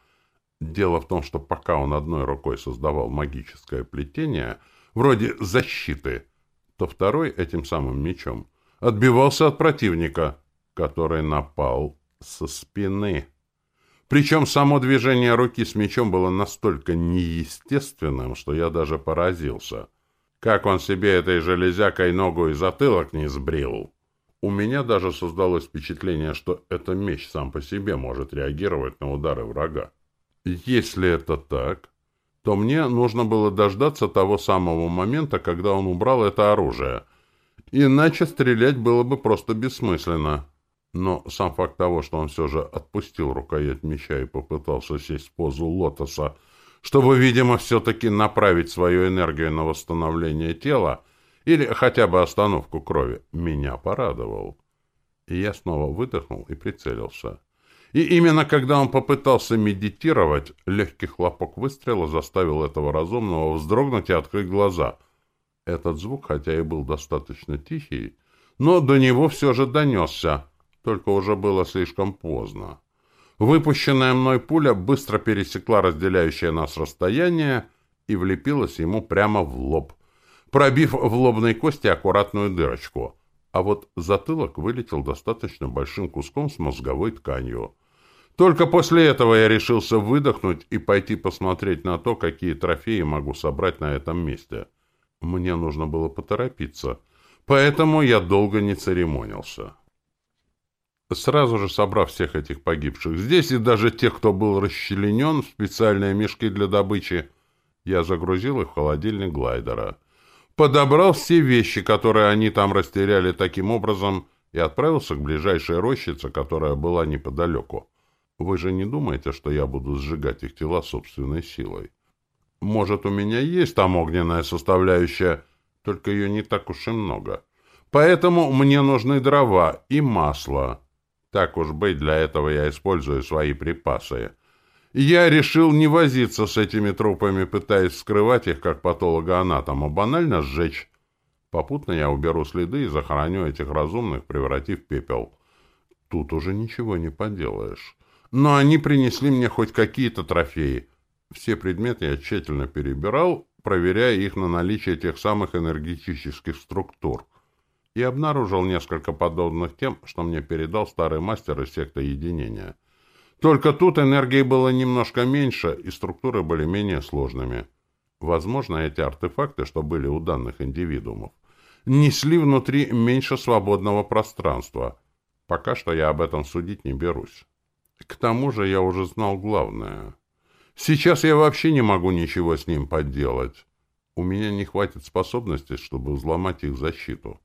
Дело в том, что пока он одной рукой создавал магическое плетение, вроде защиты, то второй этим самым мечом отбивался от противника, который напал со спины. Причем само движение руки с мечом было настолько неестественным, что я даже поразился. Как он себе этой железякой ногу и затылок не сбрил? У меня даже создалось впечатление, что это меч сам по себе может реагировать на удары врага. Если это так, то мне нужно было дождаться того самого момента, когда он убрал это оружие. Иначе стрелять было бы просто бессмысленно. Но сам факт того, что он все же отпустил рукоять меча и попытался сесть в позу лотоса, чтобы, видимо, все-таки направить свою энергию на восстановление тела или хотя бы остановку крови, меня порадовал. И я снова выдохнул и прицелился. И именно когда он попытался медитировать, легкий хлопок выстрела заставил этого разумного вздрогнуть и открыть глаза. Этот звук, хотя и был достаточно тихий, но до него все же донесся — только уже было слишком поздно. Выпущенная мной пуля быстро пересекла разделяющее нас расстояние и влепилась ему прямо в лоб, пробив в лобной кости аккуратную дырочку. А вот затылок вылетел достаточно большим куском с мозговой тканью. Только после этого я решился выдохнуть и пойти посмотреть на то, какие трофеи могу собрать на этом месте. Мне нужно было поторопиться, поэтому я долго не церемонился. Сразу же собрав всех этих погибших здесь и даже тех, кто был расчленен в специальные мешки для добычи, я загрузил их в холодильник глайдера. Подобрал все вещи, которые они там растеряли таким образом, и отправился к ближайшей рощице, которая была неподалеку. Вы же не думаете, что я буду сжигать их тела собственной силой? Может, у меня есть там огненная составляющая, только ее не так уж и много. Поэтому мне нужны дрова и масло. Так уж быть, для этого я использую свои припасы. Я решил не возиться с этими трупами, пытаясь скрывать их, как патологоанатом, а банально сжечь. Попутно я уберу следы и захороню этих разумных, превратив в пепел. Тут уже ничего не поделаешь. Но они принесли мне хоть какие-то трофеи. Все предметы я тщательно перебирал, проверяя их на наличие тех самых энергетических структур, и обнаружил несколько подобных тем, что мне передал старый мастер из секты единения. Только тут энергии было немножко меньше, и структуры были менее сложными. Возможно, эти артефакты, что были у данных индивидуумов, несли внутри меньше свободного пространства. Пока что я об этом судить не берусь. К тому же я уже знал главное. Сейчас я вообще не могу ничего с ним поделать. У меня не хватит способностей, чтобы взломать их защиту.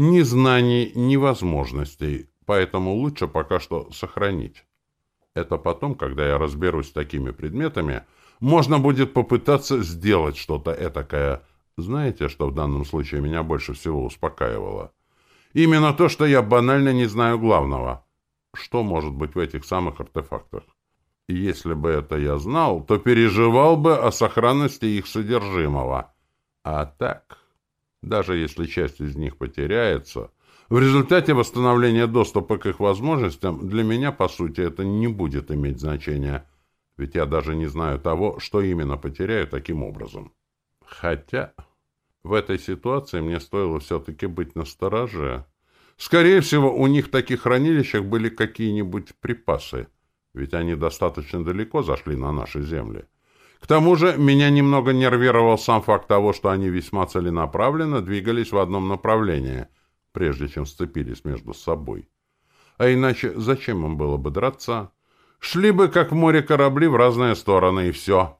Ни знаний, ни возможностей, поэтому лучше пока что сохранить. Это потом, когда я разберусь с такими предметами, можно будет попытаться сделать что-то этакое. Знаете, что в данном случае меня больше всего успокаивало? Именно то, что я банально не знаю главного. Что может быть в этих самых артефактах? И если бы это я знал, то переживал бы о сохранности их содержимого. А так, даже если часть из них потеряется, в результате восстановления доступа к их возможностям для меня, по сути, это не будет иметь значения, ведь я даже не знаю того, что именно потеряю таким образом. Хотя в этой ситуации мне стоило все-таки быть настороже. Скорее всего, у них в таких хранилищах были какие-нибудь припасы, ведь они достаточно далеко зашли на наши земли. К тому же меня немного нервировал сам факт того, что они весьма целенаправленно двигались в одном направлении — прежде чем сцепились между собой. А иначе зачем им было бы драться? Шли бы, как в море корабли, в разные стороны, и все.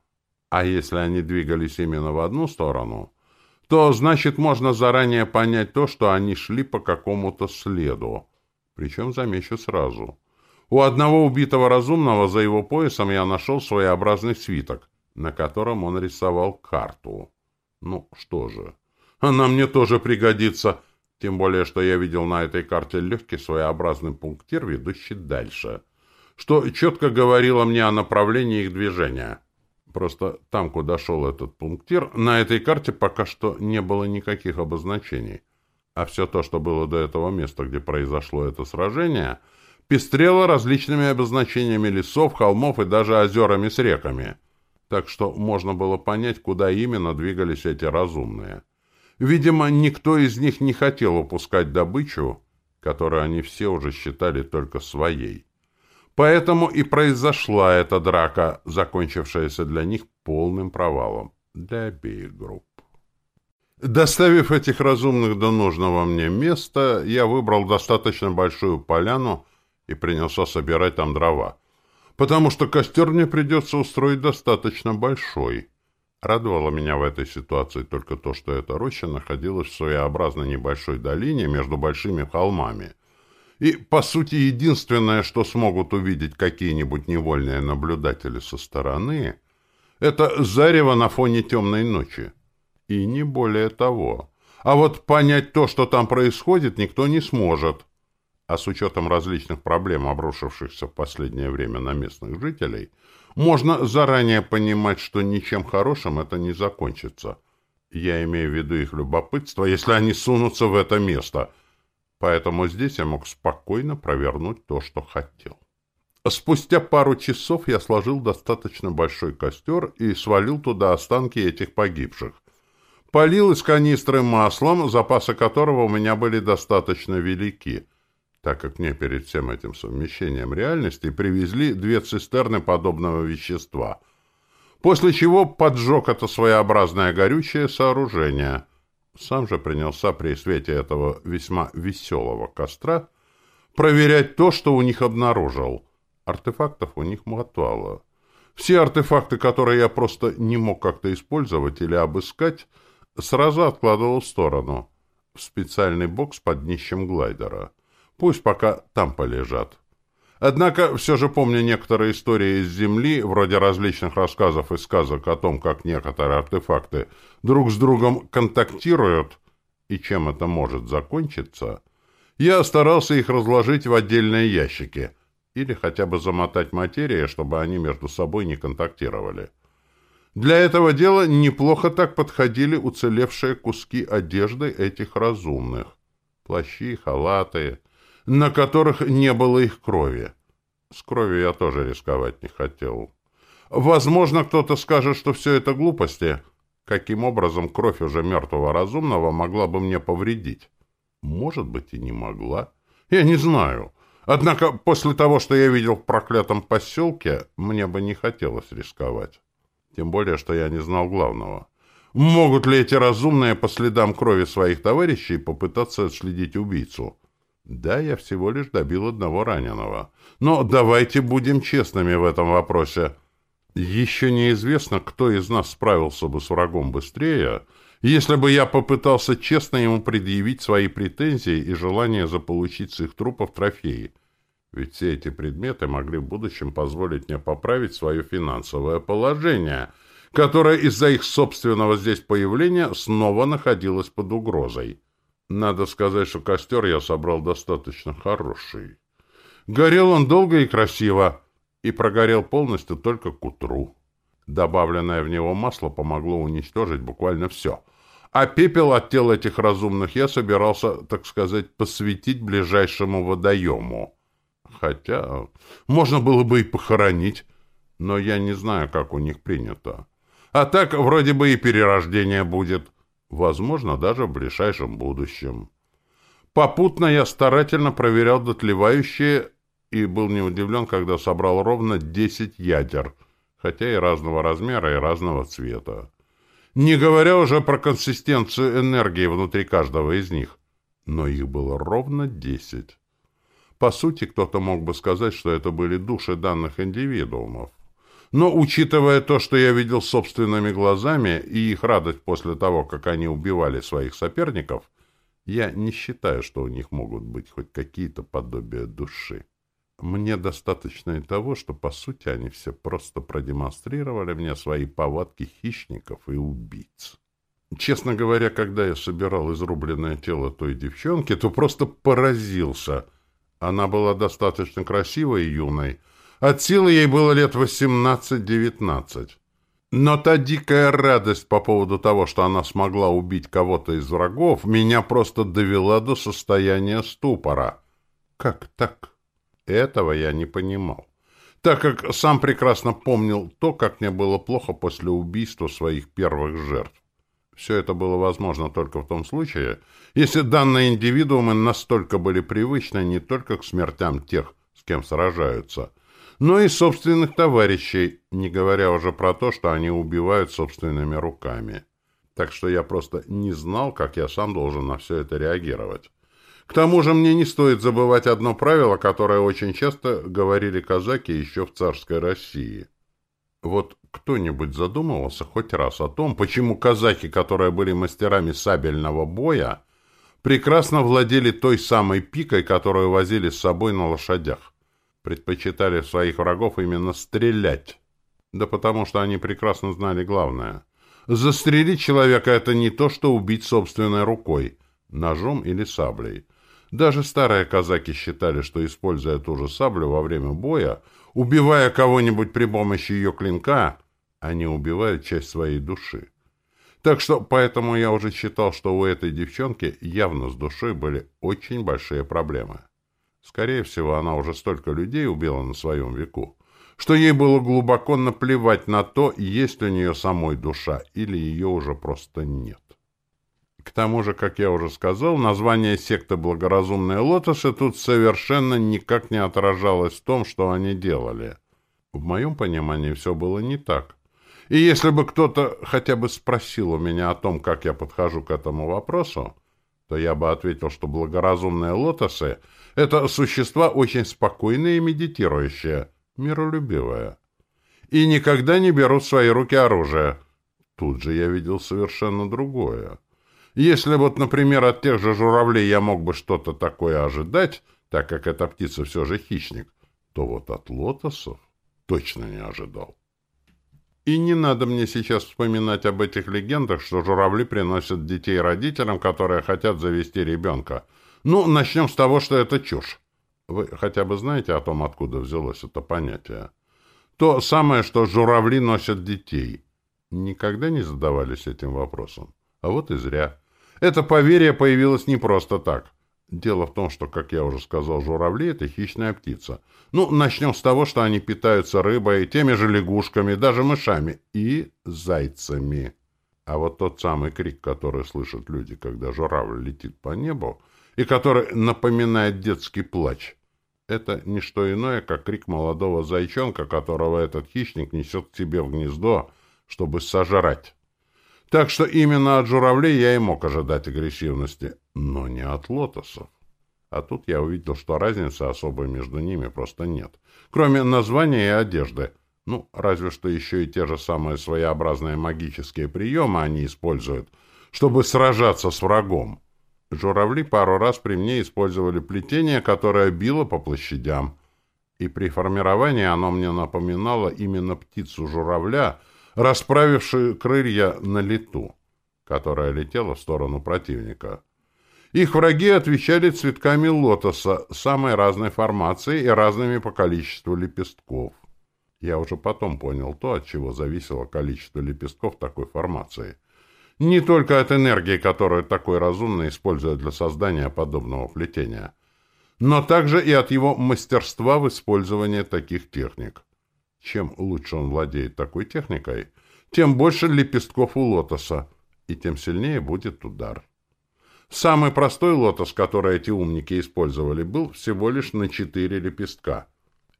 А если они двигались именно в одну сторону, то, значит, можно заранее понять то, что они шли по какому-то следу. Причем, замечу сразу. У одного убитого разумного за его поясом я нашел своеобразный свиток, на котором он рисовал карту. Ну, что же, она мне тоже пригодится, тем более, что я видел на этой карте легкий своеобразный пунктир, ведущий дальше, что четко говорило мне о направлении их движения. Просто там, куда шел этот пунктир, на этой карте пока что не было никаких обозначений. А все то, что было до этого места, где произошло это сражение, пестрело различными обозначениями лесов, холмов и даже озерами с реками. Так что можно было понять, куда именно двигались эти разумные. Видимо, никто из них не хотел упускать добычу, которую они все уже считали только своей. Поэтому и произошла эта драка, закончившаяся для них полным провалом для обеих групп. Доставив этих разумных до нужного мне места, я выбрал достаточно большую поляну и принялся собирать там дрова, потому что костер мне придется устроить достаточно большой. Радовало меня в этой ситуации только то, что эта роща находилась в своеобразной небольшой долине между большими холмами. И, по сути, единственное, что смогут увидеть какие-нибудь невольные наблюдатели со стороны, это зарево на фоне темной ночи. И не более того. А вот понять то, что там происходит, никто не сможет. А с учетом различных проблем, обрушившихся в последнее время на местных жителей – можно заранее понимать, что ничем хорошим это не закончится. Я имею в виду их любопытство, если они сунутся в это место. Поэтому здесь я мог спокойно провернуть то, что хотел. Спустя пару часов я сложил достаточно большой костер и свалил туда останки этих погибших. Полил из канистры маслом, запасы которого у меня были достаточно велики — так как мне перед всем этим совмещением реальности привезли две цистерны подобного вещества, после чего поджег это своеобразное горючее сооружение. Сам же принялся при свете этого весьма веселого костра проверять то, что у них обнаружил. Артефактов у них хватало. Все артефакты, которые я просто не мог как-то использовать или обыскать, сразу откладывал в сторону, в специальный бокс под днищем глайдера. Пусть пока там полежат. Однако, все же помня некоторые истории из Земли, вроде различных рассказов и сказок о том, как некоторые артефакты друг с другом контактируют и чем это может закончиться, я старался их разложить в отдельные ящики или хотя бы замотать материи, чтобы они между собой не контактировали. Для этого дела неплохо так подходили уцелевшие куски одежды этих разумных. Плащи, халаты, на которых не было их крови. С кровью я тоже рисковать не хотел. Возможно, кто-то скажет, что все это глупости. Каким образом кровь уже мертвого разумного могла бы мне повредить? Может быть, и не могла. Я не знаю. Однако после того, что я видел в проклятом поселке, мне бы не хотелось рисковать. Тем более, что я не знал главного. Могут ли эти разумные по следам крови своих товарищей попытаться отследить убийцу? Да, я всего лишь добил одного раненого. Но давайте будем честными в этом вопросе. Еще неизвестно, кто из нас справился бы с врагом быстрее, если бы я попытался честно ему предъявить свои претензии и желание заполучить с их трупов трофеи. Ведь все эти предметы могли в будущем позволить мне поправить свое финансовое положение, которое из-за их собственного здесь появления снова находилось под угрозой. Надо сказать, что костер я собрал достаточно хороший. Горел он долго и красиво, и прогорел полностью только к утру. Добавленное в него масло помогло уничтожить буквально все. А пепел от тел этих разумных я собирался, так сказать, посвятить ближайшему водоему. Хотя можно было бы и похоронить, но я не знаю, как у них принято. А так вроде бы и перерождение будет, возможно, даже в ближайшем будущем. Попутно я старательно проверял дотлевающие и был не удивлен, когда собрал ровно 10 ядер, хотя и разного размера, и разного цвета. Не говоря уже про консистенцию энергии внутри каждого из них. Но их было ровно 10. По сути, кто-то мог бы сказать, что это были души данных индивидуумов. Но, учитывая то, что я видел собственными глазами и их радость после того, как они убивали своих соперников, я не считаю, что у них могут быть хоть какие-то подобия души. Мне достаточно и того, что, по сути, они все просто продемонстрировали мне свои повадки хищников и убийц. Честно говоря, когда я собирал изрубленное тело той девчонки, то просто поразился. Она была достаточно красивой и юной. От силы ей было лет 18-19. Но та дикая радость по поводу того, что она смогла убить кого-то из врагов, меня просто довела до состояния ступора. Как так? Этого я не понимал, так как сам прекрасно помнил то, как мне было плохо после убийства своих первых жертв. Все это было возможно только в том случае, если данные индивидуумы настолько были привычны не только к смертям тех, с кем сражаются, но и собственных товарищей, не говоря уже про то, что они убивают собственными руками. Так что я просто не знал, как я сам должен на все это реагировать. К тому же мне не стоит забывать одно правило, которое очень часто говорили казаки еще в царской России. Вот кто-нибудь задумывался хоть раз о том, почему казаки, которые были мастерами сабельного боя, прекрасно владели той самой пикой, которую возили с собой на лошадях. Предпочитали своих врагов именно стрелять. Да потому что они прекрасно знали главное. Застрелить человека — это не то, что убить собственной рукой, ножом или саблей. Даже старые казаки считали, что, используя ту же саблю во время боя, убивая кого-нибудь при помощи ее клинка, они убивают часть своей души. Так что поэтому я уже считал, что у этой девчонки явно с душой были очень большие проблемы. Скорее всего, она уже столько людей убила на своем веку, что ей было глубоко наплевать на то, есть у нее самой душа, или ее уже просто нет. К тому же, как я уже сказал, название секты «Благоразумные лотосы» тут совершенно никак не отражалось в том, что они делали. В моем понимании все было не так. И если бы кто-то хотя бы спросил у меня о том, как я подхожу к этому вопросу, то я бы ответил, что благоразумные лотосы — это существа очень спокойные и медитирующие, миролюбивые. И никогда не берут в свои руки оружие. Тут же я видел совершенно другое. Если вот, например, от тех же журавлей я мог бы что-то такое ожидать, так как эта птица все же хищник, то вот от лотосов точно не ожидал. И не надо мне сейчас вспоминать об этих легендах, что журавли приносят детей родителям, которые хотят завести ребенка. Ну, начнем с того, что это чушь. Вы хотя бы знаете о том, откуда взялось это понятие? То самое, что журавли носят детей. Никогда не задавались этим вопросом? А вот и зря. Это поверье появилось не просто так. Дело в том, что, как я уже сказал, журавли — это хищная птица. Ну, начнем с того, что они питаются рыбой, теми же лягушками, даже мышами и зайцами. А вот тот самый крик, который слышат люди, когда журавль летит по небу, и который напоминает детский плач, это не что иное, как крик молодого зайчонка, которого этот хищник несет к себе в гнездо, чтобы сожрать. Так что именно от журавлей я и мог ожидать агрессивности, но не от лотосов. А тут я увидел, что разницы особой между ними просто нет. Кроме названия и одежды. Ну, разве что еще и те же самые своеобразные магические приемы они используют, чтобы сражаться с врагом. Журавли пару раз при мне использовали плетение, которое било по площадям. И при формировании оно мне напоминало именно птицу журавля, расправившую крылья на лету, которая летела в сторону противника. Их враги отвечали цветками лотоса самой разной формации и разными по количеству лепестков. Я уже потом понял то, от чего зависело количество лепестков такой формации. Не только от энергии, которую такой разумный использует для создания подобного плетения, но также и от его мастерства в использовании таких техник. Чем лучше он владеет такой техникой, тем больше лепестков у лотоса, и тем сильнее будет удар. Самый простой лотос, который эти умники использовали, был всего лишь на четыре лепестка,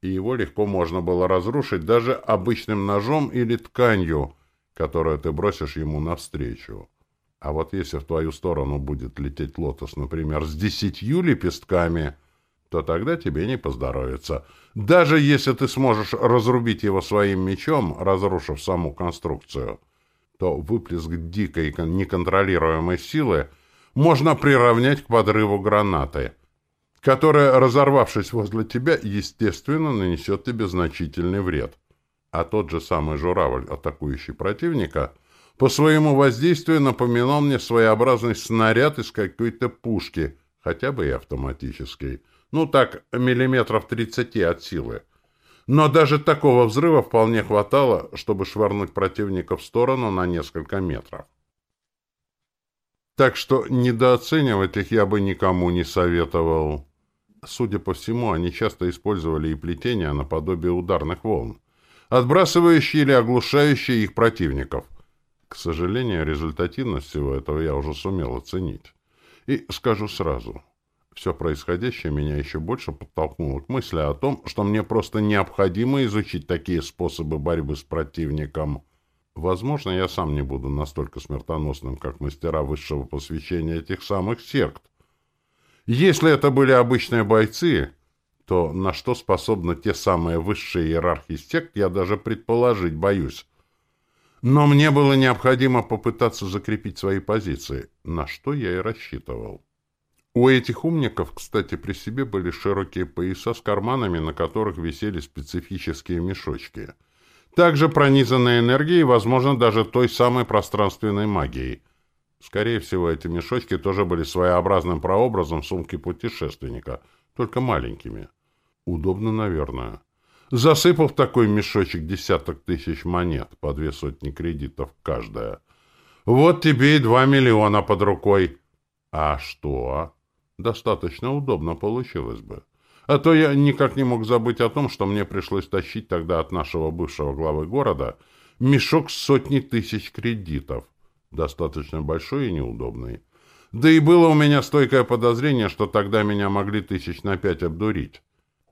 и его легко можно было разрушить даже обычным ножом или тканью, которую ты бросишь ему навстречу. А вот если в твою сторону будет лететь лотос, например, с десятью лепестками — то тогда тебе не поздоровится. Даже если ты сможешь разрубить его своим мечом, разрушив саму конструкцию, то выплеск дикой неконтролируемой силы можно приравнять к подрыву гранаты, которая, разорвавшись возле тебя, естественно, нанесет тебе значительный вред. А тот же самый журавль, атакующий противника, по своему воздействию напоминал мне своеобразный снаряд из какой-то пушки, хотя бы и автоматический, ну так, миллиметров тридцати от силы. Но даже такого взрыва вполне хватало, чтобы швырнуть противника в сторону на несколько метров. Так что недооценивать их я бы никому не советовал. Судя по всему, они часто использовали и плетения наподобие ударных волн, отбрасывающие или оглушающие их противников. К сожалению, результативность всего этого я уже сумел оценить. И скажу сразу, все происходящее меня еще больше подтолкнуло к мысли о том, что мне просто необходимо изучить такие способы борьбы с противником. Возможно, я сам не буду настолько смертоносным, как мастера высшего посвящения этих самых сект. Если это были обычные бойцы, то на что способны те самые высшие иерархи сект, я даже предположить боюсь. Но мне было необходимо попытаться закрепить свои позиции, на что я и рассчитывал. У этих умников, кстати, при себе были широкие пояса с карманами, на которых висели специфические мешочки. Также пронизанные энергией, возможно, даже той самой пространственной магией. Скорее всего, эти мешочки тоже были своеобразным прообразом сумки путешественника, только маленькими. Удобно, наверное. Засыпав такой мешочек десяток тысяч монет, по две сотни кредитов каждая. Вот тебе и два миллиона под рукой. А что? Достаточно удобно получилось бы. А то я никак не мог забыть о том, что мне пришлось тащить тогда от нашего бывшего главы города мешок с сотни тысяч кредитов. Достаточно большой и неудобный. Да и было у меня стойкое подозрение, что тогда меня могли тысяч на пять обдурить.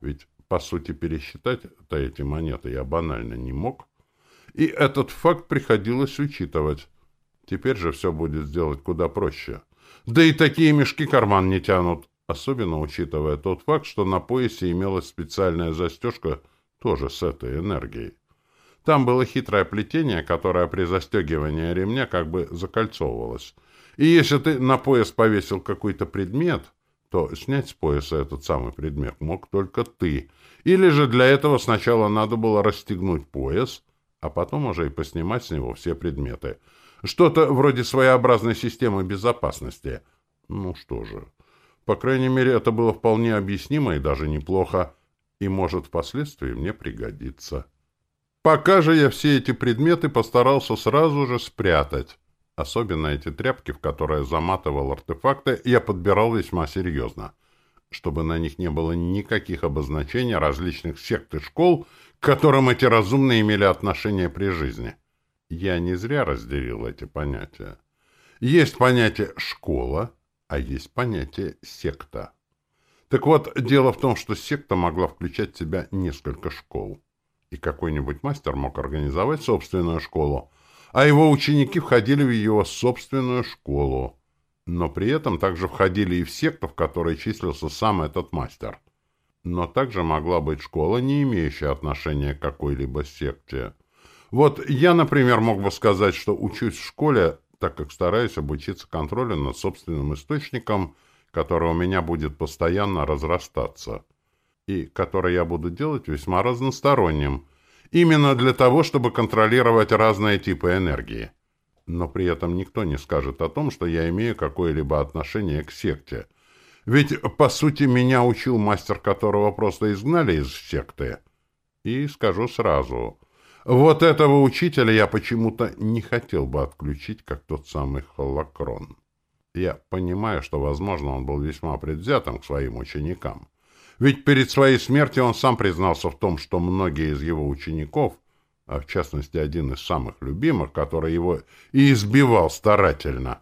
Ведь, по сути, пересчитать-то эти монеты я банально не мог. И этот факт приходилось учитывать. Теперь же все будет сделать куда проще. Да и такие мешки карман не тянут, особенно учитывая тот факт, что на поясе имелась специальная застежка тоже с этой энергией. Там было хитрое плетение, которое при застегивании ремня как бы закольцовывалось. И если ты на пояс повесил какой-то предмет, то снять с пояса этот самый предмет мог только ты. Или же для этого сначала надо было расстегнуть пояс, а потом уже и поснимать с него все предметы — что-то вроде своеобразной системы безопасности. Ну что же. По крайней мере, это было вполне объяснимо и даже неплохо, и может впоследствии мне пригодиться. Пока же я все эти предметы постарался сразу же спрятать. Особенно эти тряпки, в которые заматывал артефакты, я подбирал весьма серьезно, чтобы на них не было никаких обозначений различных сект и школ, к которым эти разумные имели отношение при жизни. Я не зря разделил эти понятия. Есть понятие «школа», а есть понятие «секта». Так вот, дело в том, что секта могла включать в себя несколько школ. И какой-нибудь мастер мог организовать собственную школу, а его ученики входили в его собственную школу, но при этом также входили и в секту, в которой числился сам этот мастер. Но также могла быть школа, не имеющая отношения к какой-либо секте. Вот я, например, мог бы сказать, что учусь в школе, так как стараюсь обучиться контролю над собственным источником, который у меня будет постоянно разрастаться, и который я буду делать весьма разносторонним – Именно для того, чтобы контролировать разные типы энергии. Но при этом никто не скажет о том, что я имею какое-либо отношение к секте. Ведь, по сути, меня учил мастер, которого просто изгнали из секты. И скажу сразу, вот этого учителя я почему-то не хотел бы отключить, как тот самый холокрон. Я понимаю, что, возможно, он был весьма предвзятым к своим ученикам. Ведь перед своей смертью он сам признался в том, что многие из его учеников, а в частности один из самых любимых, который его и избивал старательно,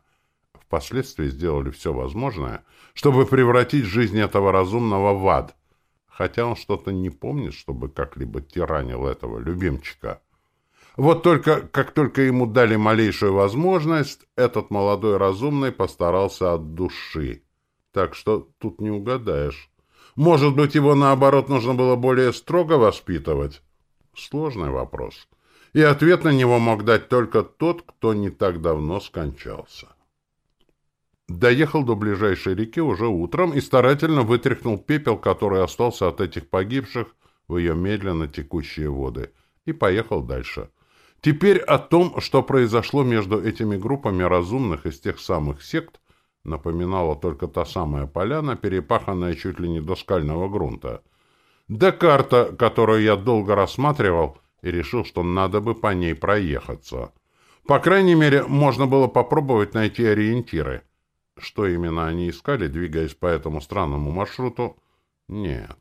впоследствии сделали все возможное, чтобы превратить жизнь этого разумного в ад, хотя он что-то не помнит, чтобы как-либо тиранил этого любимчика. Вот только, как только ему дали малейшую возможность, этот молодой разумный постарался от души. Так что тут не угадаешь. Может быть, его, наоборот, нужно было более строго воспитывать? Сложный вопрос. И ответ на него мог дать только тот, кто не так давно скончался. Доехал до ближайшей реки уже утром и старательно вытряхнул пепел, который остался от этих погибших в ее медленно текущие воды, и поехал дальше. Теперь о том, что произошло между этими группами разумных из тех самых сект, напоминала только та самая поляна, перепаханная чуть ли не до скального грунта. Да карта, которую я долго рассматривал, и решил, что надо бы по ней проехаться. По крайней мере, можно было попробовать найти ориентиры. Что именно они искали, двигаясь по этому странному маршруту? Нет.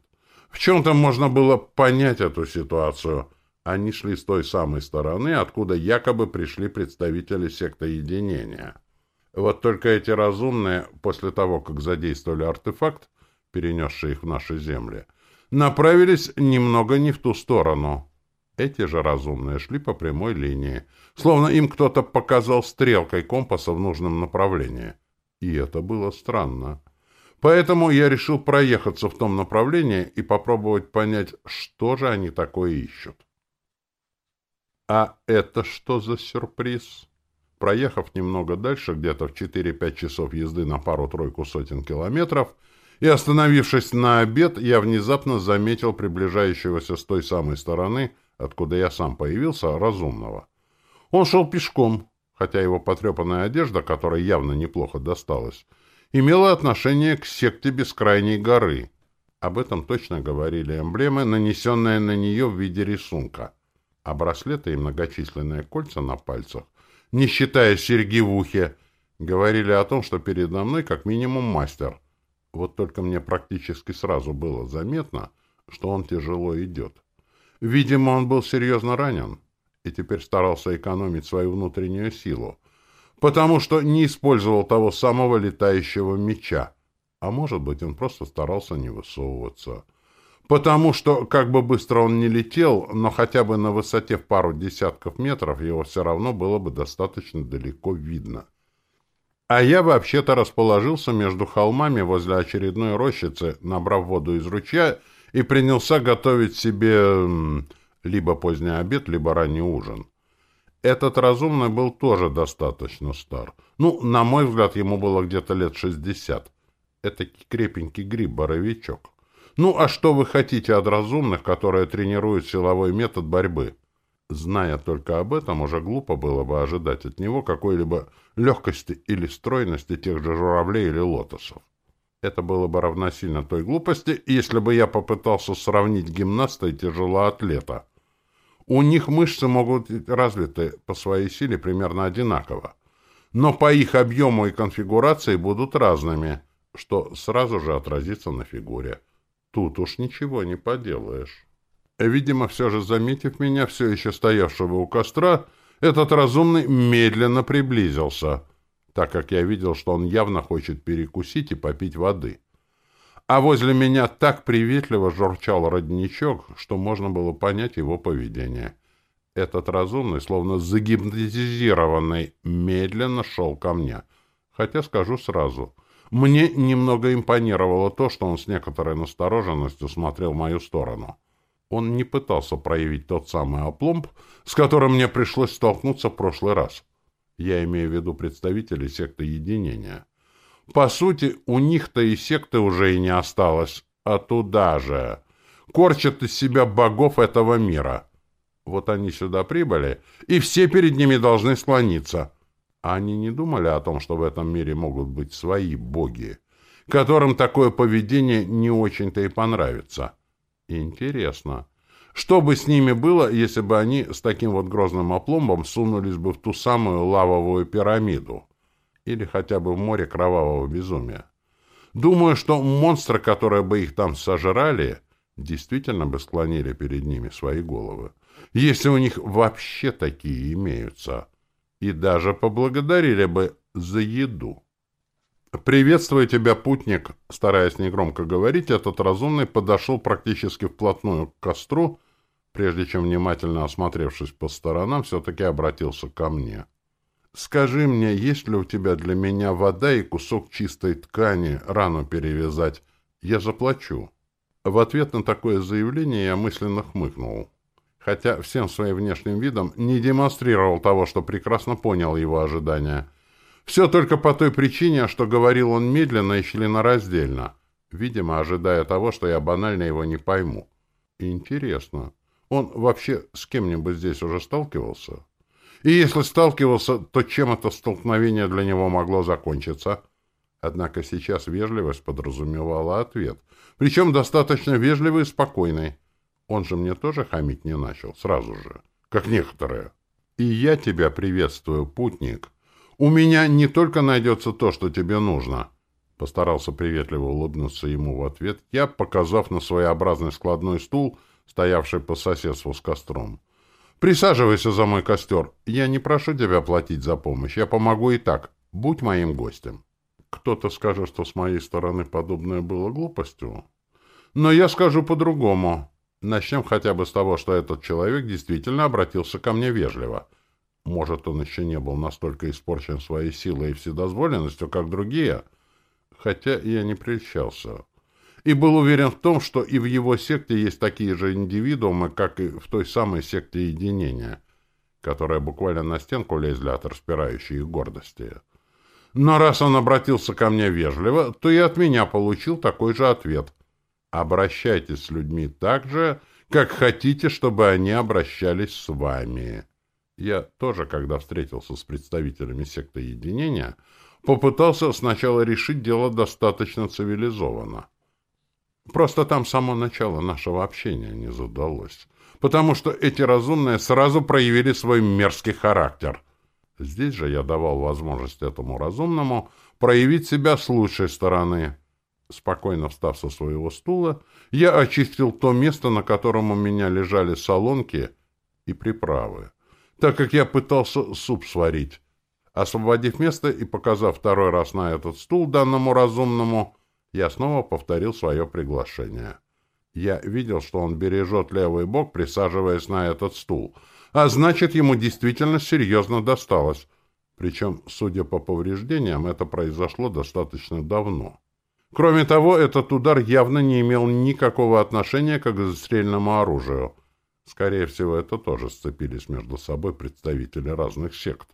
В чем-то можно было понять эту ситуацию. Они шли с той самой стороны, откуда якобы пришли представители секты единения. Вот только эти разумные, после того, как задействовали артефакт, перенесший их в наши земли, направились немного не в ту сторону. Эти же разумные шли по прямой линии, словно им кто-то показал стрелкой компаса в нужном направлении. И это было странно. Поэтому я решил проехаться в том направлении и попробовать понять, что же они такое ищут. А это что за сюрприз? Проехав немного дальше, где-то в 4-5 часов езды на пару-тройку сотен километров, и остановившись на обед, я внезапно заметил приближающегося с той самой стороны, откуда я сам появился, разумного. Он шел пешком, хотя его потрепанная одежда, которая явно неплохо досталась, имела отношение к секте Бескрайней горы. Об этом точно говорили эмблемы, нанесенные на нее в виде рисунка. А браслеты и многочисленные кольца на пальцах не считая серьги в ухе, говорили о том, что передо мной как минимум мастер. Вот только мне практически сразу было заметно, что он тяжело идет. Видимо, он был серьезно ранен и теперь старался экономить свою внутреннюю силу, потому что не использовал того самого летающего меча, а может быть, он просто старался не высовываться потому что, как бы быстро он не летел, но хотя бы на высоте в пару десятков метров его все равно было бы достаточно далеко видно. А я вообще-то расположился между холмами возле очередной рощицы, набрав воду из ручья, и принялся готовить себе либо поздний обед, либо ранний ужин. Этот разумный был тоже достаточно стар. Ну, на мой взгляд, ему было где-то лет шестьдесят. Это крепенький гриб-боровичок. Ну, а что вы хотите от разумных, которые тренируют силовой метод борьбы? Зная только об этом, уже глупо было бы ожидать от него какой-либо легкости или стройности тех же журавлей или лотосов. Это было бы равносильно той глупости, если бы я попытался сравнить гимнаста и тяжелоатлета. У них мышцы могут быть развиты по своей силе примерно одинаково. но по их объему и конфигурации будут разными, что сразу же отразится на фигуре. Тут уж ничего не поделаешь. Видимо, все же заметив меня, все еще стоявшего у костра, этот разумный медленно приблизился, так как я видел, что он явно хочет перекусить и попить воды. А возле меня так приветливо журчал родничок, что можно было понять его поведение. Этот разумный, словно загипнотизированный, медленно шел ко мне. Хотя скажу сразу, мне немного импонировало то, что он с некоторой настороженностью смотрел в мою сторону. Он не пытался проявить тот самый опломб, с которым мне пришлось столкнуться в прошлый раз. Я имею в виду представителей секты единения. По сути, у них-то и секты уже и не осталось, а туда же. Корчат из себя богов этого мира. Вот они сюда прибыли, и все перед ними должны склониться. А они не думали о том, что в этом мире могут быть свои боги, которым такое поведение не очень-то и понравится. Интересно, что бы с ними было, если бы они с таким вот грозным опломбом сунулись бы в ту самую лавовую пирамиду? Или хотя бы в море кровавого безумия? Думаю, что монстры, которые бы их там сожрали, действительно бы склонили перед ними свои головы. Если у них вообще такие имеются. И даже поблагодарили бы за еду. «Приветствую тебя, путник!» Стараясь негромко говорить, этот разумный подошел практически вплотную к костру, прежде чем, внимательно осмотревшись по сторонам, все-таки обратился ко мне. «Скажи мне, есть ли у тебя для меня вода и кусок чистой ткани, рану перевязать? Я заплачу». В ответ на такое заявление я мысленно хмыкнул, хотя всем своим внешним видом не демонстрировал того, что прекрасно понял его ожидания – все только по той причине, что говорил он медленно и членораздельно, видимо, ожидая того, что я банально его не пойму. Интересно, он вообще с кем-нибудь здесь уже сталкивался? И если сталкивался, то чем это столкновение для него могло закончиться? Однако сейчас вежливость подразумевала ответ, причем достаточно вежливый и спокойный. Он же мне тоже хамить не начал, сразу же, как некоторые. «И я тебя приветствую, путник», у меня не только найдется то, что тебе нужно. Постарался приветливо улыбнуться ему в ответ, я, показав на своеобразный складной стул, стоявший по соседству с костром. «Присаживайся за мой костер. Я не прошу тебя платить за помощь. Я помогу и так. Будь моим гостем». Кто-то скажет, что с моей стороны подобное было глупостью. Но я скажу по-другому. Начнем хотя бы с того, что этот человек действительно обратился ко мне вежливо — может, он еще не был настолько испорчен своей силой и вседозволенностью, как другие, хотя я не прельщался. И был уверен в том, что и в его секте есть такие же индивидуумы, как и в той самой секте единения, которая буквально на стенку лезли от распирающей их гордости. Но раз он обратился ко мне вежливо, то и от меня получил такой же ответ. Обращайтесь с людьми так же, как хотите, чтобы они обращались с вами. Я тоже, когда встретился с представителями секты единения, попытался сначала решить дело достаточно цивилизованно. Просто там само начало нашего общения не задалось, потому что эти разумные сразу проявили свой мерзкий характер. Здесь же я давал возможность этому разумному проявить себя с лучшей стороны. Спокойно встав со своего стула, я очистил то место, на котором у меня лежали солонки и приправы так как я пытался суп сварить. Освободив место и показав второй раз на этот стул данному разумному, я снова повторил свое приглашение. Я видел, что он бережет левый бок, присаживаясь на этот стул, а значит, ему действительно серьезно досталось. Причем, судя по повреждениям, это произошло достаточно давно. Кроме того, этот удар явно не имел никакого отношения к огнестрельному оружию — Скорее всего, это тоже сцепились между собой представители разных сект.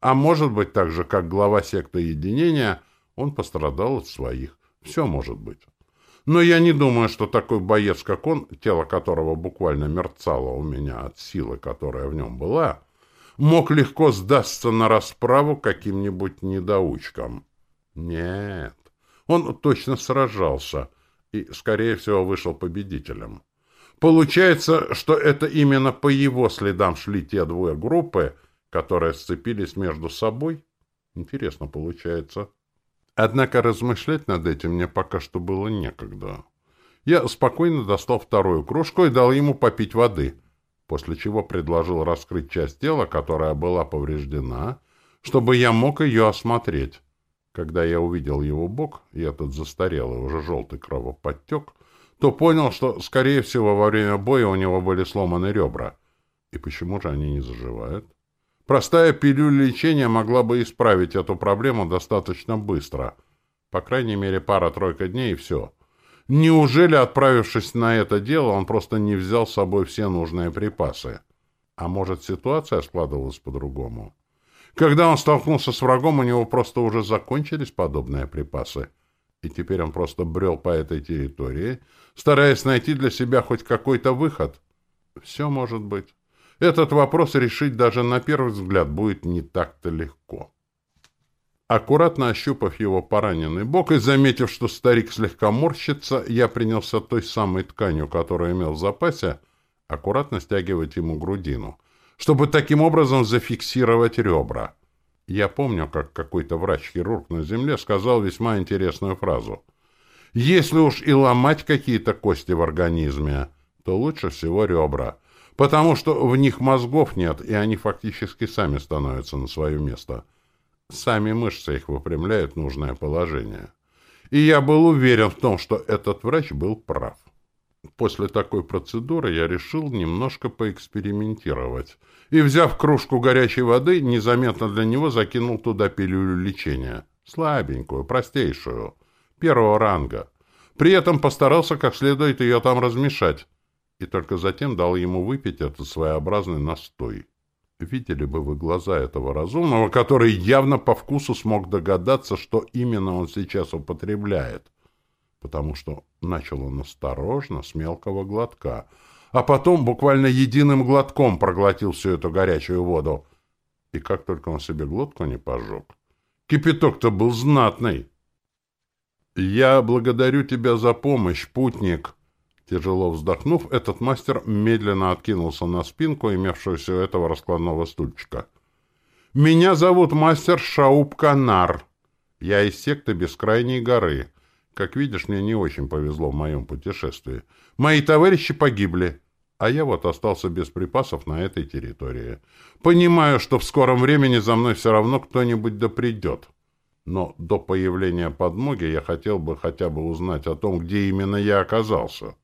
А может быть, так же, как глава секты единения, он пострадал от своих. Все может быть. Но я не думаю, что такой боец, как он, тело которого буквально мерцало у меня от силы, которая в нем была, мог легко сдастся на расправу каким-нибудь недоучкам. Нет, он точно сражался и, скорее всего, вышел победителем. Получается, что это именно по его следам шли те двое группы, которые сцепились между собой? Интересно получается. Однако размышлять над этим мне пока что было некогда. Я спокойно достал вторую кружку и дал ему попить воды, после чего предложил раскрыть часть тела, которая была повреждена, чтобы я мог ее осмотреть. Когда я увидел его бок, и этот застарелый, уже желтый кровоподтек, то понял, что, скорее всего, во время боя у него были сломаны ребра. И почему же они не заживают? Простая пилюля лечения могла бы исправить эту проблему достаточно быстро. По крайней мере, пара-тройка дней и все. Неужели, отправившись на это дело, он просто не взял с собой все нужные припасы? А может, ситуация складывалась по-другому? Когда он столкнулся с врагом, у него просто уже закончились подобные припасы. И теперь он просто брел по этой территории, стараясь найти для себя хоть какой-то выход. Все может быть. Этот вопрос решить даже на первый взгляд будет не так-то легко. Аккуратно ощупав его пораненный бок и заметив, что старик слегка морщится, я принялся той самой тканью, которую имел в запасе, аккуратно стягивать ему грудину, чтобы таким образом зафиксировать ребра. Я помню, как какой-то врач-хирург на земле сказал весьма интересную фразу. «Если уж и ломать какие-то кости в организме, то лучше всего ребра» потому что в них мозгов нет, и они фактически сами становятся на свое место. Сами мышцы их выпрямляют в нужное положение. И я был уверен в том, что этот врач был прав. После такой процедуры я решил немножко поэкспериментировать. И, взяв кружку горячей воды, незаметно для него закинул туда пилюлю лечения. Слабенькую, простейшую, первого ранга. При этом постарался как следует ее там размешать и только затем дал ему выпить этот своеобразный настой. Видели бы вы глаза этого разумного, который явно по вкусу смог догадаться, что именно он сейчас употребляет, потому что начал он осторожно, с мелкого глотка, а потом буквально единым глотком проглотил всю эту горячую воду. И как только он себе глотку не пожег, кипяток-то был знатный. «Я благодарю тебя за помощь, путник», Тяжело вздохнув, этот мастер медленно откинулся на спинку имевшегося у этого раскладного стульчика. «Меня зовут мастер Шауб Канар. Я из секты Бескрайней горы. Как видишь, мне не очень повезло в моем путешествии. Мои товарищи погибли, а я вот остался без припасов на этой территории. Понимаю, что в скором времени за мной все равно кто-нибудь да придет. Но до появления подмоги я хотел бы хотя бы узнать о том, где именно я оказался».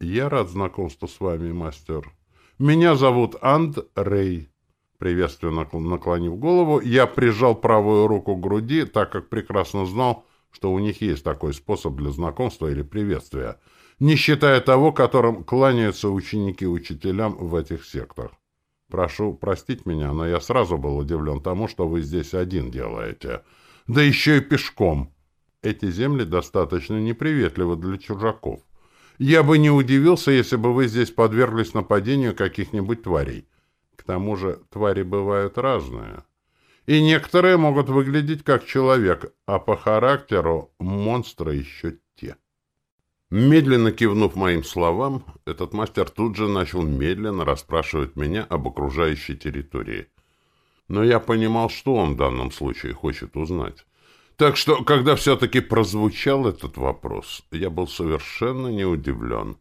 «Я рад знакомству с вами, мастер. Меня зовут Анд Рей». Приветственно наклонив голову, я прижал правую руку к груди, так как прекрасно знал, что у них есть такой способ для знакомства или приветствия, не считая того, которым кланяются ученики учителям в этих сектах. Прошу простить меня, но я сразу был удивлен тому, что вы здесь один делаете. Да еще и пешком. Эти земли достаточно неприветливы для чужаков. Я бы не удивился, если бы вы здесь подверглись нападению каких-нибудь тварей. К тому же твари бывают разные. И некоторые могут выглядеть как человек, а по характеру монстры еще те. Медленно кивнув моим словам, этот мастер тут же начал медленно расспрашивать меня об окружающей территории. Но я понимал, что он в данном случае хочет узнать. Так что, когда все-таки прозвучал этот вопрос, я был совершенно не удивлен.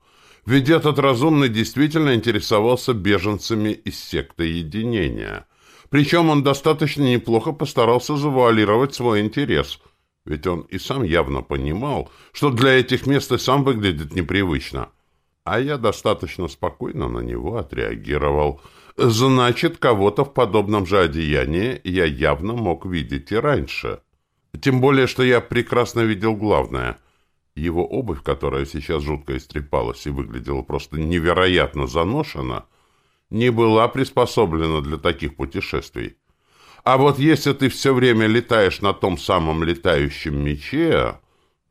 Ведь этот разумный действительно интересовался беженцами из секты единения. Причем он достаточно неплохо постарался завуалировать свой интерес. Ведь он и сам явно понимал, что для этих мест и сам выглядит непривычно. А я достаточно спокойно на него отреагировал. Значит, кого-то в подобном же одеянии я явно мог видеть и раньше. Тем более, что я прекрасно видел главное. Его обувь, которая сейчас жутко истрепалась и выглядела просто невероятно заношена, не была приспособлена для таких путешествий. А вот если ты все время летаешь на том самом летающем мече,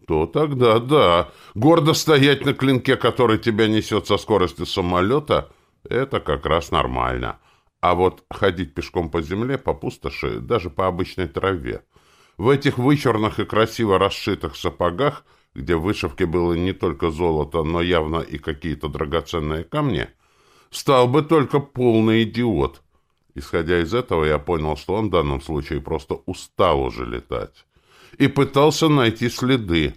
то тогда да, гордо стоять на клинке, который тебя несет со скоростью самолета, это как раз нормально. А вот ходить пешком по земле, по пустоши, даже по обычной траве, в этих вычурных и красиво расшитых сапогах, где в вышивке было не только золото, но явно и какие-то драгоценные камни, стал бы только полный идиот. Исходя из этого, я понял, что он в данном случае просто устал уже летать. И пытался найти следы.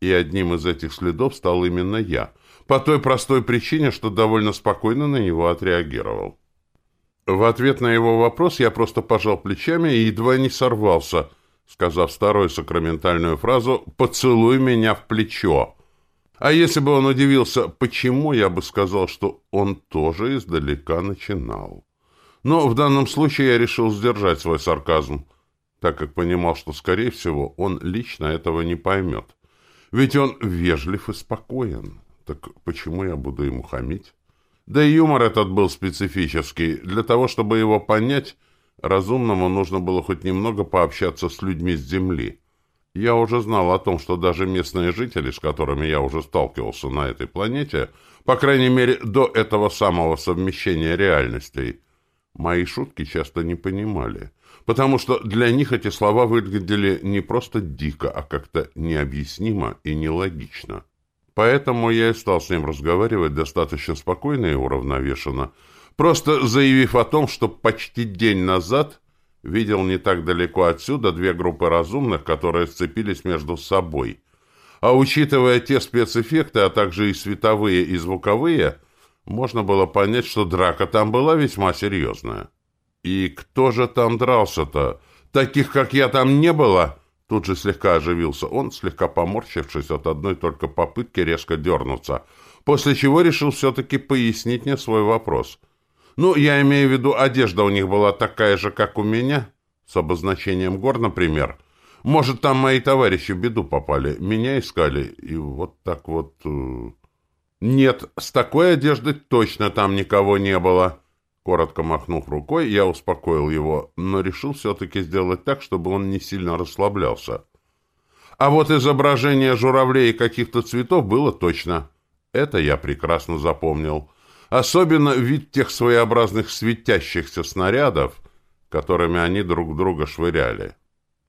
И одним из этих следов стал именно я. По той простой причине, что довольно спокойно на него отреагировал. В ответ на его вопрос я просто пожал плечами и едва не сорвался, сказав старую сакраментальную фразу «поцелуй меня в плечо». А если бы он удивился, почему, я бы сказал, что он тоже издалека начинал. Но в данном случае я решил сдержать свой сарказм, так как понимал, что, скорее всего, он лично этого не поймет. Ведь он вежлив и спокоен. Так почему я буду ему хамить? Да и юмор этот был специфический. Для того, чтобы его понять, разумному нужно было хоть немного пообщаться с людьми с Земли. Я уже знал о том, что даже местные жители, с которыми я уже сталкивался на этой планете, по крайней мере, до этого самого совмещения реальностей, мои шутки часто не понимали, потому что для них эти слова выглядели не просто дико, а как-то необъяснимо и нелогично. Поэтому я и стал с ним разговаривать достаточно спокойно и уравновешенно, просто заявив о том, что почти день назад видел не так далеко отсюда две группы разумных, которые сцепились между собой. А учитывая те спецэффекты, а также и световые, и звуковые – можно было понять, что драка там была весьма серьезная. «И кто же там дрался-то? Таких, как я, там не было?» Тут же слегка оживился он, слегка поморщившись от одной только попытки резко дернуться, после чего решил все-таки пояснить мне свой вопрос. «Ну, я имею в виду, одежда у них была такая же, как у меня, с обозначением гор, например. Может, там мои товарищи в беду попали, меня искали, и вот так вот...» э, «Нет, с такой одеждой точно там никого не было». Коротко махнув рукой, я успокоил его, но решил все-таки сделать так, чтобы он не сильно расслаблялся. А вот изображение журавлей и каких-то цветов было точно. Это я прекрасно запомнил. Особенно вид тех своеобразных светящихся снарядов, которыми они друг друга швыряли.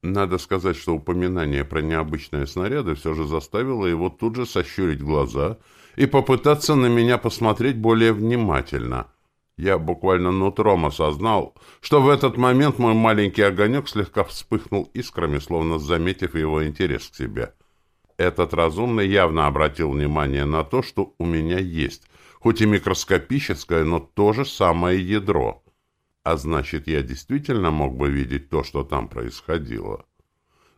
Надо сказать, что упоминание про необычные снаряды все же заставило его тут же сощурить глаза — и попытаться на меня посмотреть более внимательно. Я буквально нутром осознал, что в этот момент мой маленький огонек слегка вспыхнул искрами, словно заметив его интерес к себе. Этот разумный явно обратил внимание на то, что у меня есть, хоть и микроскопическое, но то же самое ядро. А значит, я действительно мог бы видеть то, что там происходило.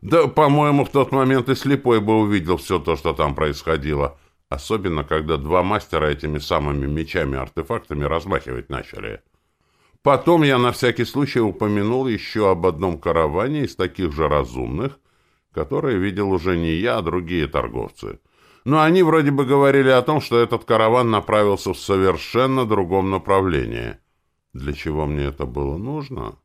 Да, по-моему, в тот момент и слепой бы увидел все то, что там происходило — Особенно, когда два мастера этими самыми мечами-артефактами размахивать начали. Потом я на всякий случай упомянул еще об одном караване из таких же разумных, которые видел уже не я, а другие торговцы. Но они вроде бы говорили о том, что этот караван направился в совершенно другом направлении. Для чего мне это было нужно?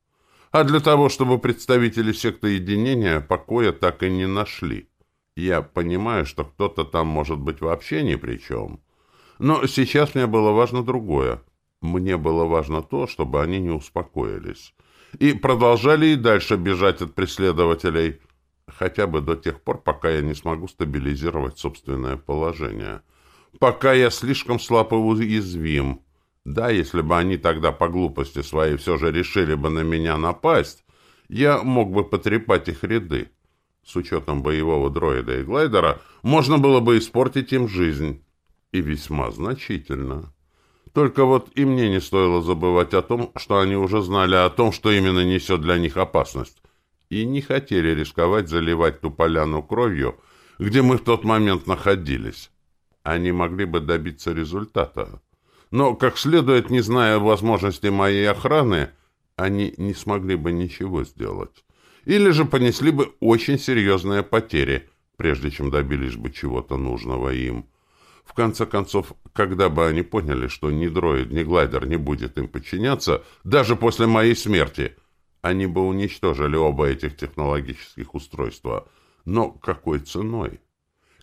А для того, чтобы представители секты единения покоя так и не нашли. Я понимаю, что кто-то там может быть вообще ни при чем. Но сейчас мне было важно другое. Мне было важно то, чтобы они не успокоились. И продолжали и дальше бежать от преследователей. Хотя бы до тех пор, пока я не смогу стабилизировать собственное положение. Пока я слишком слаб и уязвим. Да, если бы они тогда по глупости своей все же решили бы на меня напасть, я мог бы потрепать их ряды с учетом боевого дроида и глайдера, можно было бы испортить им жизнь. И весьма значительно. Только вот и мне не стоило забывать о том, что они уже знали о том, что именно несет для них опасность, и не хотели рисковать заливать ту поляну кровью, где мы в тот момент находились. Они могли бы добиться результата. Но, как следует, не зная возможности моей охраны, они не смогли бы ничего сделать или же понесли бы очень серьезные потери, прежде чем добились бы чего-то нужного им. В конце концов, когда бы они поняли, что ни дроид, ни глайдер не будет им подчиняться, даже после моей смерти, они бы уничтожили оба этих технологических устройства. Но какой ценой?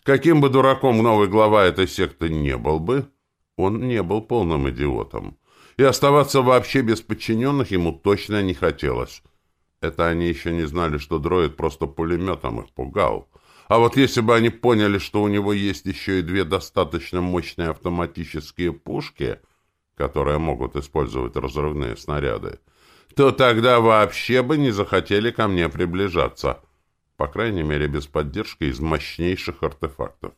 Каким бы дураком новый глава этой секты не был бы, он не был полным идиотом. И оставаться вообще без подчиненных ему точно не хотелось. Это они еще не знали, что дроид просто пулеметом их пугал. А вот если бы они поняли, что у него есть еще и две достаточно мощные автоматические пушки, которые могут использовать разрывные снаряды, то тогда вообще бы не захотели ко мне приближаться. По крайней мере, без поддержки из мощнейших артефактов.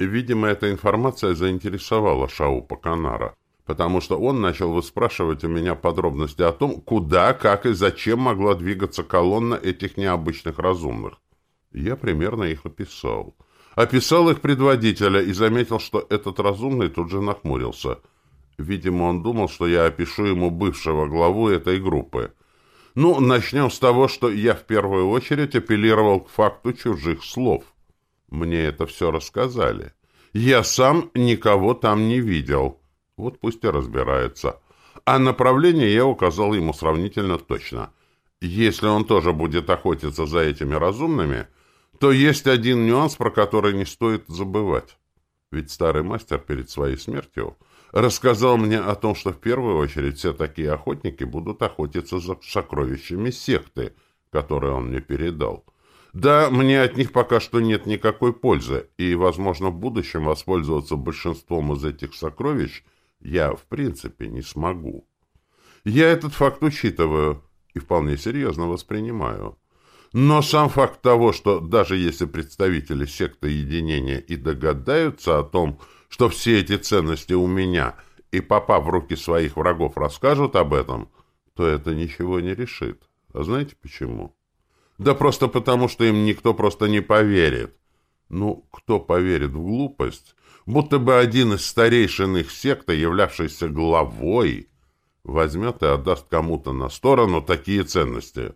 Видимо, эта информация заинтересовала Шаупа Канара, потому что он начал выспрашивать у меня подробности о том, куда, как и зачем могла двигаться колонна этих необычных разумных. Я примерно их описал. Описал их предводителя и заметил, что этот разумный тут же нахмурился. Видимо, он думал, что я опишу ему бывшего главу этой группы. Ну, начнем с того, что я в первую очередь апеллировал к факту чужих слов. Мне это все рассказали. Я сам никого там не видел. Вот пусть и разбирается. А направление я указал ему сравнительно точно. Если он тоже будет охотиться за этими разумными, то есть один нюанс, про который не стоит забывать. Ведь старый мастер перед своей смертью рассказал мне о том, что в первую очередь все такие охотники будут охотиться за сокровищами секты, которые он мне передал. Да, мне от них пока что нет никакой пользы, и, возможно, в будущем воспользоваться большинством из этих сокровищ я, в принципе, не смогу. Я этот факт учитываю и вполне серьезно воспринимаю. Но сам факт того, что даже если представители секты единения и догадаются о том, что все эти ценности у меня, и, попав в руки своих врагов, расскажут об этом, то это ничего не решит. А знаете почему? Да просто потому, что им никто просто не поверит. Ну, кто поверит в глупость? Будто бы один из старейшин их секты, являвшийся главой, возьмет и отдаст кому-то на сторону такие ценности.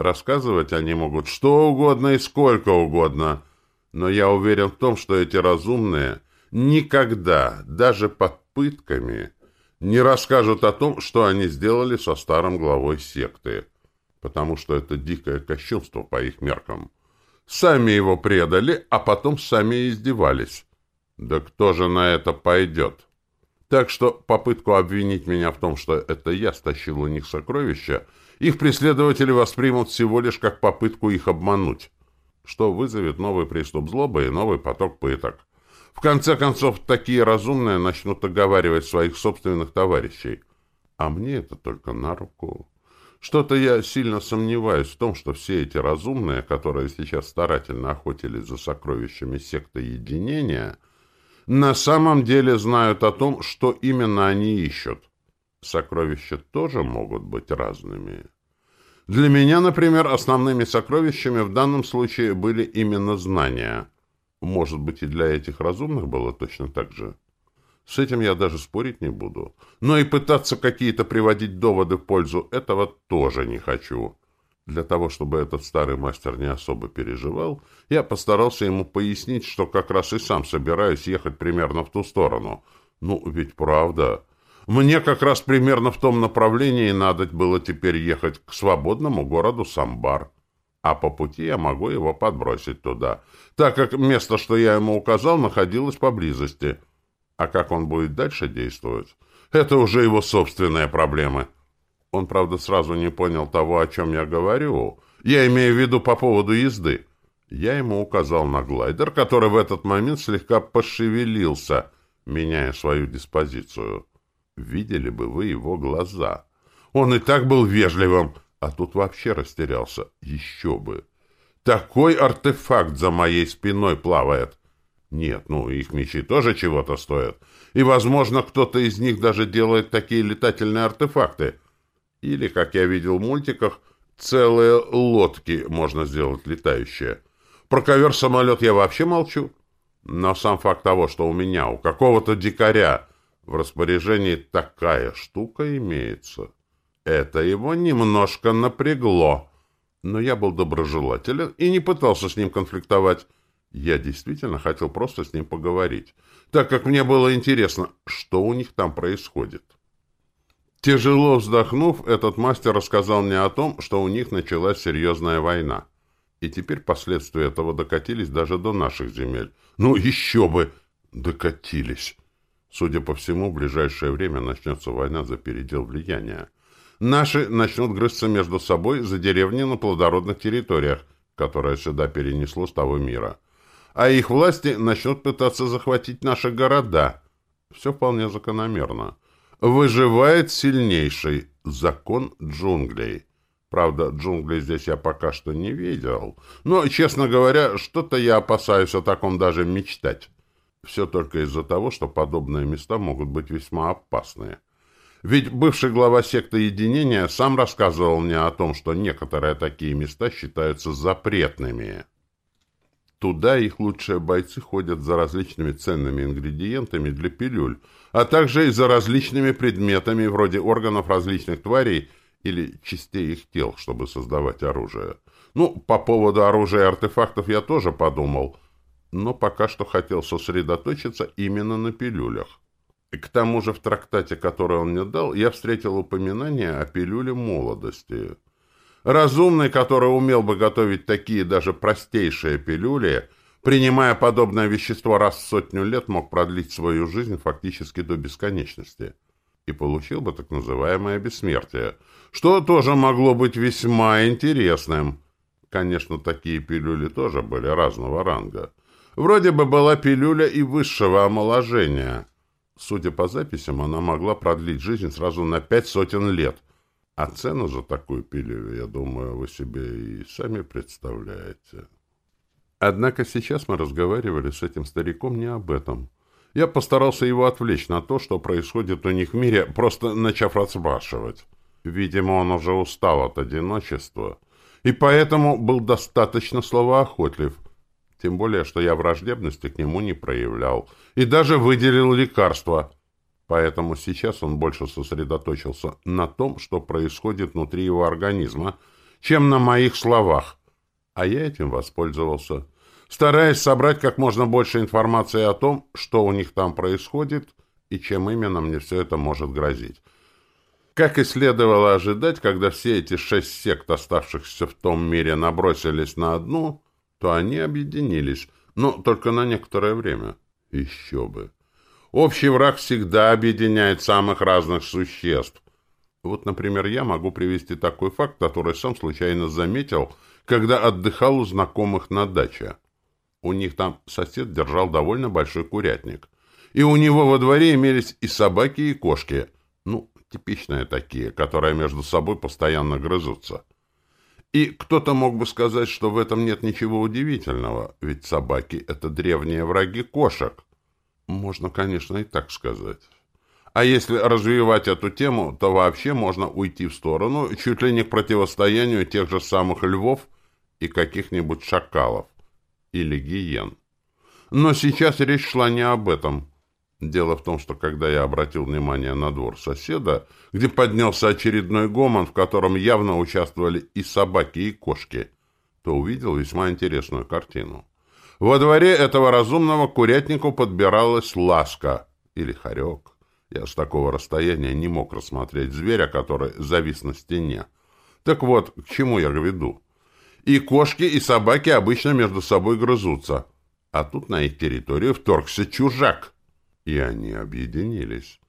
Рассказывать они могут что угодно и сколько угодно, но я уверен в том, что эти разумные никогда, даже под пытками, не расскажут о том, что они сделали со старым главой секты потому что это дикое кощунство по их меркам. Сами его предали, а потом сами издевались. Да кто же на это пойдет? Так что попытку обвинить меня в том, что это я стащил у них сокровища, их преследователи воспримут всего лишь как попытку их обмануть, что вызовет новый приступ злобы и новый поток пыток. В конце концов, такие разумные начнут оговаривать своих собственных товарищей. А мне это только на руку. Что-то я сильно сомневаюсь в том, что все эти разумные, которые сейчас старательно охотились за сокровищами секты единения, на самом деле знают о том, что именно они ищут. Сокровища тоже могут быть разными. Для меня, например, основными сокровищами в данном случае были именно знания. Может быть, и для этих разумных было точно так же. С этим я даже спорить не буду. Но и пытаться какие-то приводить доводы в пользу этого тоже не хочу. Для того, чтобы этот старый мастер не особо переживал, я постарался ему пояснить, что как раз и сам собираюсь ехать примерно в ту сторону. Ну, ведь правда. Мне как раз примерно в том направлении надо было теперь ехать к свободному городу Самбар. А по пути я могу его подбросить туда, так как место, что я ему указал, находилось поблизости — а как он будет дальше действовать, это уже его собственные проблемы. Он, правда, сразу не понял того, о чем я говорю. Я имею в виду по поводу езды. Я ему указал на глайдер, который в этот момент слегка пошевелился, меняя свою диспозицию. Видели бы вы его глаза. Он и так был вежливым, а тут вообще растерялся. Еще бы. Такой артефакт за моей спиной плавает. Нет, ну, их мечи тоже чего-то стоят. И, возможно, кто-то из них даже делает такие летательные артефакты. Или, как я видел в мультиках, целые лодки можно сделать летающие. Про ковер-самолет я вообще молчу. Но сам факт того, что у меня, у какого-то дикаря в распоряжении такая штука имеется, это его немножко напрягло. Но я был доброжелателен и не пытался с ним конфликтовать. Я действительно хотел просто с ним поговорить, так как мне было интересно, что у них там происходит. Тяжело вздохнув, этот мастер рассказал мне о том, что у них началась серьезная война. И теперь последствия этого докатились даже до наших земель. Ну, еще бы! Докатились! Судя по всему, в ближайшее время начнется война за передел влияния. Наши начнут грызться между собой за деревни на плодородных территориях, которые сюда перенесло с того мира а их власти начнут пытаться захватить наши города. Все вполне закономерно. Выживает сильнейший, закон джунглей. Правда, джунглей здесь я пока что не видел. Но, честно говоря, что-то я опасаюсь о таком даже мечтать. Все только из-за того, что подобные места могут быть весьма опасные. Ведь бывший глава секты единения сам рассказывал мне о том, что некоторые такие места считаются запретными. Туда их лучшие бойцы ходят за различными ценными ингредиентами для пилюль, а также и за различными предметами вроде органов различных тварей или частей их тел, чтобы создавать оружие. Ну, по поводу оружия и артефактов я тоже подумал, но пока что хотел сосредоточиться именно на пилюлях. К тому же в трактате, который он мне дал, я встретил упоминание о пилюле молодости. Разумный, который умел бы готовить такие даже простейшие пилюли, принимая подобное вещество раз в сотню лет, мог продлить свою жизнь фактически до бесконечности и получил бы так называемое бессмертие, что тоже могло быть весьма интересным. Конечно, такие пилюли тоже были разного ранга. Вроде бы была пилюля и высшего омоложения. Судя по записям, она могла продлить жизнь сразу на пять сотен лет. А цену за такую пилюлю, я думаю, вы себе и сами представляете. Однако сейчас мы разговаривали с этим стариком не об этом. Я постарался его отвлечь на то, что происходит у них в мире, просто начав расспрашивать. Видимо, он уже устал от одиночества, и поэтому был достаточно словоохотлив, тем более, что я враждебности к нему не проявлял, и даже выделил лекарства. Поэтому сейчас он больше сосредоточился на том, что происходит внутри его организма, чем на моих словах. А я этим воспользовался стараясь собрать как можно больше информации о том, что у них там происходит и чем именно мне все это может грозить. Как и следовало ожидать, когда все эти шесть сект, оставшихся в том мире, набросились на одну, то они объединились, но только на некоторое время. Еще бы. Общий враг всегда объединяет самых разных существ. Вот, например, я могу привести такой факт, который сам случайно заметил, когда отдыхал у знакомых на даче. У них там сосед держал довольно большой курятник. И у него во дворе имелись и собаки, и кошки. Ну, типичные такие, которые между собой постоянно грызутся. И кто-то мог бы сказать, что в этом нет ничего удивительного, ведь собаки — это древние враги кошек. Можно, конечно, и так сказать. А если развивать эту тему, то вообще можно уйти в сторону, чуть ли не к противостоянию тех же самых львов и каких-нибудь шакалов или гиен. Но сейчас речь шла не об этом. Дело в том, что когда я обратил внимание на двор соседа, где поднялся очередной гомон, в котором явно участвовали и собаки, и кошки, то увидел весьма интересную картину. Во дворе этого разумного курятнику подбиралась ласка или хорек. Я с такого расстояния не мог рассмотреть зверя, который завис на стене. Так вот, к чему я веду? И кошки, и собаки обычно между собой грызутся. А тут на их территорию вторгся чужак. И они объединились.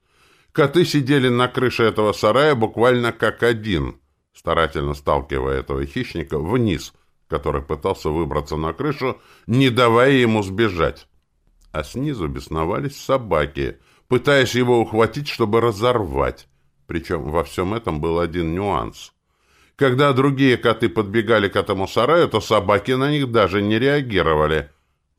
Коты сидели на крыше этого сарая буквально как один, старательно сталкивая этого хищника вниз, который пытался выбраться на крышу, не давая ему сбежать. А снизу бесновались собаки, пытаясь его ухватить, чтобы разорвать. Причем во всем этом был один нюанс. Когда другие коты подбегали к этому сараю, то собаки на них даже не реагировали,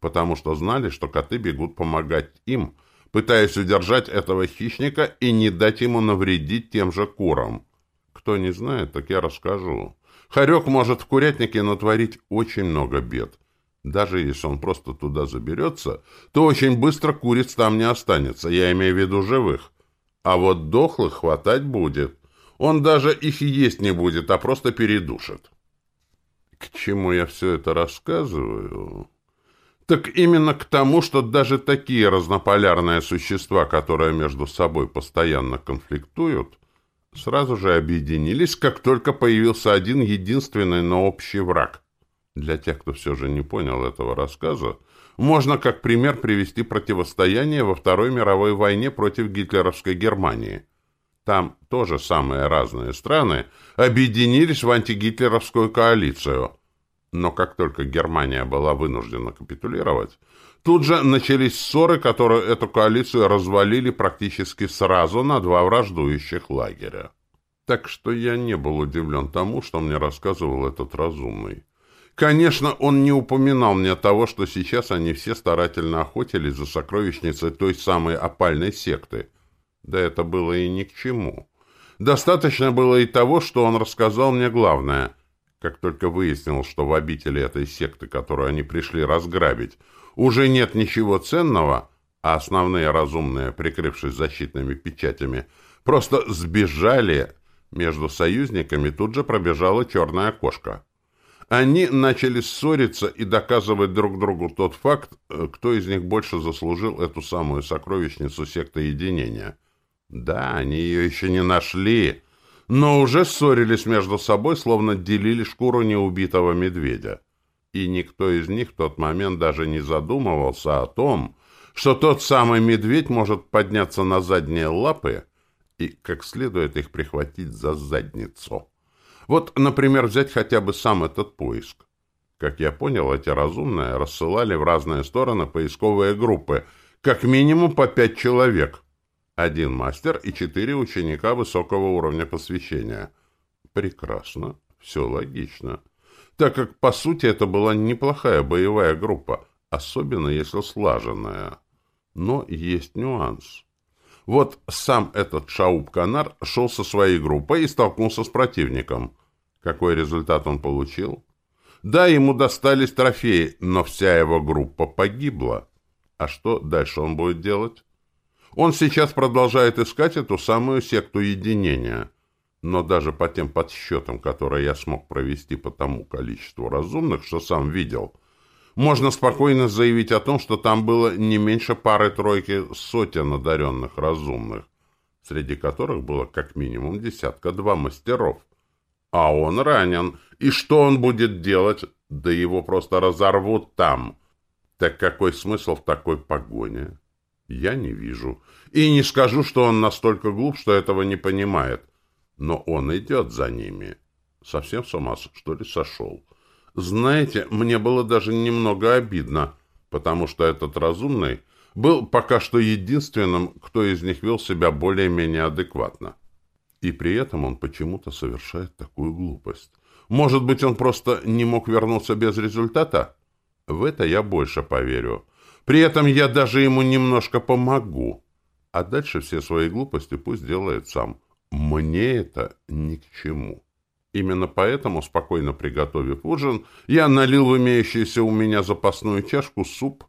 потому что знали, что коты бегут помогать им, пытаясь удержать этого хищника и не дать ему навредить тем же курам. Кто не знает, так я расскажу. Хорек может в курятнике натворить очень много бед. Даже если он просто туда заберется, то очень быстро куриц там не останется, я имею в виду живых. А вот дохлых хватать будет. Он даже их есть не будет, а просто передушит. К чему я все это рассказываю? Так именно к тому, что даже такие разнополярные существа, которые между собой постоянно конфликтуют, сразу же объединились, как только появился один единственный, но общий враг. Для тех, кто все же не понял этого рассказа, можно как пример привести противостояние во Второй мировой войне против гитлеровской Германии – там тоже самые разные страны объединились в антигитлеровскую коалицию. Но как только Германия была вынуждена капитулировать, тут же начались ссоры, которые эту коалицию развалили практически сразу на два враждующих лагеря. Так что я не был удивлен тому, что мне рассказывал этот разумный. Конечно, он не упоминал мне того, что сейчас они все старательно охотились за сокровищницей той самой опальной секты. Да это было и ни к чему. Достаточно было и того, что он рассказал мне главное. Как только выяснил, что в обители этой секты, которую они пришли разграбить, уже нет ничего ценного, а основные разумные, прикрывшись защитными печатями, просто сбежали, между союзниками тут же пробежала черная кошка. Они начали ссориться и доказывать друг другу тот факт, э, кто из них больше заслужил эту самую сокровищницу секты единения. Да, они ее еще не нашли, но уже ссорились между собой, словно делили шкуру неубитого медведя. И никто из них в тот момент даже не задумывался о том, что тот самый медведь может подняться на задние лапы и как следует их прихватить за задницу. Вот, например, взять хотя бы сам этот поиск. Как я понял, эти разумные рассылали в разные стороны поисковые группы, как минимум по пять человек. Один мастер и четыре ученика высокого уровня посвящения. Прекрасно, все логично. Так как, по сути, это была неплохая боевая группа, особенно если слаженная. Но есть нюанс. Вот сам этот Шауб-Канар шел со своей группой и столкнулся с противником. Какой результат он получил? Да, ему достались трофеи, но вся его группа погибла. А что дальше он будет делать? Он сейчас продолжает искать эту самую секту единения. Но даже по тем подсчетам, которые я смог провести по тому количеству разумных, что сам видел – можно спокойно заявить о том, что там было не меньше пары-тройки сотен одаренных разумных, среди которых было как минимум десятка-два мастеров. А он ранен. И что он будет делать? Да его просто разорвут там. Так какой смысл в такой погоне? Я не вижу. И не скажу, что он настолько глуп, что этого не понимает. Но он идет за ними. Совсем с ума, что ли, сошел? Знаете, мне было даже немного обидно, потому что этот разумный был пока что единственным, кто из них вел себя более-менее адекватно. И при этом он почему-то совершает такую глупость. Может быть, он просто не мог вернуться без результата? В это я больше поверю. При этом я даже ему немножко помогу. А дальше все свои глупости пусть делает сам. Мне это ни к чему. Именно поэтому, спокойно приготовив ужин, я налил в имеющуюся у меня запасную чашку суп,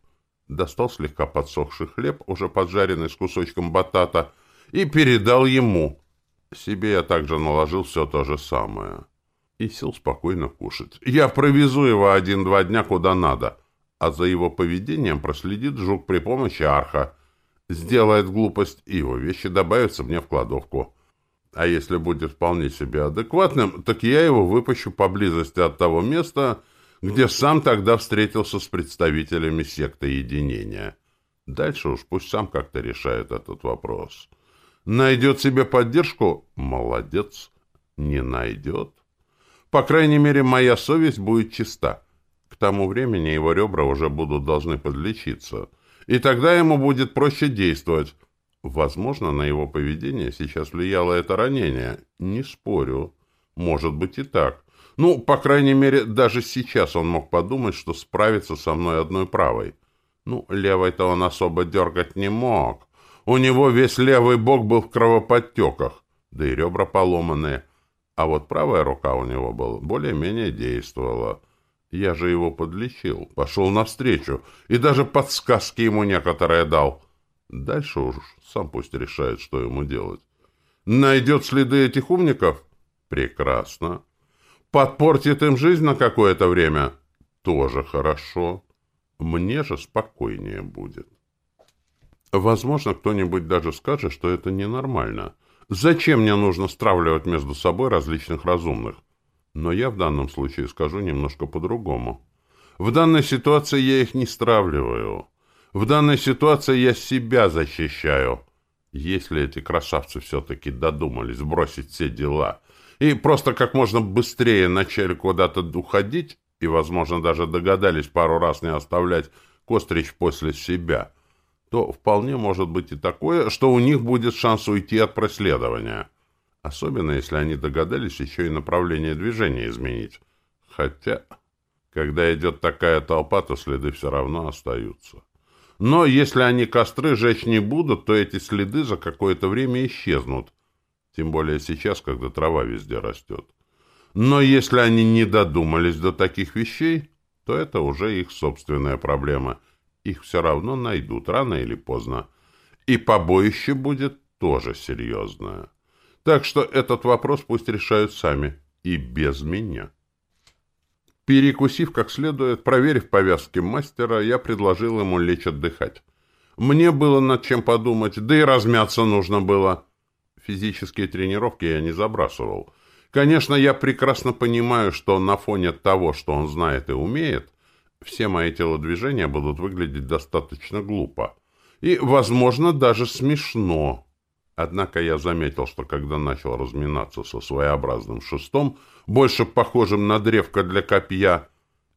достал слегка подсохший хлеб, уже поджаренный с кусочком батата, и передал ему. Себе я также наложил все то же самое. И сел спокойно кушать. Я провезу его один-два дня куда надо, а за его поведением проследит жук при помощи арха. Сделает глупость, и его вещи добавятся мне в кладовку. А если будет вполне себе адекватным, так я его выпущу поблизости от того места, где сам тогда встретился с представителями секты единения. Дальше уж пусть сам как-то решает этот вопрос. Найдет себе поддержку? Молодец. Не найдет? По крайней мере, моя совесть будет чиста. К тому времени его ребра уже будут должны подлечиться. И тогда ему будет проще действовать, Возможно, на его поведение сейчас влияло это ранение. Не спорю. Может быть и так. Ну, по крайней мере, даже сейчас он мог подумать, что справится со мной одной правой. Ну, левой-то он особо дергать не мог. У него весь левый бок был в кровоподтеках, да и ребра поломанные. А вот правая рука у него была более-менее действовала. Я же его подлечил, пошел навстречу и даже подсказки ему некоторые дал. Дальше уж сам пусть решает, что ему делать. Найдет следы этих умников? Прекрасно. Подпортит им жизнь на какое-то время? Тоже хорошо. Мне же спокойнее будет. Возможно, кто-нибудь даже скажет, что это ненормально. Зачем мне нужно стравливать между собой различных разумных? Но я в данном случае скажу немножко по-другому. В данной ситуации я их не стравливаю. В данной ситуации я себя защищаю. Если эти красавцы все-таки додумались бросить все дела и просто как можно быстрее начали куда-то уходить, и, возможно, даже догадались пару раз не оставлять Кострич после себя, то вполне может быть и такое, что у них будет шанс уйти от преследования. Особенно, если они догадались еще и направление движения изменить. Хотя, когда идет такая толпа, то следы все равно остаются. Но если они костры жечь не будут, то эти следы за какое-то время исчезнут. Тем более сейчас, когда трава везде растет. Но если они не додумались до таких вещей, то это уже их собственная проблема. Их все равно найдут, рано или поздно. И побоище будет тоже серьезное. Так что этот вопрос пусть решают сами. И без меня. Перекусив как следует, проверив повязки мастера, я предложил ему лечь отдыхать. Мне было над чем подумать, да и размяться нужно было. Физические тренировки я не забрасывал. Конечно, я прекрасно понимаю, что на фоне того, что он знает и умеет, все мои телодвижения будут выглядеть достаточно глупо. И, возможно, даже смешно. Однако я заметил, что когда начал разминаться со своеобразным шестом, больше похожим на древко для копья,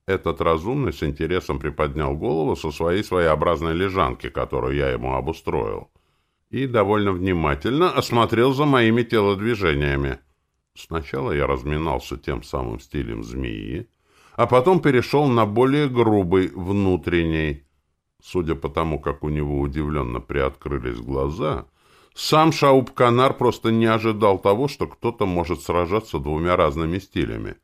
этот разумный с интересом приподнял голову со своей своеобразной лежанки, которую я ему обустроил, и довольно внимательно осмотрел за моими телодвижениями. Сначала я разминался тем самым стилем змеи, а потом перешел на более грубый, внутренний. Судя по тому, как у него удивленно приоткрылись глаза — сам Шауб-Канар просто не ожидал того, что кто-то может сражаться двумя разными стилями.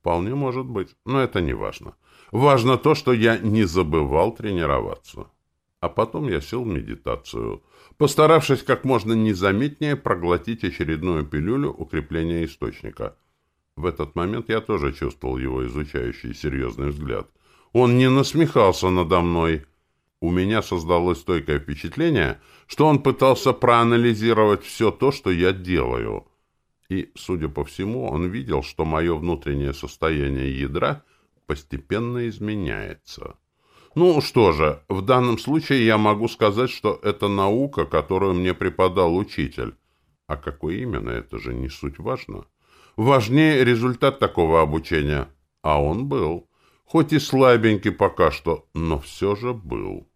Вполне может быть, но это не важно. Важно то, что я не забывал тренироваться. А потом я сел в медитацию, постаравшись как можно незаметнее проглотить очередную пилюлю укрепления источника. В этот момент я тоже чувствовал его изучающий серьезный взгляд. Он не насмехался надо мной, у меня создалось стойкое впечатление, что он пытался проанализировать все то, что я делаю. И, судя по всему, он видел, что мое внутреннее состояние ядра постепенно изменяется. Ну что же, в данном случае я могу сказать, что это наука, которую мне преподал учитель. А какой именно, это же не суть важно. Важнее результат такого обучения. А он был. Хоть и слабенький пока что, но все же был.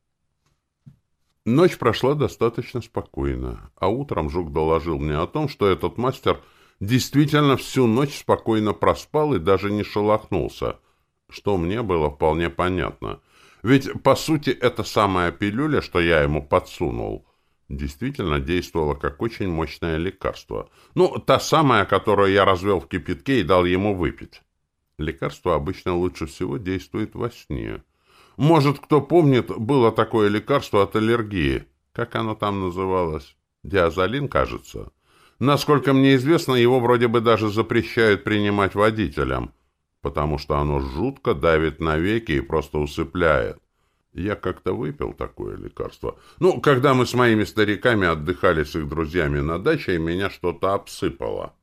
Ночь прошла достаточно спокойно, а утром Жук доложил мне о том, что этот мастер действительно всю ночь спокойно проспал и даже не шелохнулся, что мне было вполне понятно. Ведь, по сути, эта самая пилюля, что я ему подсунул, действительно действовала как очень мощное лекарство. Ну, та самая, которую я развел в кипятке и дал ему выпить. Лекарство обычно лучше всего действует во сне. Может, кто помнит, было такое лекарство от аллергии. Как оно там называлось? Диазолин, кажется. Насколько мне известно, его вроде бы даже запрещают принимать водителям, потому что оно жутко давит на веки и просто усыпляет. Я как-то выпил такое лекарство. Ну, когда мы с моими стариками отдыхали с их друзьями на даче, и меня что-то обсыпало.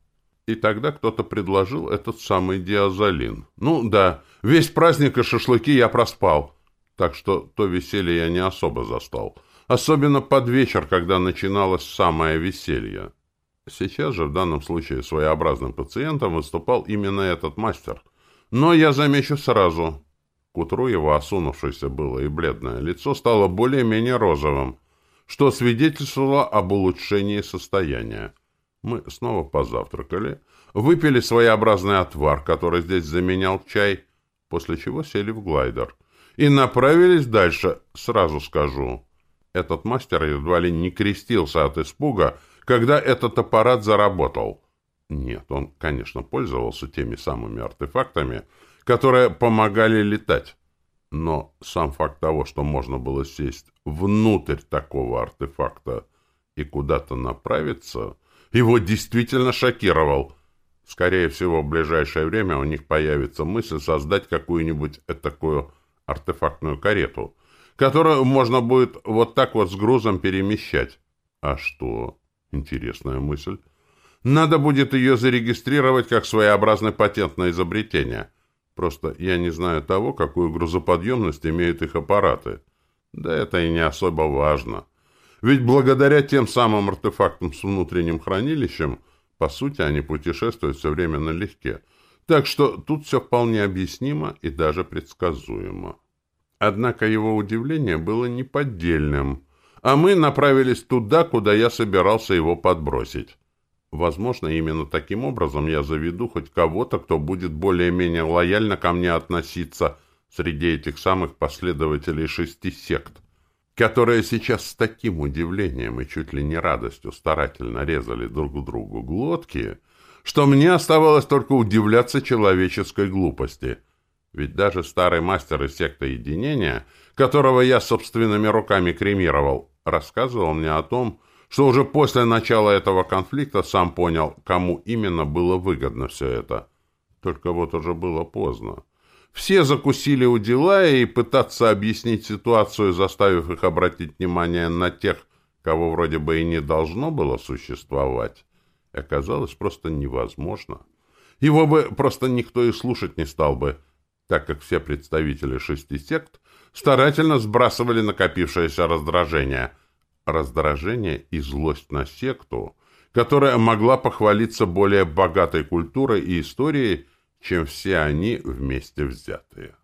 И тогда кто-то предложил этот самый диазолин. Ну, да, весь праздник и шашлыки я проспал так что то веселье я не особо застал. Особенно под вечер, когда начиналось самое веселье. Сейчас же в данном случае своеобразным пациентом выступал именно этот мастер. Но я замечу сразу. К утру его осунувшееся было и бледное лицо стало более-менее розовым, что свидетельствовало об улучшении состояния. Мы снова позавтракали, выпили своеобразный отвар, который здесь заменял чай, после чего сели в глайдер — и направились дальше, сразу скажу. Этот мастер едва ли не крестился от испуга, когда этот аппарат заработал. Нет, он, конечно, пользовался теми самыми артефактами, которые помогали летать. Но сам факт того, что можно было сесть внутрь такого артефакта и куда-то направиться, его действительно шокировал. Скорее всего, в ближайшее время у них появится мысль создать какую-нибудь такую артефактную карету, которую можно будет вот так вот с грузом перемещать. А что? Интересная мысль. Надо будет ее зарегистрировать как своеобразный патент на изобретение. Просто я не знаю того, какую грузоподъемность имеют их аппараты. Да это и не особо важно. Ведь благодаря тем самым артефактам с внутренним хранилищем, по сути, они путешествуют все время налегке – так что тут все вполне объяснимо и даже предсказуемо. Однако его удивление было неподдельным, а мы направились туда, куда я собирался его подбросить. Возможно, именно таким образом я заведу хоть кого-то, кто будет более-менее лояльно ко мне относиться среди этих самых последователей шести сект, которые сейчас с таким удивлением и чуть ли не радостью старательно резали друг другу глотки, что мне оставалось только удивляться человеческой глупости. Ведь даже старый мастер из секты единения, которого я собственными руками кремировал, рассказывал мне о том, что уже после начала этого конфликта сам понял, кому именно было выгодно все это. Только вот уже было поздно. Все закусили у дела, и пытаться объяснить ситуацию, заставив их обратить внимание на тех, кого вроде бы и не должно было существовать, оказалось просто невозможно. Его бы просто никто и слушать не стал бы, так как все представители шести сект старательно сбрасывали накопившееся раздражение – раздражение и злость на секту, которая могла похвалиться более богатой культурой и историей, чем все они вместе взятые.